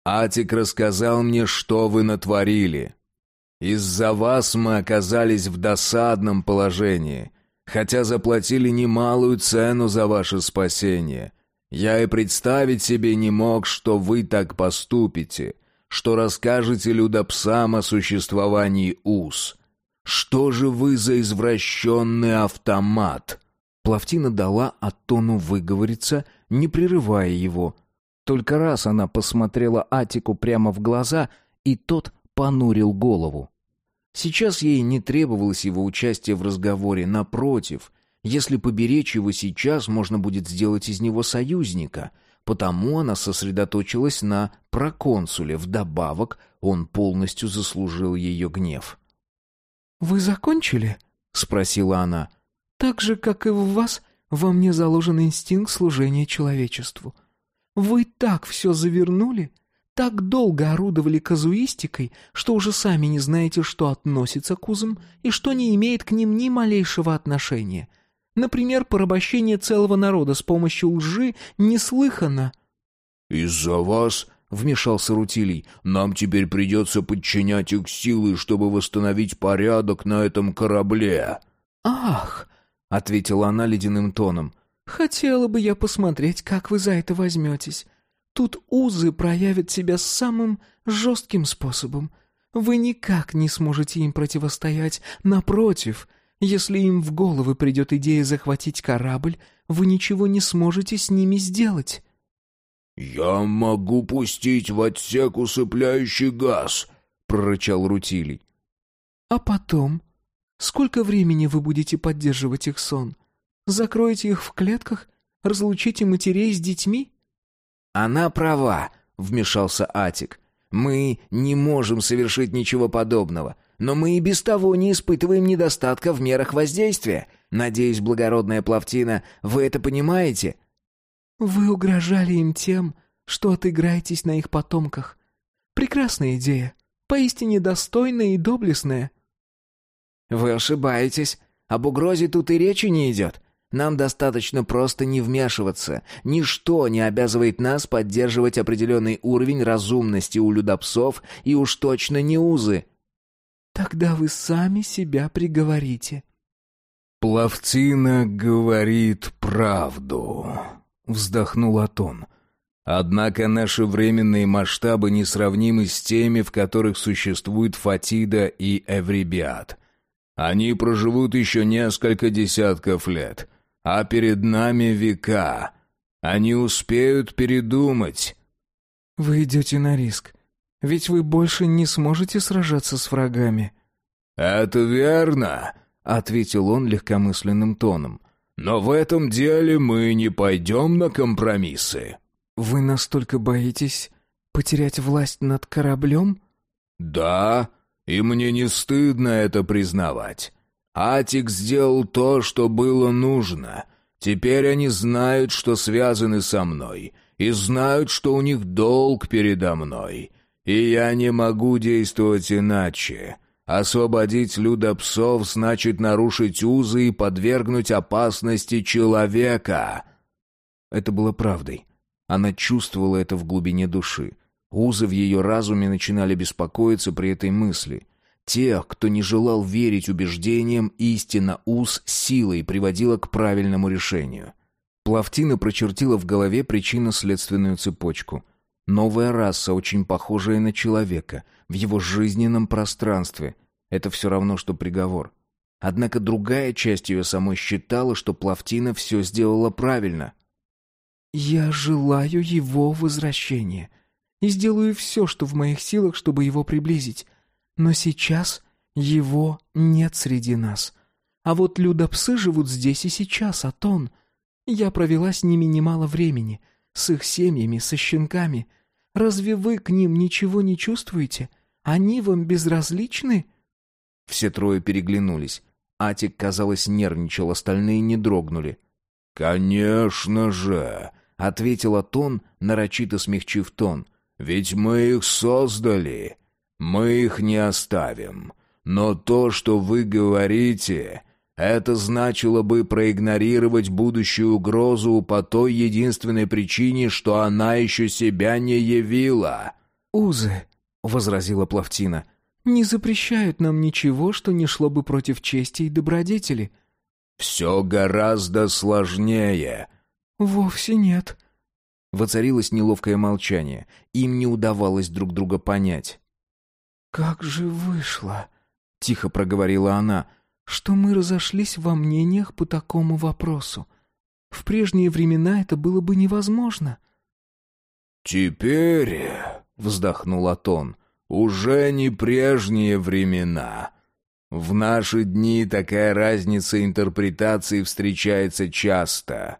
Атик рассказал мне, что вы натворили. Из-за вас мы оказались в досадном положении, хотя заплатили немалую цену за ваше спасение. Я и представить себе не мог, что вы так поступите, что расскажете людопсам о существовании УС. Что же вы за извращенный автомат?» Плавтина дала Атону выговориться, не прерывая его. Только раз она посмотрела Атику прямо в глаза, и тот понурил голову. Сейчас ей не требовалось его участия в разговоре, напротив, если поберечь его сейчас, можно будет сделать из него союзника, потому она сосредоточилась на проконсуле, вдобавок он полностью заслужил ее гнев. «Вы закончили?» — спросила она. — так же, как и в вас, во мне заложен инстинкт служения человечеству. Вы так все завернули, так долго орудовали казуистикой, что уже сами не знаете, что относится к узам и что не имеет к ним ни малейшего отношения. Например, порабощение целого народа с помощью лжи неслыханно. «Из-за вас...» — вмешался Рутилий. «Нам теперь придется подчинять их силы, чтобы восстановить порядок на этом корабле». «Ах!» ответила она ледяным тоном. Хотела бы я посмотреть, как вы за это возьметесь. Тут узы проявят себя самым жестким способом. Вы никак не сможете им противостоять. Напротив, если им в головы придет идея захватить корабль, вы ничего не сможете с ними сделать». «Я могу пустить в отсек усыпляющий газ», — прорычал Рутилий. «А потом Сколько времени вы будете поддерживать их сон? Закроете их в клетках? Разлучите матерей с детьми?» «Она права», — вмешался Атик. «Мы не можем совершить ничего подобного, но мы и без того не испытываем недостатка в мерах воздействия. Надеюсь, благородная Плавтина, вы это понимаете?» «Вы угрожали им тем, что отыграетесь на их потомках. Прекрасная идея, поистине достойная и доблестная». «Вы ошибаетесь. Об угрозе тут и речи не идет. Нам достаточно просто не вмешиваться. Ничто не обязывает нас поддерживать определенный уровень разумности у людопсов и уж точно не узы». Тогда вы сами себя приговорите». «Плавтина говорит правду», — вздохнул Атон. «Однако наши временные масштабы несравнимы с теми, в которых существуют Фатида и Эврибиат. Они проживут еще несколько десятков лет, а перед нами века. Они успеют передумать». «Вы идете на риск. Ведь вы больше не сможете сражаться с врагами». «Это верно», — ответил он легкомысленным тоном. «Но в этом деле мы не пойдем на компромиссы». «Вы настолько боитесь потерять власть над кораблем?» «Да, и мне не стыдно это признавать. Атик сделал то, что было нужно. Теперь они знают, что связаны со мной, и знают, что у них долг передо мной. И я не могу действовать иначе. Освободить людопсов значит нарушить узы и подвергнуть опасности человека. Это было правдой. Она чувствовала это в глубине души. Узы в ее разуме начинали беспокоиться при этой мысли. Тех, кто не желал верить убеждениям, истина уз силой приводила к правильному решению. Плавтина прочертила в голове причинно-следственную цепочку. Новая раса, очень похожая на человека, в его жизненном пространстве. Это все равно, что приговор. Однако другая часть ее самой считала, что Плавтина все сделала правильно. «Я желаю его возвращения и сделаю все, что в моих силах, чтобы его приблизить. Но сейчас его нет среди нас. А вот людопсы живут здесь и сейчас, Атон. Я провела с ними немало времени, с их семьями, со щенками. Разве вы к ним ничего не чувствуете? Они вам безразличны?» Все трое переглянулись. Атик, казалось, нервничал, остальные не дрогнули. «Конечно же!» — ответил Атон, нарочито смягчив тон. «Ведь мы их создали. Мы их не оставим. Но то, что вы говорите, это значило бы проигнорировать будущую угрозу по той единственной причине, что она еще себя не явила». «Узы», — возразила Плавтина, — «не запрещают нам ничего, что не шло бы против чести и добродетели». «Все гораздо сложнее». «Вовсе нет». Воцарилось неловкое молчание. Им не удавалось друг друга понять. «Как же вышло», — тихо проговорила она, — «что мы разошлись во мнениях по такому вопросу. В прежние времена это было бы невозможно». «Теперь», — вздохнул Атон, — «уже не прежние времена. В наши дни такая разница интерпретаций встречается часто.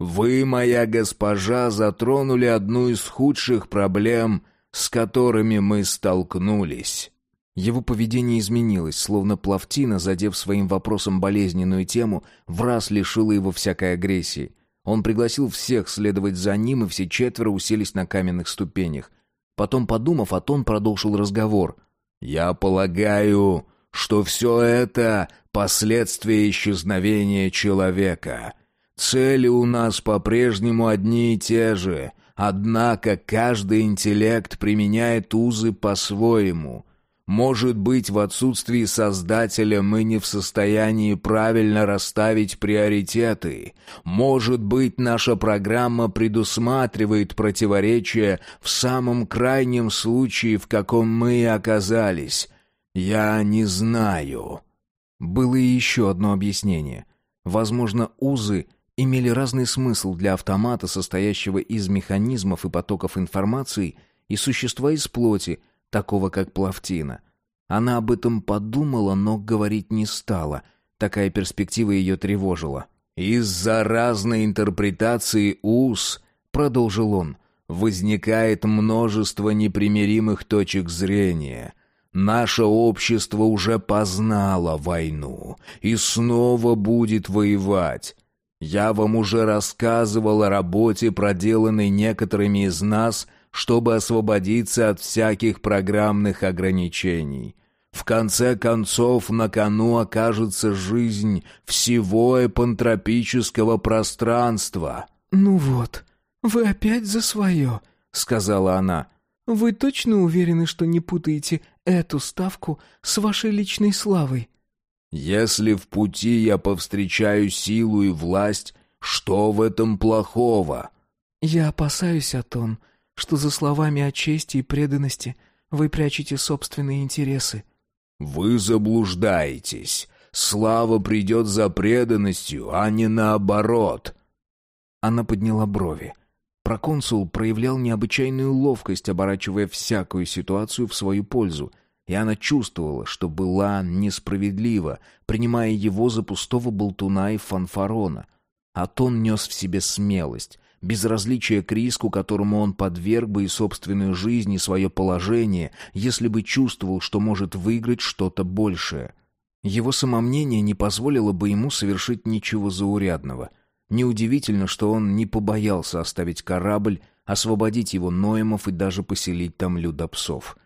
Вы, моя госпожа, затронули одну из худших проблем — с которыми мы столкнулись». Его поведение изменилось, словно плавтина, задев своим вопросом болезненную тему, в раз лишила его всякой агрессии. Он пригласил всех следовать за ним, и все четверо уселись на каменных ступенях. Потом, подумав, Атон продолжил разговор. «Я полагаю, что все это — последствия исчезновения человека. Цели у нас по-прежнему одни и те же — Однако каждый интеллект применяет узы по-своему. Может быть, в отсутствии Создателя мы не в состоянии правильно расставить приоритеты. Может быть, наша программа предусматривает противоречия в самом крайнем случае, в каком мы и оказались. Я не знаю. Было и еще одно объяснение. Возможно, узы — имели разный смысл для автомата, состоящего из механизмов и потоков информации, и существа из плоти, такого как плавтина. Она об этом подумала, но говорить не стала. Такая перспектива ее тревожила. «Из-за разной интерпретации уз», — продолжил он, — «возникает множество непримиримых точек зрения». Наше общество уже познало войну и снова будет воевать. Я вам уже рассказывал о работе, проделанной некоторыми из нас, чтобы освободиться от всяких программных ограничений. В конце концов, на кону окажется жизнь всего эпантропического пространства». «Ну вот, вы опять за свое», — сказала она. Вы точно уверены, что не путаете эту ставку с вашей личной славой?» «Если в пути я повстречаю силу и власть, что в этом плохого?» «Я опасаюсь, Атон, что за словами о чести и преданности вы прячете собственные интересы». «Вы заблуждаетесь. Слава придет за преданностью, а не наоборот». Она подняла брови. Проконсул проявлял необычайную ловкость, оборачивая всякую ситуацию в свою пользу, и она чувствовала, что была несправедлива, принимая его за пустого болтуна и фанфарона. А тон нес в себе смелость, безразличие к риску, которому он подверг бы и собственную жизнь, и свое положение, если бы чувствовал, что может выиграть что-то большее. Его самомнение не позволило бы ему совершить ничего заурядного — Неудивительно, что он не побоялся оставить корабль, освободить его Ноемов и даже поселить там людопсов.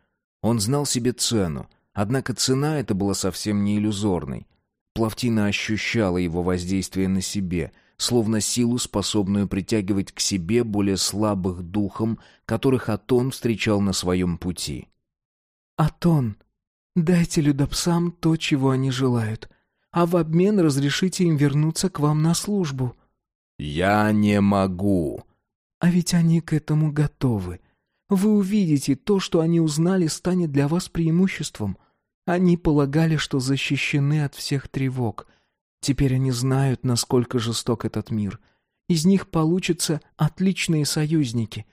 Он знал себе цену, однако цена эта была совсем не иллюзорной. Плавтина ощущала его воздействие на себе, словно силу, способную притягивать к себе более слабых духом, которых Атон встречал на своем пути. «Атон, дайте людопсам то, чего они желают, а в обмен разрешите им вернуться к вам на службу», «Я не могу». «А ведь они к этому готовы. Вы увидите, то, что они узнали, станет для вас преимуществом. Они полагали, что защищены от всех тревог. Теперь они знают, насколько жесток этот мир. Из них получатся отличные союзники.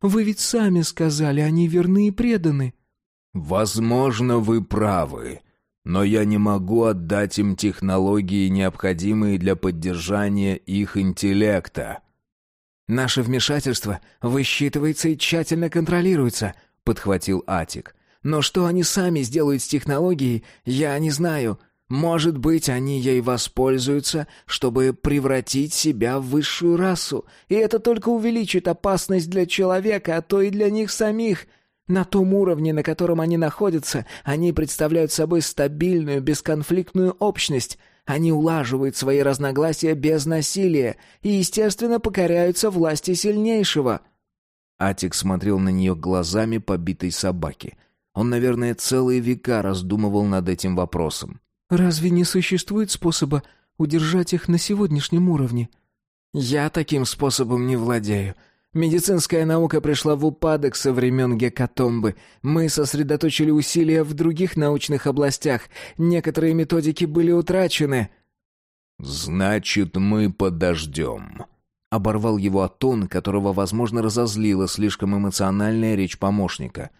Вы ведь сами сказали, они верны и преданы». «Возможно, вы правы», но я не могу отдать им технологии, необходимые для поддержания их интеллекта. Наше вмешательство высчитывается и тщательно контролируется, подхватил Атик. Но что они сами сделают с технологией, я не знаю. Может быть, они ей воспользуются, чтобы превратить себя в высшую расу, и это только увеличит опасность для человека, а то и для них самих. На том уровне, на котором они находятся, они представляют собой стабильную, бесконфликтную общность. Они улаживают свои разногласия без насилия и, естественно, покоряются власти сильнейшего». Атик смотрел на нее глазами побитой собаки. Он, наверное, целые века раздумывал над этим вопросом. «Разве не существует способа удержать их на сегодняшнем уровне?» «Я таким способом не владею. Медицинская наука пришла в упадок со времен гекатомбы. Мы сосредоточили усилия в других научных областях. Некоторые методики были утрачены». «Значит, мы подождем», — оборвал его Атон, которого, возможно, разозлила слишком эмоциональная речь помощника.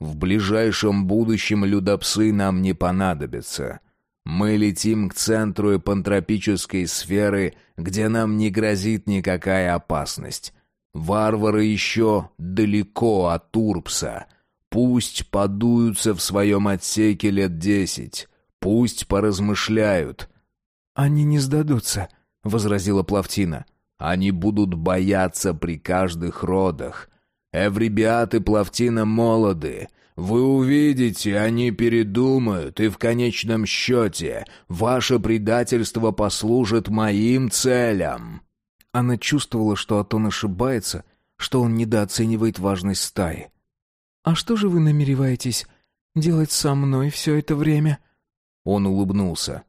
«В ближайшем будущем людопсы нам не понадобятся. Мы летим к центру эпантропической сферы, где нам не грозит никакая опасность». Варвары еще далеко от Урпса. Пусть подуются в своем отсеке лет десять. Пусть поразмышляют. «Они не сдадутся», — возразила Плавтина. «Они будут бояться при каждых родах. Эврибиат и Плавтина молоды. Вы увидите, они передумают, и в конечном счете ваше предательство послужит моим целям». Она чувствовала, что Атон ошибается, что он недооценивает важность стаи. «А что же вы намереваетесь делать со мной все это время?» Он улыбнулся.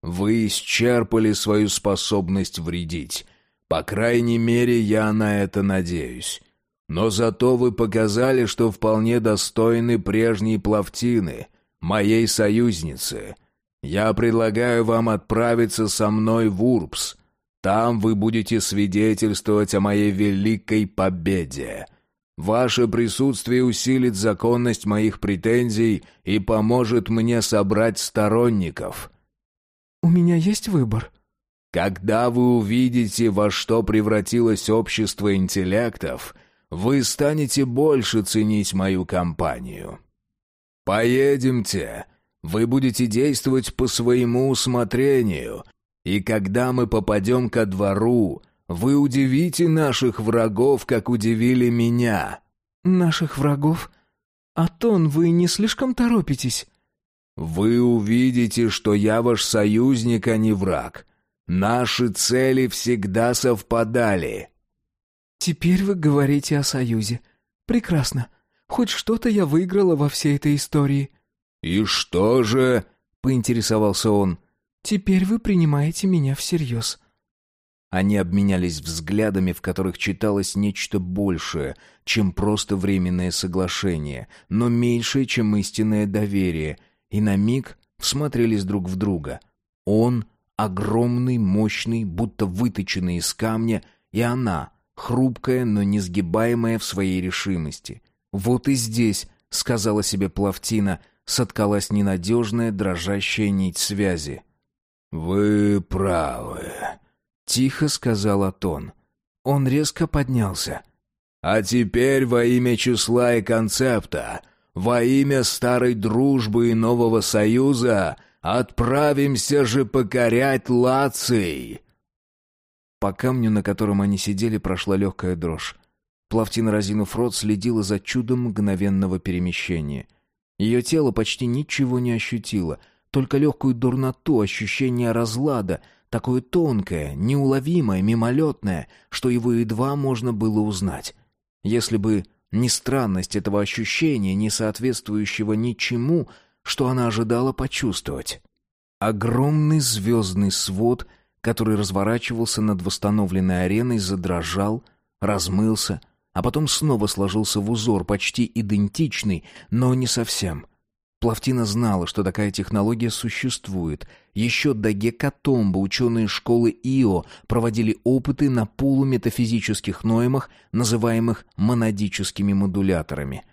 «Вы исчерпали свою способность вредить. По крайней мере, я на это надеюсь. Но зато вы показали, что вполне достойны прежней Плавтины, моей союзницы. Я предлагаю вам отправиться со мной в Урбс, там вы будете свидетельствовать о моей великой победе. Ваше присутствие усилит законность моих претензий и поможет мне собрать сторонников». «У меня есть выбор». «Когда вы увидите, во что превратилось общество интеллектов, вы станете больше ценить мою компанию. Поедемте. Вы будете действовать по своему усмотрению, и когда мы попадем ко двору, вы удивите наших врагов, как удивили меня». «Наших врагов? Атон, вы не слишком торопитесь?» «Вы увидите, что я ваш союзник, а не враг. Наши цели всегда совпадали». «Теперь вы говорите о союзе. Прекрасно. Хоть что-то я выиграла во всей этой истории». «И что же?» — поинтересовался он. «Теперь вы принимаете меня всерьез». Они обменялись взглядами, в которых читалось нечто большее, чем просто временное соглашение, но меньшее, чем истинное доверие, и на миг всмотрелись друг в друга. Он — огромный, мощный, будто выточенный из камня, и она — хрупкая, но несгибаемая в своей решимости. «Вот и здесь», — сказала себе Плавтина, соткалась ненадежная, дрожащая нить связи. «Вы правы», Тихо сказал Атон. Он резко поднялся. «А теперь во имя числа и концепта, во имя старой дружбы и нового союза отправимся же покорять Лаций!» По камню, на котором они сидели, прошла легкая дрожь. Плавтина, разинув рот, следила за чудом мгновенного перемещения. Ее тело почти ничего не ощутило, только легкую дурноту, ощущение разлада — такое тонкое, неуловимое, мимолетное, что его едва можно было узнать. Если бы не странность этого ощущения, не соответствующего ничему, что она ожидала почувствовать. Огромный звездный свод, который разворачивался над восстановленной ареной, задрожал, размылся, а потом снова сложился в узор, почти идентичный, но не совсем — Плавтина знала, что такая технология существует. Еще до Гекатомба ученые школы ИО проводили опыты на полуметафизических ноймах, называемых монадическими модуляторами.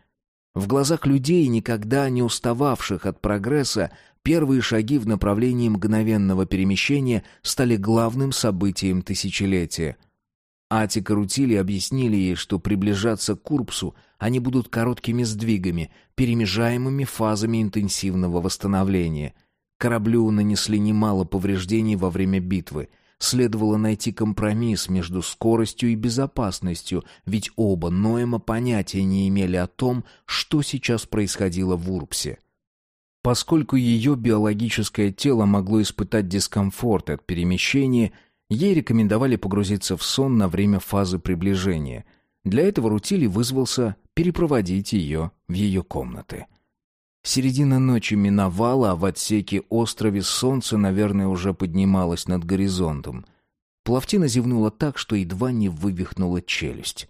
В глазах людей, никогда не устававших от прогресса, первые шаги в направлении мгновенного перемещения стали главным событием тысячелетия. Атика Рутили объяснили ей, что приближаться к Курпсу они будут короткими сдвигами, перемежаемыми фазами интенсивного восстановления. Кораблю нанесли немало повреждений во время битвы. Следовало найти компромисс между скоростью и безопасностью, ведь оба Ноэма понятия не имели о том, что сейчас происходило в Урпсе. Поскольку ее биологическое тело могло испытать дискомфорт от перемещения, ей рекомендовали погрузиться в сон на время фазы приближения. Для этого Рутили вызвался перепроводить ее в ее комнаты. Середина ночи миновала, а в отсеке острове солнце, наверное, уже поднималось над горизонтом. Плавтина зевнула так, что едва не вывихнула челюсть.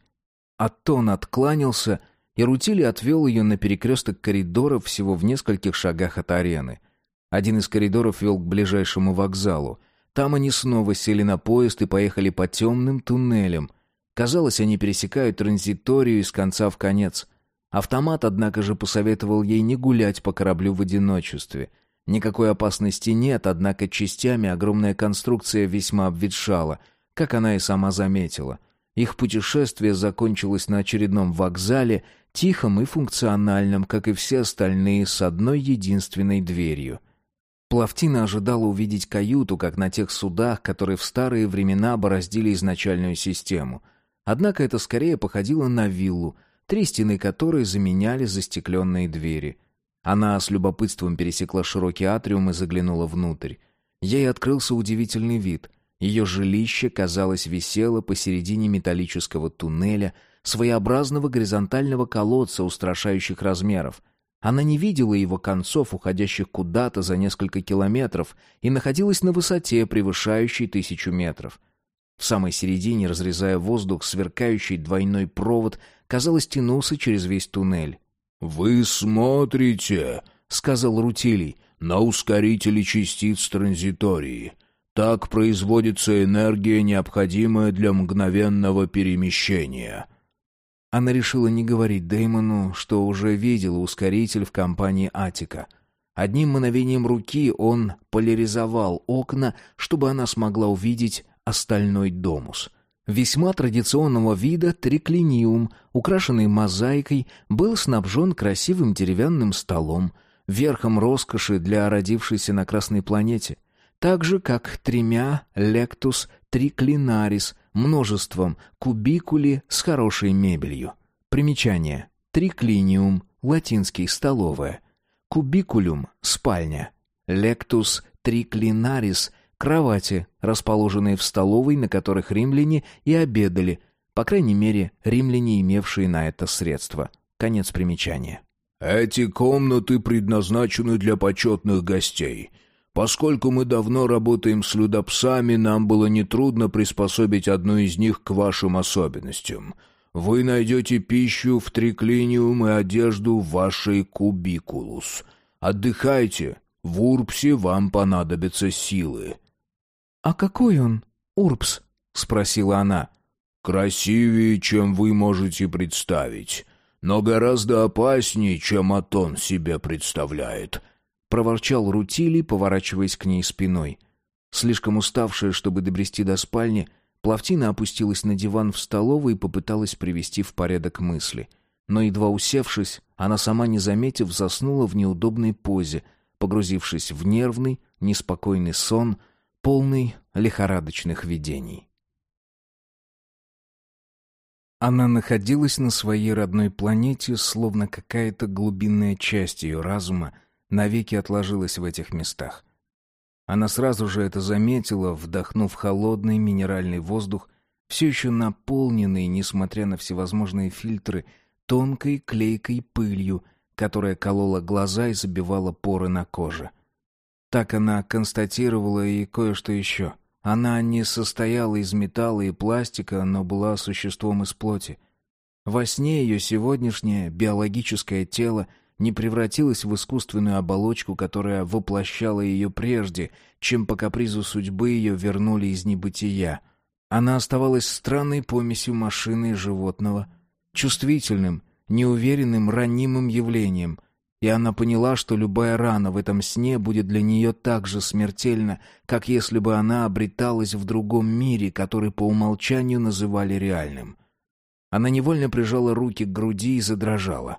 Атон откланялся, и Рутили отвел ее на перекресток коридоров всего в нескольких шагах от арены. Один из коридоров вел к ближайшему вокзалу. Там они снова сели на поезд и поехали по темным туннелям, Казалось, они пересекают транзиторию из конца в конец. Автомат, однако же, посоветовал ей не гулять по кораблю в одиночестве. Никакой опасности нет, однако частями огромная конструкция весьма обветшала, как она и сама заметила. Их путешествие закончилось на очередном вокзале, тихом и функциональном, как и все остальные, с одной единственной дверью. Плавтина ожидала увидеть каюту, как на тех судах, которые в старые времена бороздили изначальную систему — Однако это скорее походило на виллу, три стены которой заменяли застекленные двери. Она с любопытством пересекла широкий атриум и заглянула внутрь. Ей открылся удивительный вид. Ее жилище, казалось, висело посередине металлического туннеля, своеобразного горизонтального колодца устрашающих размеров. Она не видела его концов, уходящих куда-то за несколько километров, и находилась на высоте, превышающей тысячу метров. В самой середине, разрезая воздух, сверкающий двойной провод, казалось, тянулся через весь туннель. «Вы смотрите», — сказал Рутилий, — «на ускорители частиц транзитории. Так производится энергия, необходимая для мгновенного перемещения». Она решила не говорить Дэймону, что уже видела ускоритель в компании «Атика». Одним мановением руки он поляризовал окна, чтобы она смогла увидеть остальной домус. Весьма традиционного вида триклиниум, украшенный мозаикой, был снабжен красивым деревянным столом, верхом роскоши для родившейся на Красной планете, так же, как тремя лектус триклинарис, множеством кубикули с хорошей мебелью. Примечание. Триклиниум, латинский, столовая. Кубикулюм, спальня. Лектус триклинарис – Кровати, расположенные в столовой, на которых римляне и обедали, по крайней мере, римляне, имевшие на это средства. Конец примечания. «Эти комнаты предназначены для почетных гостей. Поскольку мы давно работаем с людопсами, нам было нетрудно приспособить одну из них к вашим особенностям. Вы найдете пищу в триклиниум и одежду в вашей кубикулус. Отдыхайте, в Урпсе вам понадобятся силы». «А какой он, Урпс?» — спросила она. «Красивее, чем вы можете представить, но гораздо опаснее, чем Атон себе представляет», — проворчал Рутили, поворачиваясь к ней спиной. Слишком уставшая, чтобы добрести до спальни, Плавтина опустилась на диван в столовой и попыталась привести в порядок мысли. Но, едва усевшись, она сама не заметив, заснула в неудобной позе, погрузившись в нервный, неспокойный сон — полный лихорадочных видений. Она находилась на своей родной планете, словно какая-то глубинная часть ее разума навеки отложилась в этих местах. Она сразу же это заметила, вдохнув холодный минеральный воздух, все еще наполненный, несмотря на всевозможные фильтры, тонкой клейкой пылью, которая колола глаза и забивала поры на коже. Так она констатировала и кое-что еще. Она не состояла из металла и пластика, но была существом из плоти. Во сне ее сегодняшнее биологическое тело не превратилось в искусственную оболочку, которая воплощала ее прежде, чем по капризу судьбы ее вернули из небытия. Она оставалась странной помесью машины и животного, чувствительным, неуверенным, ранимым явлением, и она поняла, что любая рана в этом сне будет для нее так же смертельна, как если бы она обреталась в другом мире, который по умолчанию называли реальным. Она невольно прижала руки к груди и задрожала.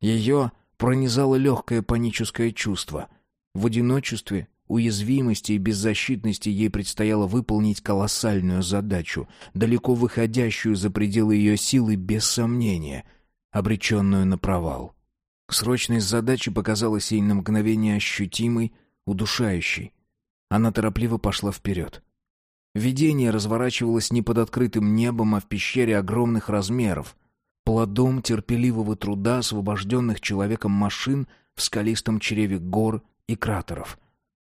Ее пронизало легкое паническое чувство. В одиночестве, уязвимости и беззащитности ей предстояло выполнить колоссальную задачу, далеко выходящую за пределы ее силы без сомнения, обреченную на провал. Срочность задачи показалась ей на мгновение ощутимой, удушающей. Она торопливо пошла вперед. Видение разворачивалось не под открытым небом, а в пещере огромных размеров, плодом терпеливого труда освобожденных человеком машин в скалистом чреве гор и кратеров.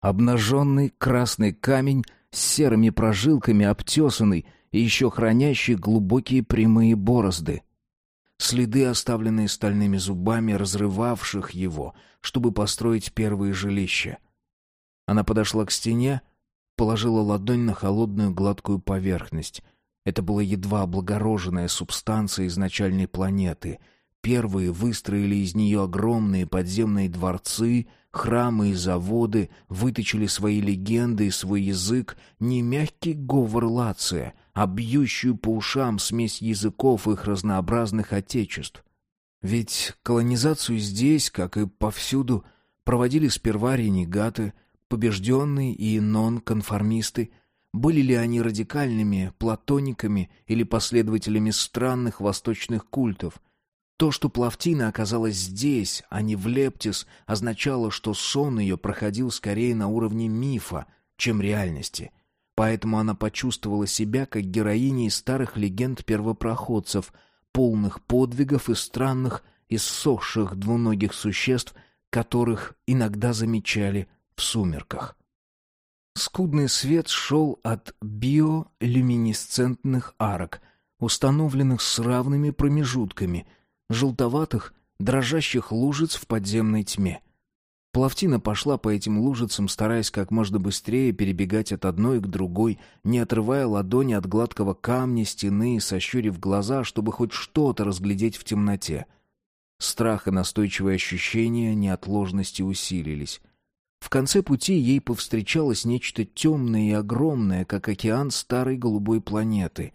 Обнаженный красный камень с серыми прожилками обтесанный и еще хранящий глубокие прямые борозды — следы, оставленные стальными зубами, разрывавших его, чтобы построить первые жилища. Она подошла к стене, положила ладонь на холодную гладкую поверхность. Это была едва облагороженная субстанция изначальной планеты. Первые выстроили из нее огромные подземные дворцы, храмы и заводы, выточили свои легенды и свой язык, не мягкий говор Лация — а бьющую по ушам смесь языков их разнообразных отечеств. Ведь колонизацию здесь, как и повсюду, проводили сперва ренегаты, побежденные и нонконформисты. Были ли они радикальными платониками или последователями странных восточных культов? То, что Плавтина оказалась здесь, а не в Лептис, означало, что сон ее проходил скорее на уровне мифа, чем реальности — Поэтому она почувствовала себя как героиня из старых легенд первопроходцев, полных подвигов и странных, иссохших двуногих существ, которых иногда замечали в сумерках. Скудный свет шел от биолюминесцентных арок, установленных с равными промежутками, желтоватых, дрожащих лужиц в подземной тьме — Плавтина пошла по этим лужицам, стараясь как можно быстрее перебегать от одной к другой, не отрывая ладони от гладкого камня, стены и сощурив глаза, чтобы хоть что-то разглядеть в темноте. Страх и настойчивые ощущения неотложности усилились. В конце пути ей повстречалось нечто темное и огромное, как океан старой голубой планеты.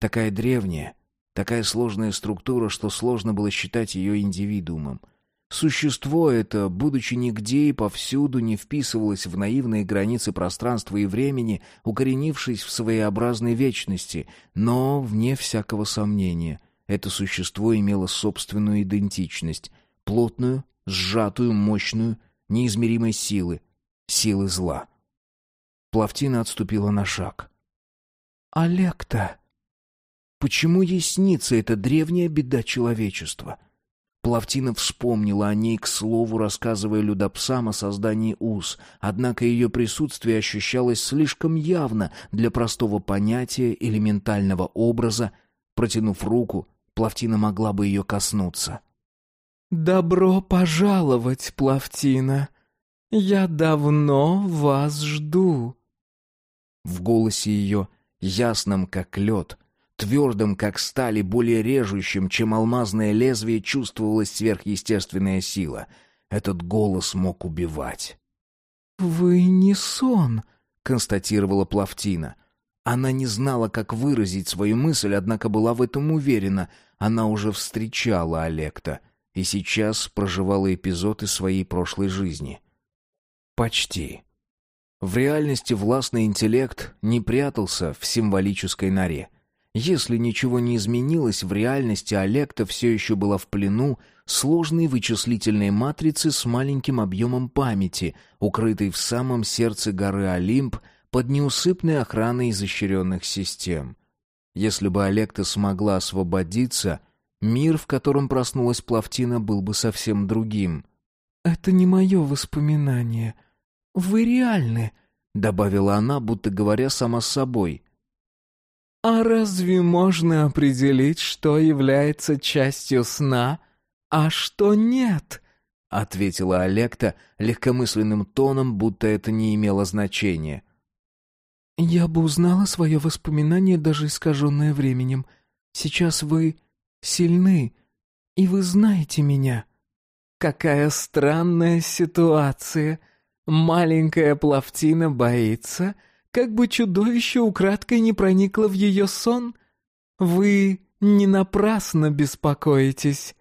Такая древняя, такая сложная структура, что сложно было считать ее индивидуумом — Существо это, будучи нигде и повсюду, не вписывалось в наивные границы пространства и времени, укоренившись в своеобразной вечности, но, вне всякого сомнения, это существо имело собственную идентичность, плотную, сжатую, мощную, неизмеримой силы, силы зла. Плавтина отступила на шаг. «Олег-то! Почему ей снится эта древняя беда человечества?» Плавтина вспомнила о ней, к слову, рассказывая людопсам о создании уз, однако ее присутствие ощущалось слишком явно для простого понятия элементального образа. Протянув руку, Плавтина могла бы ее коснуться. «Добро пожаловать, Плавтина! Я давно вас жду!» В голосе ее, ясном как лед, Твердым, как сталь, и более режущим, чем алмазное лезвие, чувствовалась сверхъестественная сила. Этот голос мог убивать. «Вы не сон», — констатировала Плавтина. Она не знала, как выразить свою мысль, однако была в этом уверена. Она уже встречала Олекта и сейчас проживала эпизоды своей прошлой жизни. Почти. В реальности властный интеллект не прятался в символической норе. Если ничего не изменилось, в реальности Олекта все еще была в плену сложной вычислительной матрицы с маленьким объемом памяти, укрытой в самом сердце горы Олимп под неусыпной охраной изощренных систем. Если бы Олекта смогла освободиться, мир, в котором проснулась Плавтина, был бы совсем другим. «Это не мое воспоминание. Вы реальны», — добавила она, будто говоря сама с собой — а разве можно определить, что является частью сна, а что нет? ответила Олекта легкомысленным тоном, будто это не имело значения. Я бы узнала свое воспоминание, даже искаженное временем. Сейчас вы сильны, и вы знаете меня. Какая странная ситуация. Маленькая Плавтина боится, как бы чудовище украдкой не проникло в ее сон. Вы не напрасно беспокоитесь».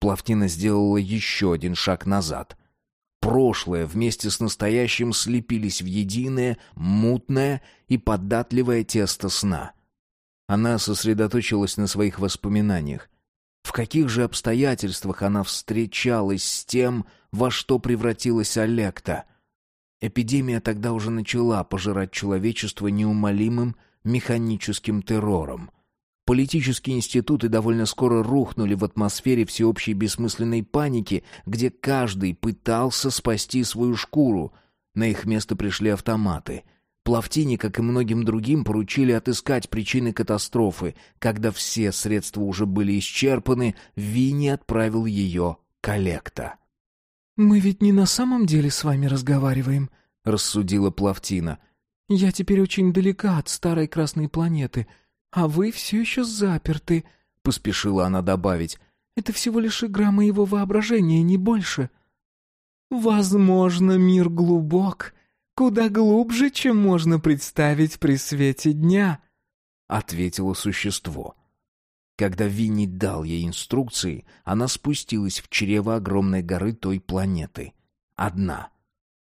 Плавтина сделала еще один шаг назад. Прошлое вместе с настоящим слепились в единое, мутное и податливое тесто сна. Она сосредоточилась на своих воспоминаниях. В каких же обстоятельствах она встречалась с тем, во что превратилась Олекта? Эпидемия тогда уже начала пожирать человечество неумолимым механическим террором. Политические институты довольно скоро рухнули в атмосфере всеобщей бессмысленной паники, где каждый пытался спасти свою шкуру. На их место пришли автоматы. Плавтине, как и многим другим, поручили отыскать причины катастрофы. Когда все средства уже были исчерпаны, Винни отправил ее коллекта. «Мы ведь не на самом деле с вами разговариваем», — рассудила Плавтина. «Я теперь очень далека от старой красной планеты, а вы все еще заперты», — поспешила она добавить. «Это всего лишь игра моего воображения, не больше». «Возможно, мир глубок, куда глубже, чем можно представить при свете дня», — ответило существо. Когда Винни дал ей инструкции, она спустилась в чрево огромной горы той планеты. Одна.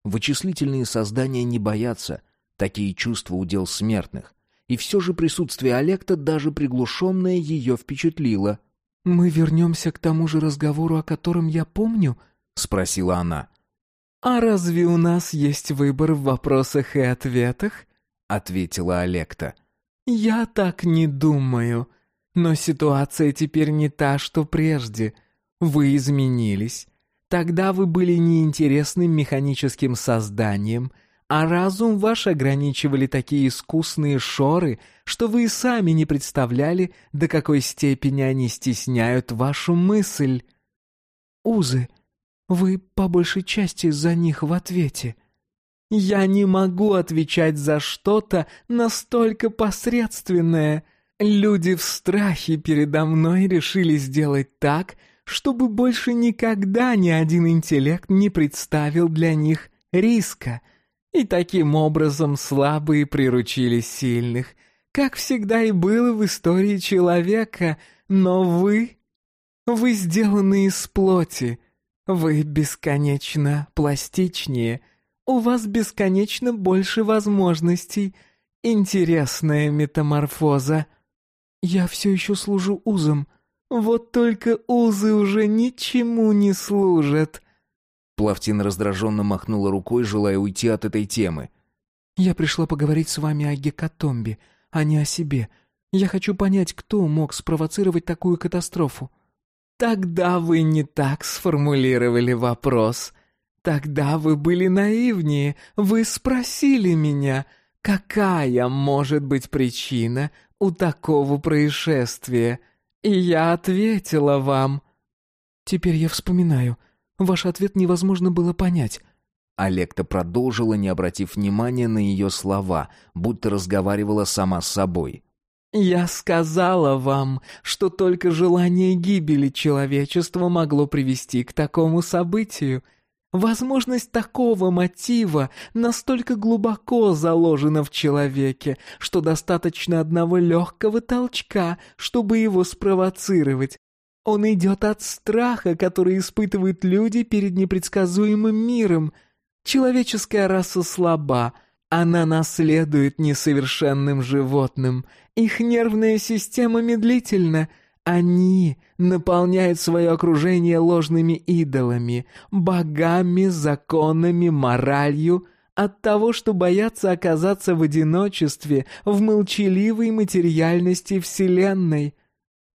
Вычислительные создания не боятся, такие чувства удел смертных. И все же присутствие Олекта, даже приглушенное, ее впечатлило. «Мы вернемся к тому же разговору, о котором я помню?» — спросила она. «А разве у нас есть выбор в вопросах и ответах?» — ответила Олекта. «Я так не думаю. Но ситуация теперь не та, что прежде. Вы изменились. Тогда вы были неинтересным механическим созданием, а разум ваш ограничивали такие искусные шоры, что вы и сами не представляли, до какой степени они стесняют вашу мысль. Узы, вы по большей части за них в ответе. Я не могу отвечать за что-то настолько посредственное — Люди в страхе передо мной решили сделать так, чтобы больше никогда ни один интеллект не представил для них риска. И таким образом слабые приручили сильных, как всегда и было в истории человека. Но вы... Вы сделаны из плоти. Вы бесконечно пластичнее. У вас бесконечно больше возможностей. Интересная метаморфоза — «Я все еще служу узом. Вот только узы уже ничему не служат». Плавтин раздраженно махнула рукой, желая уйти от этой темы. «Я пришла поговорить с вами о гекатомбе, а не о себе. Я хочу понять, кто мог спровоцировать такую катастрофу». Тогда вы не так сформулировали вопрос. Тогда вы были наивнее. Вы спросили меня, какая может быть причина у такого происшествия. И я ответила вам. Теперь я вспоминаю. Ваш ответ невозможно было понять. Олекта продолжила, не обратив внимания на ее слова, будто разговаривала сама с собой. «Я сказала вам, что только желание гибели человечества могло привести к такому событию. Возможность такого мотива настолько глубоко заложена в человеке, что достаточно одного легкого толчка, чтобы его спровоцировать. Он идет от страха, который испытывают люди перед непредсказуемым миром — Человеческая раса слаба, она наследует несовершенным животным. Их нервная система медлительна. Они наполняют свое окружение ложными идолами, богами, законами, моралью, от того, что боятся оказаться в одиночестве, в молчаливой материальности Вселенной.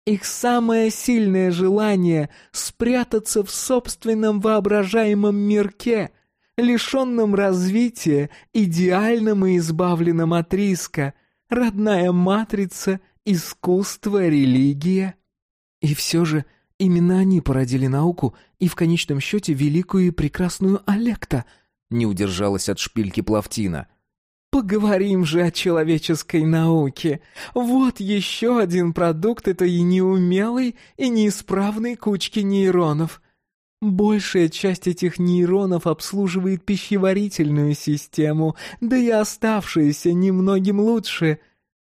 Их самое сильное желание — спрятаться в собственном воображаемом мирке — лишенном развития, идеальном и избавленном от риска, родная матрица, искусство, религия. И все же именно они породили науку и в конечном счете великую и прекрасную Олекта, не удержалась от шпильки Плавтина. Поговорим же о человеческой науке. Вот еще один продукт этой неумелой и неисправной кучки нейронов. Большая часть этих нейронов обслуживает пищеварительную систему, да и оставшиеся немногим лучше.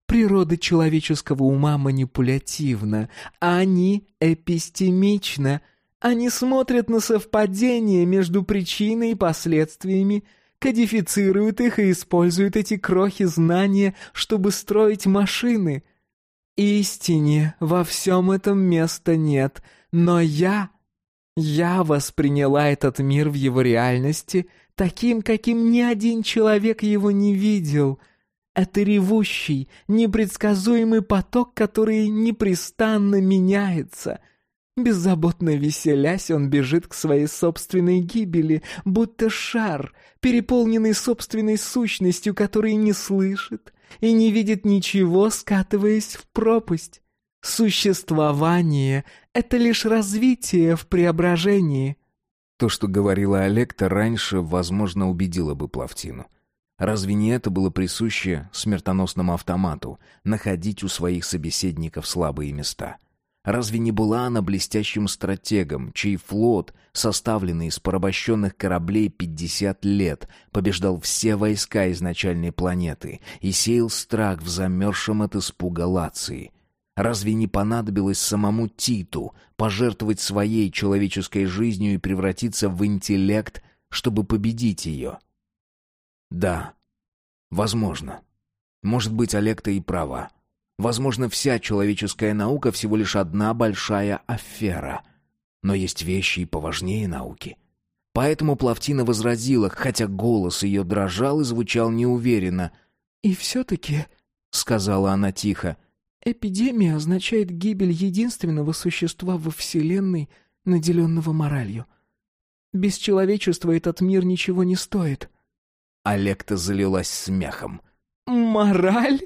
Природа человеческого ума манипулятивна, а они эпистемична. Они смотрят на совпадение между причиной и последствиями, кодифицируют их и используют эти крохи знания, чтобы строить машины. Истине во всем этом места нет, но я я восприняла этот мир в его реальности таким, каким ни один человек его не видел. Это ревущий, непредсказуемый поток, который непрестанно меняется. Беззаботно веселясь, он бежит к своей собственной гибели, будто шар, переполненный собственной сущностью, который не слышит и не видит ничего, скатываясь в пропасть. Существование — это лишь развитие в преображении. То, что говорила Олекта раньше, возможно, убедило бы Плавтину. Разве не это было присуще смертоносному автомату — находить у своих собеседников слабые места? Разве не была она блестящим стратегом, чей флот, составленный из порабощенных кораблей 50 лет, побеждал все войска изначальной планеты и сеял страх в замерзшем от испуга Лации — Разве не понадобилось самому Титу пожертвовать своей человеческой жизнью и превратиться в интеллект, чтобы победить ее? Да, возможно. Может быть, Олег-то и права. Возможно, вся человеческая наука всего лишь одна большая афера. Но есть вещи и поважнее науки. Поэтому Плавтина возразила, хотя голос ее дрожал и звучал неуверенно. «И все-таки», — сказала она тихо, — Эпидемия означает гибель единственного существа во Вселенной, наделенного моралью. Без человечества этот мир ничего не стоит. Олекта залилась смехом. «Мораль?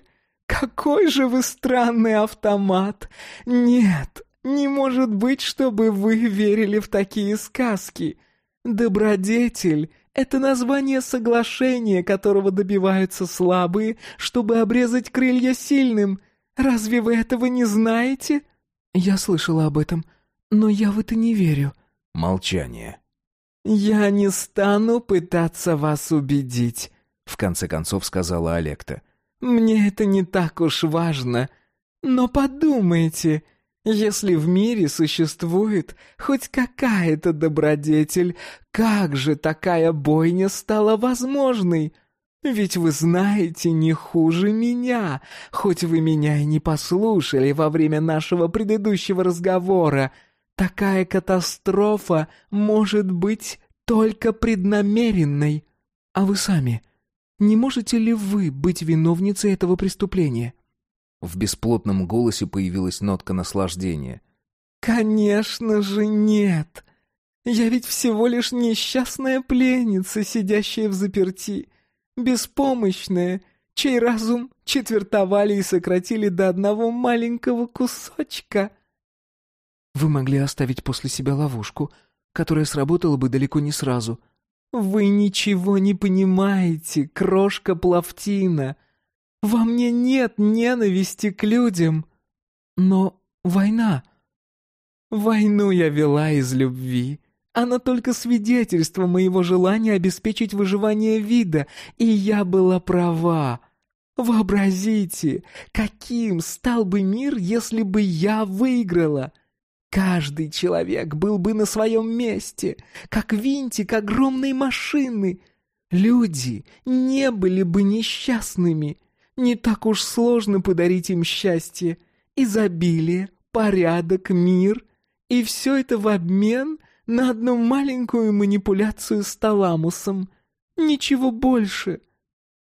Какой же вы странный автомат! Нет, не может быть, чтобы вы верили в такие сказки. Добродетель — это название соглашения, которого добиваются слабые, чтобы обрезать крылья сильным — Разве вы этого не знаете?» «Я слышала об этом, но я в это не верю». Молчание. «Я не стану пытаться вас убедить», — в конце концов сказала Олекта. «Мне это не так уж важно. Но подумайте, если в мире существует хоть какая-то добродетель, как же такая бойня стала возможной? Ведь вы знаете не хуже меня, хоть вы меня и не послушали во время нашего предыдущего разговора. Такая катастрофа может быть только преднамеренной. А вы сами, не можете ли вы быть виновницей этого преступления?» В бесплотном голосе появилась нотка наслаждения. «Конечно же нет! Я ведь всего лишь несчастная пленница, сидящая в заперти, беспомощная, чей разум четвертовали и сократили до одного маленького кусочка». «Вы могли оставить после себя ловушку, которая сработала бы далеко не сразу». «Вы ничего не понимаете, крошка Плавтина. Во мне нет ненависти к людям. Но война...» «Войну я вела из любви. Она только свидетельство моего желания обеспечить выживание вида, и я была права. Вообразите, каким стал бы мир, если бы я выиграла!» Каждый человек был бы на своем месте, как винтик огромной машины. Люди не были бы несчастными. Не так уж сложно подарить им счастье, изобилие, порядок, мир. И все это в обмен на одну маленькую манипуляцию с таламусом. Ничего больше.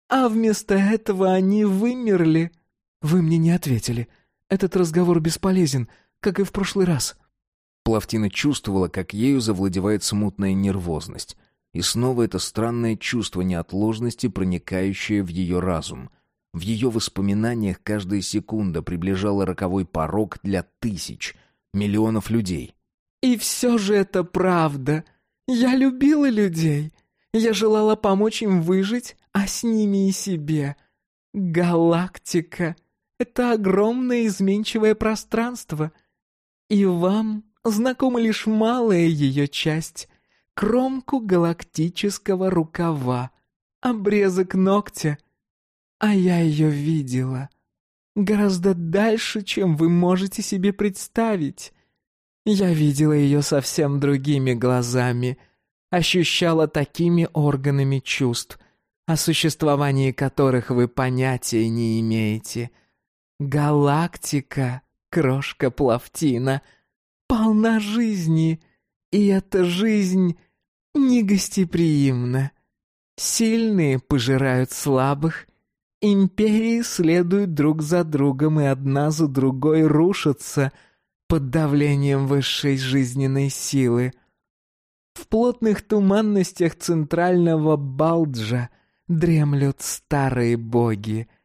А вместо этого они вымерли. Вы мне не ответили. Этот разговор бесполезен — как и в прошлый раз. Плавтина чувствовала, как ею завладевает смутная нервозность. И снова это странное чувство неотложности, проникающее в ее разум. В ее воспоминаниях каждая секунда приближала роковой порог для тысяч, миллионов людей. «И все же это правда. Я любила людей. Я желала помочь им выжить, а с ними и себе. Галактика — это огромное изменчивое пространство — и вам знакома лишь малая ее часть, кромку галактического рукава, обрезок ногтя. А я ее видела. Гораздо дальше, чем вы можете себе представить. Я видела ее совсем другими глазами, ощущала такими органами чувств, о существовании которых вы понятия не имеете. Галактика крошка Плавтина, полна жизни, и эта жизнь негостеприимна. Сильные пожирают слабых, империи следуют друг за другом и одна за другой рушатся под давлением высшей жизненной силы. В плотных туманностях центрального Балджа дремлют старые боги —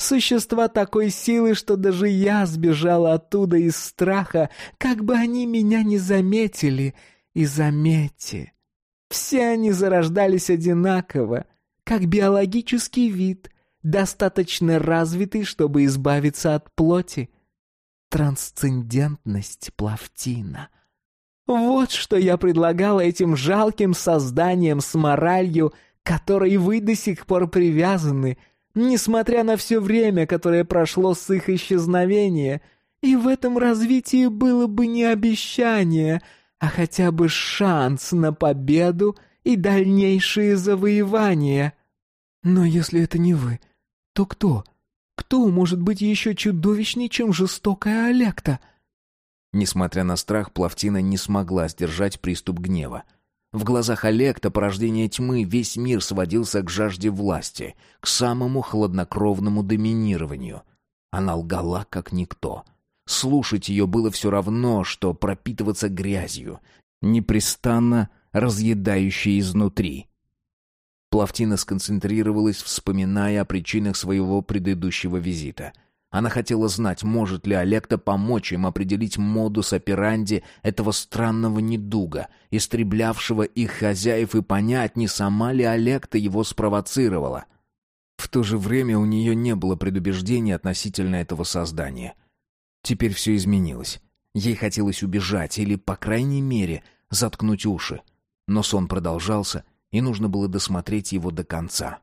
Существа такой силы, что даже я сбежала оттуда из страха, как бы они меня не заметили. И заметьте, все они зарождались одинаково, как биологический вид, достаточно развитый, чтобы избавиться от плоти. Трансцендентность Плавтина. Вот что я предлагала этим жалким созданиям с моралью, которой вы до сих пор привязаны — несмотря на все время, которое прошло с их исчезновения. И в этом развитии было бы не обещание, а хотя бы шанс на победу и дальнейшие завоевания. Но если это не вы, то кто? Кто может быть еще чудовищней, чем жестокая Олекта? Несмотря на страх, Плавтина не смогла сдержать приступ гнева. В глазах Олекта порождение тьмы весь мир сводился к жажде власти, к самому хладнокровному доминированию. Она лгала, как никто. Слушать ее было все равно, что пропитываться грязью, непрестанно разъедающей изнутри. Плавтина сконцентрировалась, вспоминая о причинах своего предыдущего визита — она хотела знать, может ли Олекта помочь им определить модус операнди этого странного недуга, истреблявшего их хозяев, и понять, не сама ли Олекта его спровоцировала. В то же время у нее не было предубеждений относительно этого создания. Теперь все изменилось. Ей хотелось убежать или, по крайней мере, заткнуть уши. Но сон продолжался, и нужно было досмотреть его до конца.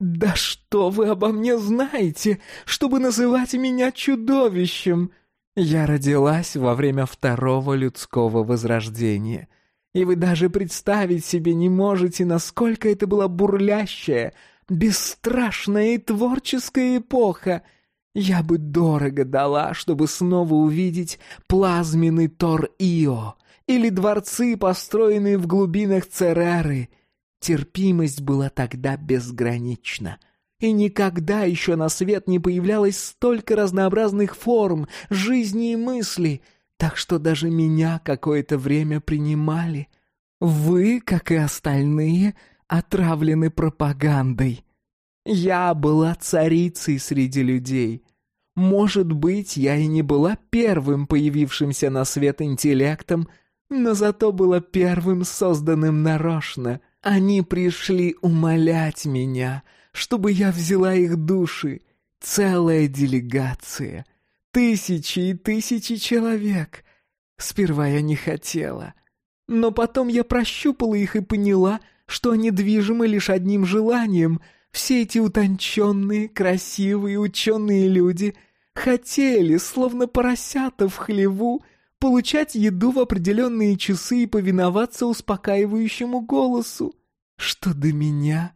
«Да что вы обо мне знаете, чтобы называть меня чудовищем? Я родилась во время второго людского возрождения, и вы даже представить себе не можете, насколько это была бурлящая, бесстрашная и творческая эпоха. Я бы дорого дала, чтобы снова увидеть плазменный Тор-Ио или дворцы, построенные в глубинах Цереры» Терпимость была тогда безгранична. И никогда еще на свет не появлялось столько разнообразных форм, жизни и мыслей. так что даже меня какое-то время принимали. Вы, как и остальные, отравлены пропагандой. Я была царицей среди людей. Может быть, я и не была первым появившимся на свет интеллектом, но зато была первым созданным нарочно. Они пришли умолять меня, чтобы я взяла их души. Целая делегация. Тысячи и тысячи человек. Сперва я не хотела. Но потом я прощупала их и поняла, что они движимы лишь одним желанием. Все эти утонченные, красивые, ученые люди хотели, словно поросята в хлеву, получать еду в определенные часы и повиноваться успокаивающему голосу. Что до меня,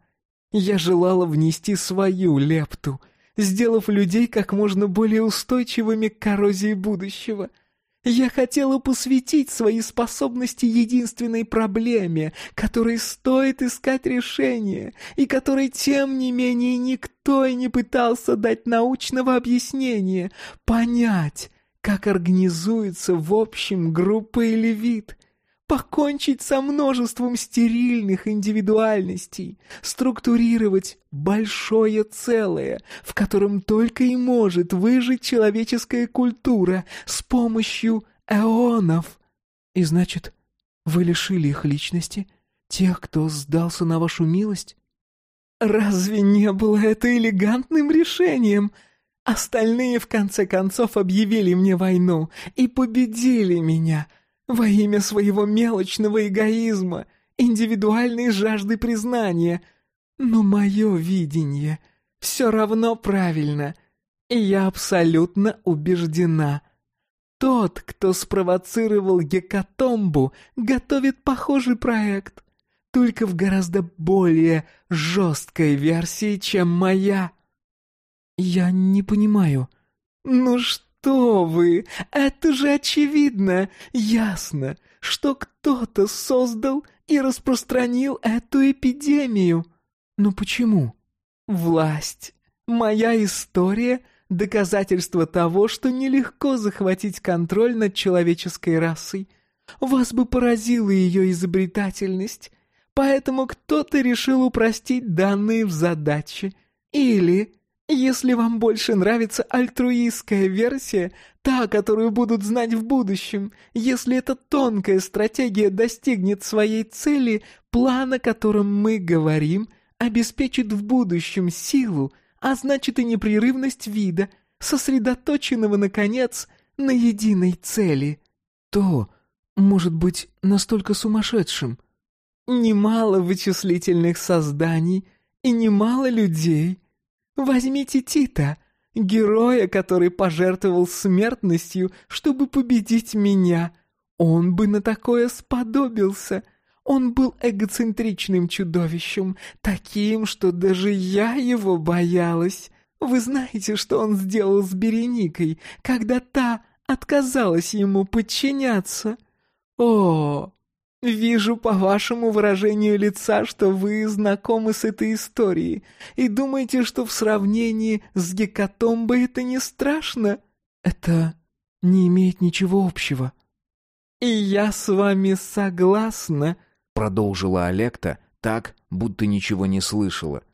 я желала внести свою лепту, сделав людей как можно более устойчивыми к коррозии будущего — я хотела посвятить свои способности единственной проблеме, которой стоит искать решение, и которой, тем не менее, никто и не пытался дать научного объяснения, понять, как организуется в общем группа или вид, покончить со множеством стерильных индивидуальностей, структурировать большое целое, в котором только и может выжить человеческая культура с помощью эонов. И значит, вы лишили их личности, тех, кто сдался на вашу милость? Разве не было это элегантным решением? Остальные, в конце концов, объявили мне войну и победили меня — во имя своего мелочного эгоизма, индивидуальной жажды признания. Но мое видение все равно правильно, и я абсолютно убеждена. Тот, кто спровоцировал гекатомбу, готовит похожий проект, только в гораздо более жесткой версии, чем моя. Я не понимаю. Ну что? вы! Это же очевидно! Ясно, что кто-то создал и распространил эту эпидемию. Но почему? Власть. Моя история — доказательство того, что нелегко захватить контроль над человеческой расой. Вас бы поразила ее изобретательность. Поэтому кто-то решил упростить данные в задаче. Или если вам больше нравится альтруистская версия, та, которую будут знать в будущем, если эта тонкая стратегия достигнет своей цели, план, о котором мы говорим, обеспечит в будущем силу, а значит и непрерывность вида, сосредоточенного, наконец, на единой цели. То может быть настолько сумасшедшим. Немало вычислительных созданий и немало людей — Возьмите Тита, героя, который пожертвовал смертностью, чтобы победить меня. Он бы на такое сподобился. Он был эгоцентричным чудовищем, таким, что даже я его боялась. Вы знаете, что он сделал с Береникой, когда та отказалась ему подчиняться? О, Вижу по вашему выражению лица, что вы знакомы с этой историей и думаете, что в сравнении с гекатомбой это не страшно. Это не имеет ничего общего. И я с вами согласна, продолжила Олекта так, будто ничего не слышала.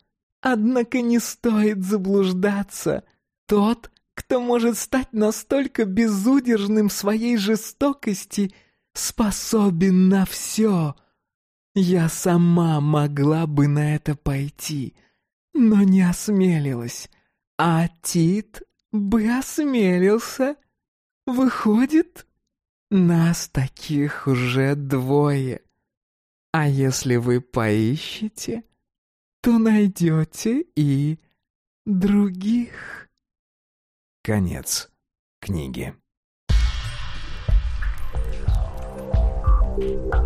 Однако не стоит заблуждаться. Тот, кто может стать настолько безудержным в своей жестокости — способен на все. Я сама могла бы на это пойти, но не осмелилась. А Тит бы осмелился. Выходит, нас таких уже двое. А если вы поищете, то найдете и других. Конец книги. Thank you.